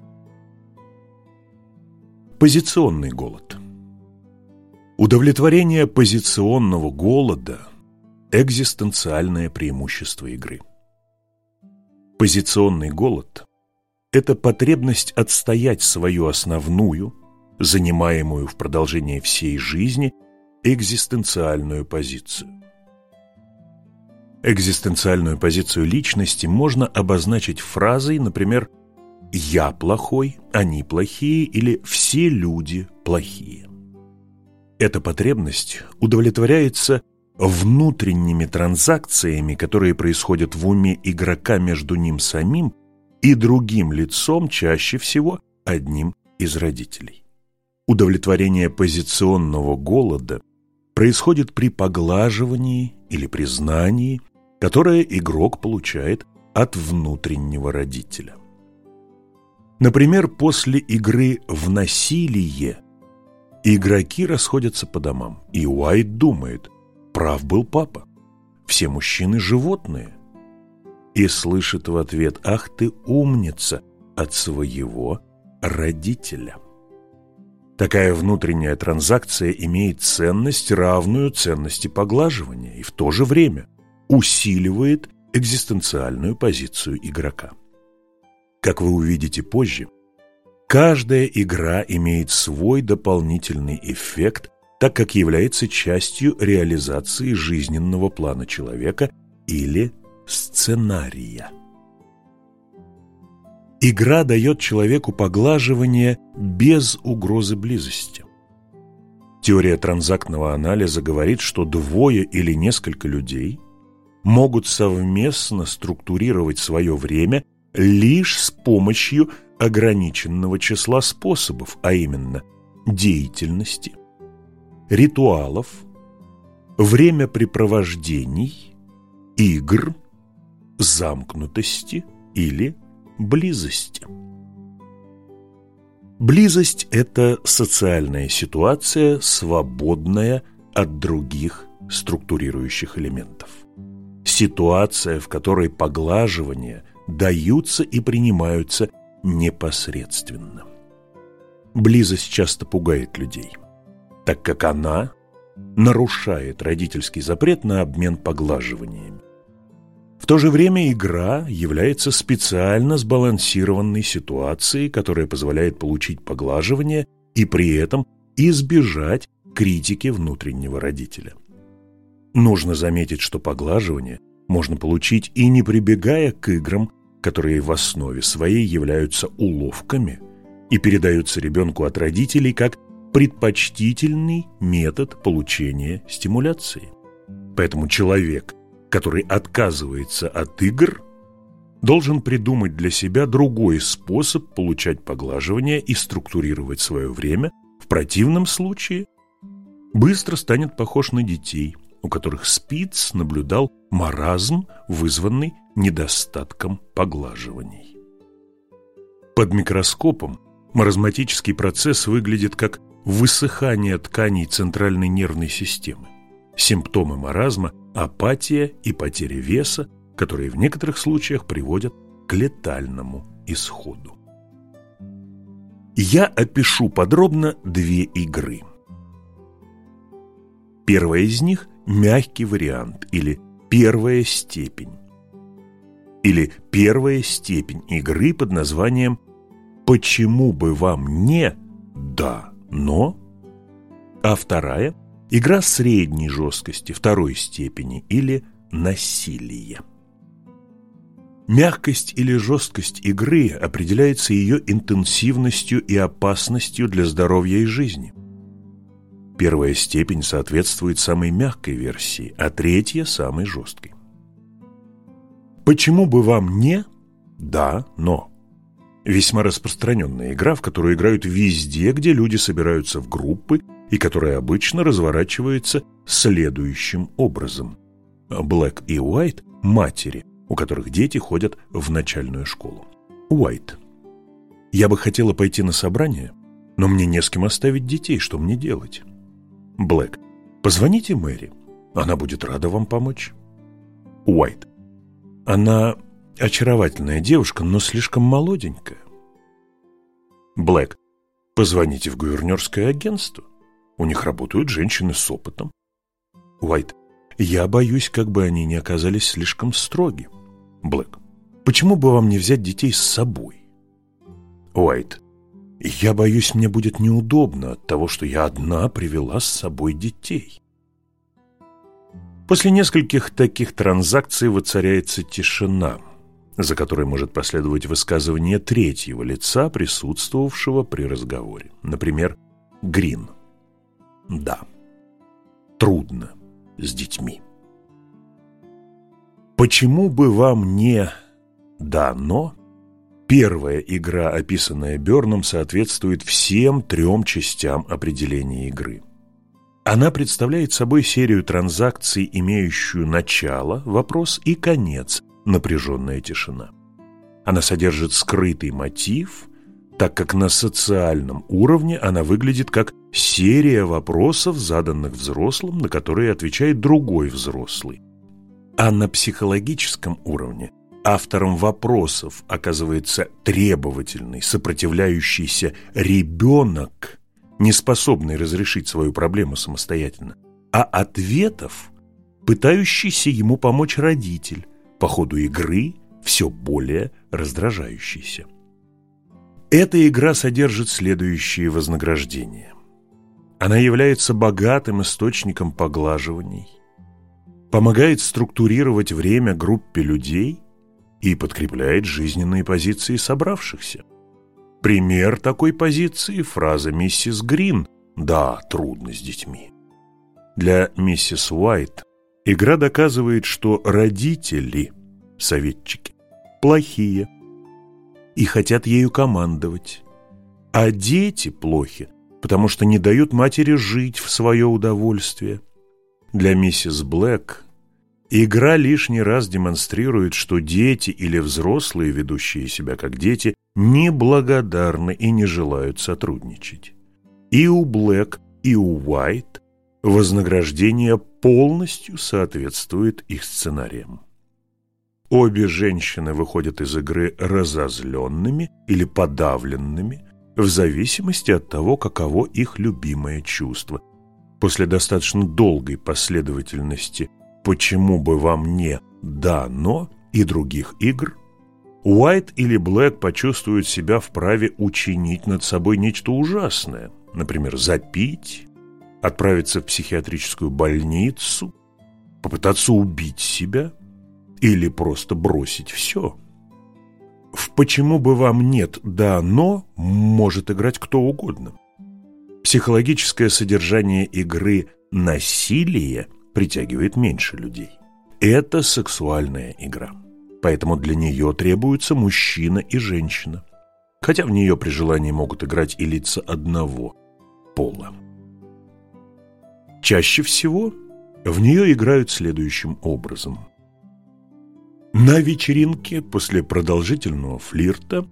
Позиционный голод. Удовлетворение позиционного голода – экзистенциальное преимущество игры. Позиционный голод – это потребность отстоять свою основную, занимаемую в продолжении всей жизни, экзистенциальную позицию. Экзистенциальную позицию личности можно обозначить фразой, например, «я плохой», «они плохие» или «все люди плохие». Эта потребность удовлетворяется внутренними транзакциями, которые происходят в уме игрока между ним самим и другим лицом, чаще всего одним из родителей. Удовлетворение позиционного голода происходит при поглаживании или признании, которое игрок получает от внутреннего родителя. Например, после игры в насилие игроки расходятся по домам, и Уайт думает, прав был папа, все мужчины – животные. И слышит в ответ, ах ты умница от своего родителя. Такая внутренняя транзакция имеет ценность, равную ценности поглаживания, и в то же время усиливает экзистенциальную позицию игрока. Как вы увидите позже, каждая игра имеет свой дополнительный эффект, так как является частью реализации жизненного плана человека или сценария. Игра дает человеку поглаживание без угрозы близости. Теория транзактного анализа говорит, что двое или несколько людей могут совместно структурировать свое время лишь с помощью ограниченного числа способов, а именно деятельности, ритуалов, времяпрепровождений, игр, замкнутости или близости. Близость – это социальная ситуация, свободная от других структурирующих элементов. Ситуация, в которой поглаживания даются и принимаются непосредственно. Близость часто пугает людей, так как она нарушает родительский запрет на обмен поглаживаниями. В то же время игра является специально сбалансированной ситуацией, которая позволяет получить поглаживание и при этом избежать критики внутреннего родителя. Нужно заметить, что поглаживание можно получить и не прибегая к играм, которые в основе своей являются уловками и передаются ребенку от родителей как предпочтительный метод получения стимуляции. Поэтому человек, который отказывается от игр, должен придумать для себя другой способ получать поглаживание и структурировать свое время. В противном случае быстро станет похож на детей, у которых Спиц наблюдал маразм, вызванный недостатком поглаживаний. Под микроскопом маразматический процесс выглядит как высыхание тканей центральной нервной системы. Симптомы маразма – апатия и потеря веса, которые в некоторых случаях приводят к летальному исходу. Я опишу подробно две игры. Первая из них – мягкий вариант или первая степень. Или первая степень игры под названием «Почему бы вам не да, но?» А вторая – Игра средней жесткости, второй степени или насилие. Мягкость или жесткость игры определяется ее интенсивностью и опасностью для здоровья и жизни. Первая степень соответствует самой мягкой версии, а третья – самой жесткой. Почему бы вам не «да, но»? Весьма распространенная игра, в которую играют везде, где люди собираются в группы – и которая обычно разворачивается следующим образом. Блэк и Уайт – матери, у которых дети ходят в начальную школу. Уайт. Я бы хотела пойти на собрание, но мне не с кем оставить детей. Что мне делать? Блэк. Позвоните Мэри. Она будет рада вам помочь. Уайт. Она очаровательная девушка, но слишком молоденькая. Блэк. Позвоните в гувернерское агентство. У них работают женщины с опытом. Уайт. Я боюсь, как бы они не оказались слишком строги. Блэк. Почему бы вам не взять детей с собой? Уайт. Я боюсь, мне будет неудобно от того, что я одна привела с собой детей. После нескольких таких транзакций воцаряется тишина, за которой может последовать высказывание третьего лица, присутствовавшего при разговоре. Например, Грин. Да, трудно с детьми. Почему бы вам не «да, но» Первая игра, описанная Берном, соответствует всем трем частям определения игры. Она представляет собой серию транзакций, имеющую начало, вопрос и конец, напряженная тишина. Она содержит скрытый мотив, так как на социальном уровне она выглядит как серия вопросов, заданных взрослым, на которые отвечает другой взрослый. А на психологическом уровне автором вопросов оказывается требовательный, сопротивляющийся ребенок, не способный разрешить свою проблему самостоятельно, а ответов, пытающийся ему помочь родитель, по ходу игры все более раздражающийся. Эта игра содержит следующие вознаграждения. Она является богатым источником поглаживаний, помогает структурировать время группе людей – и подкрепляет жизненные позиции собравшихся. Пример такой позиции – фраза миссис Грин «Да, трудно с детьми». Для миссис Уайт игра доказывает, что родители, советчики, плохие и хотят ею командовать, а дети плохи, потому что не дают матери жить в свое удовольствие. Для миссис Блэк Игра лишний раз демонстрирует, что дети или взрослые, ведущие себя как дети, неблагодарны и не желают сотрудничать. И у Блэк, и у Уайт вознаграждение полностью соответствует их сценариям. Обе женщины выходят из игры разозленными или подавленными, в зависимости от того, каково их любимое чувство. После достаточно долгой последовательности «Почему бы вам не «да, но» и других игр?» Уайт или Блэк почувствуют себя вправе учинить над собой нечто ужасное, например, запить, отправиться в психиатрическую больницу, попытаться убить себя или просто бросить все. В «почему бы вам нет, да, но» может играть кто угодно. Психологическое содержание игры «насилие» притягивает меньше людей. Это сексуальная игра. Поэтому для нее требуются мужчина и женщина. Хотя в нее при желании могут играть и лица одного пола. Чаще всего в нее играют следующим образом. На вечеринке после продолжительного флирта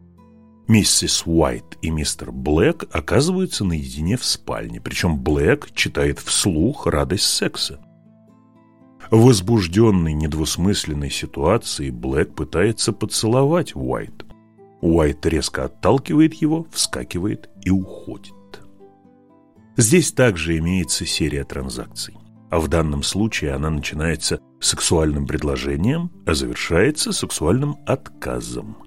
миссис Уайт и мистер Блэк оказываются наедине в спальне, причем Блэк читает вслух радость секса. Возбужденный недвусмысленной ситуацией, Блэк пытается поцеловать Уайт. Уайт резко отталкивает его, вскакивает и уходит. Здесь также имеется серия транзакций. А в данном случае она начинается сексуальным предложением, а завершается сексуальным отказом.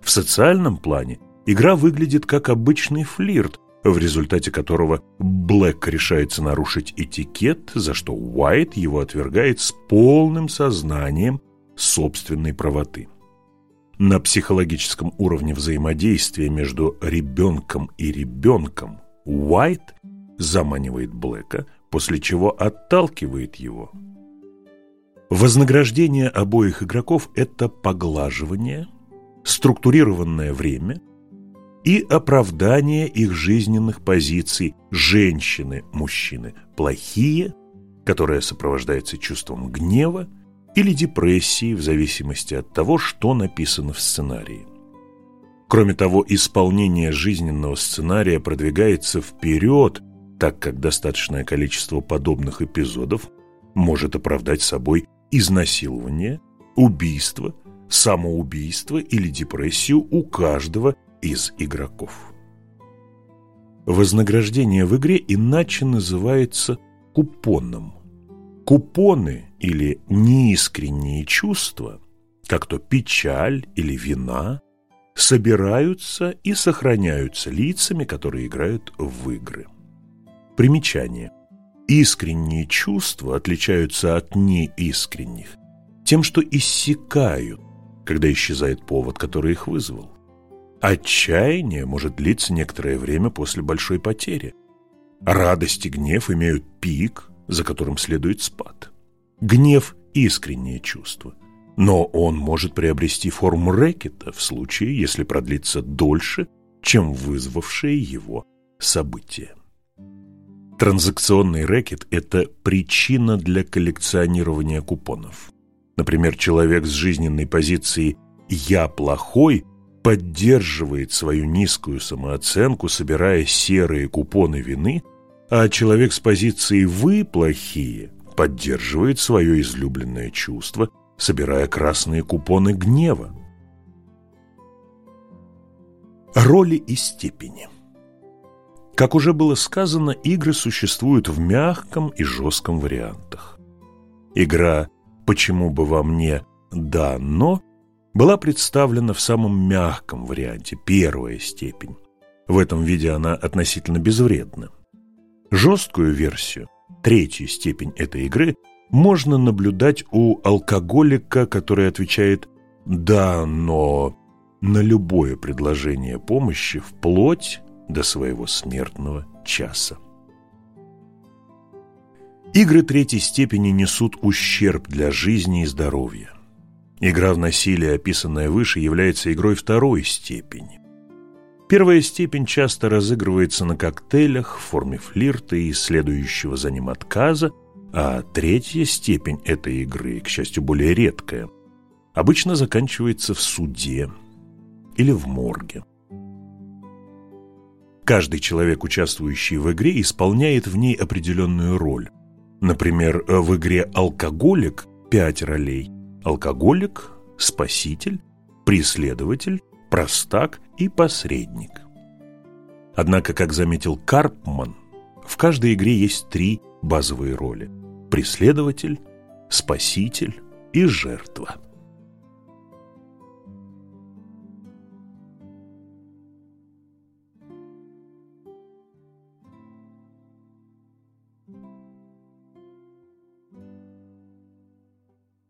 В социальном плане игра выглядит как обычный флирт, в результате которого Блэк решается нарушить этикет, за что Уайт его отвергает с полным сознанием собственной правоты. На психологическом уровне взаимодействия между ребенком и ребенком Уайт заманивает Блэка, после чего отталкивает его. Вознаграждение обоих игроков – это поглаживание, структурированное время – и оправдание их жизненных позиций женщины, мужчины плохие, которое сопровождается чувством гнева или депрессии в зависимости от того, что написано в сценарии. Кроме того, исполнение жизненного сценария продвигается вперед, так как достаточное количество подобных эпизодов может оправдать собой изнасилование, убийство, самоубийство или депрессию у каждого из игроков. Вознаграждение в игре иначе называется купоном. Купоны или неискренние чувства, как то печаль или вина, собираются и сохраняются лицами, которые играют в игры. Примечание. Искренние чувства отличаются от неискренних тем, что иссякают, когда исчезает повод, который их вызвал. Отчаяние может длиться некоторое время после большой потери. Радость и гнев имеют пик, за которым следует спад. Гнев – искреннее чувство, но он может приобрести форму рэкета в случае, если продлится дольше, чем вызвавшее его событие. Транзакционный рэкет – это причина для коллекционирования купонов. Например, человек с жизненной позицией «я плохой» поддерживает свою низкую самооценку, собирая серые купоны вины, а человек с позицией «вы плохие» поддерживает свое излюбленное чувство, собирая красные купоны гнева. Роли и степени Как уже было сказано, игры существуют в мягком и жестком вариантах. Игра «Почему бы вам не да, но» была представлена в самом мягком варианте, первая степень. В этом виде она относительно безвредна. Жесткую версию, третью степень этой игры, можно наблюдать у алкоголика, который отвечает «да, но» на любое предложение помощи вплоть до своего смертного часа. Игры третьей степени несут ущерб для жизни и здоровья. Игра в насилие, описанная выше, является игрой второй степени. Первая степень часто разыгрывается на коктейлях в форме флирта и следующего за ним отказа, а третья степень этой игры, к счастью, более редкая, обычно заканчивается в суде или в морге. Каждый человек, участвующий в игре, исполняет в ней определенную роль. Например, в игре «Алкоголик» пять ролей – алкоголик, спаситель, преследователь, простак и посредник. Однако, как заметил Карпман, в каждой игре есть три базовые роли – преследователь, спаситель и жертва –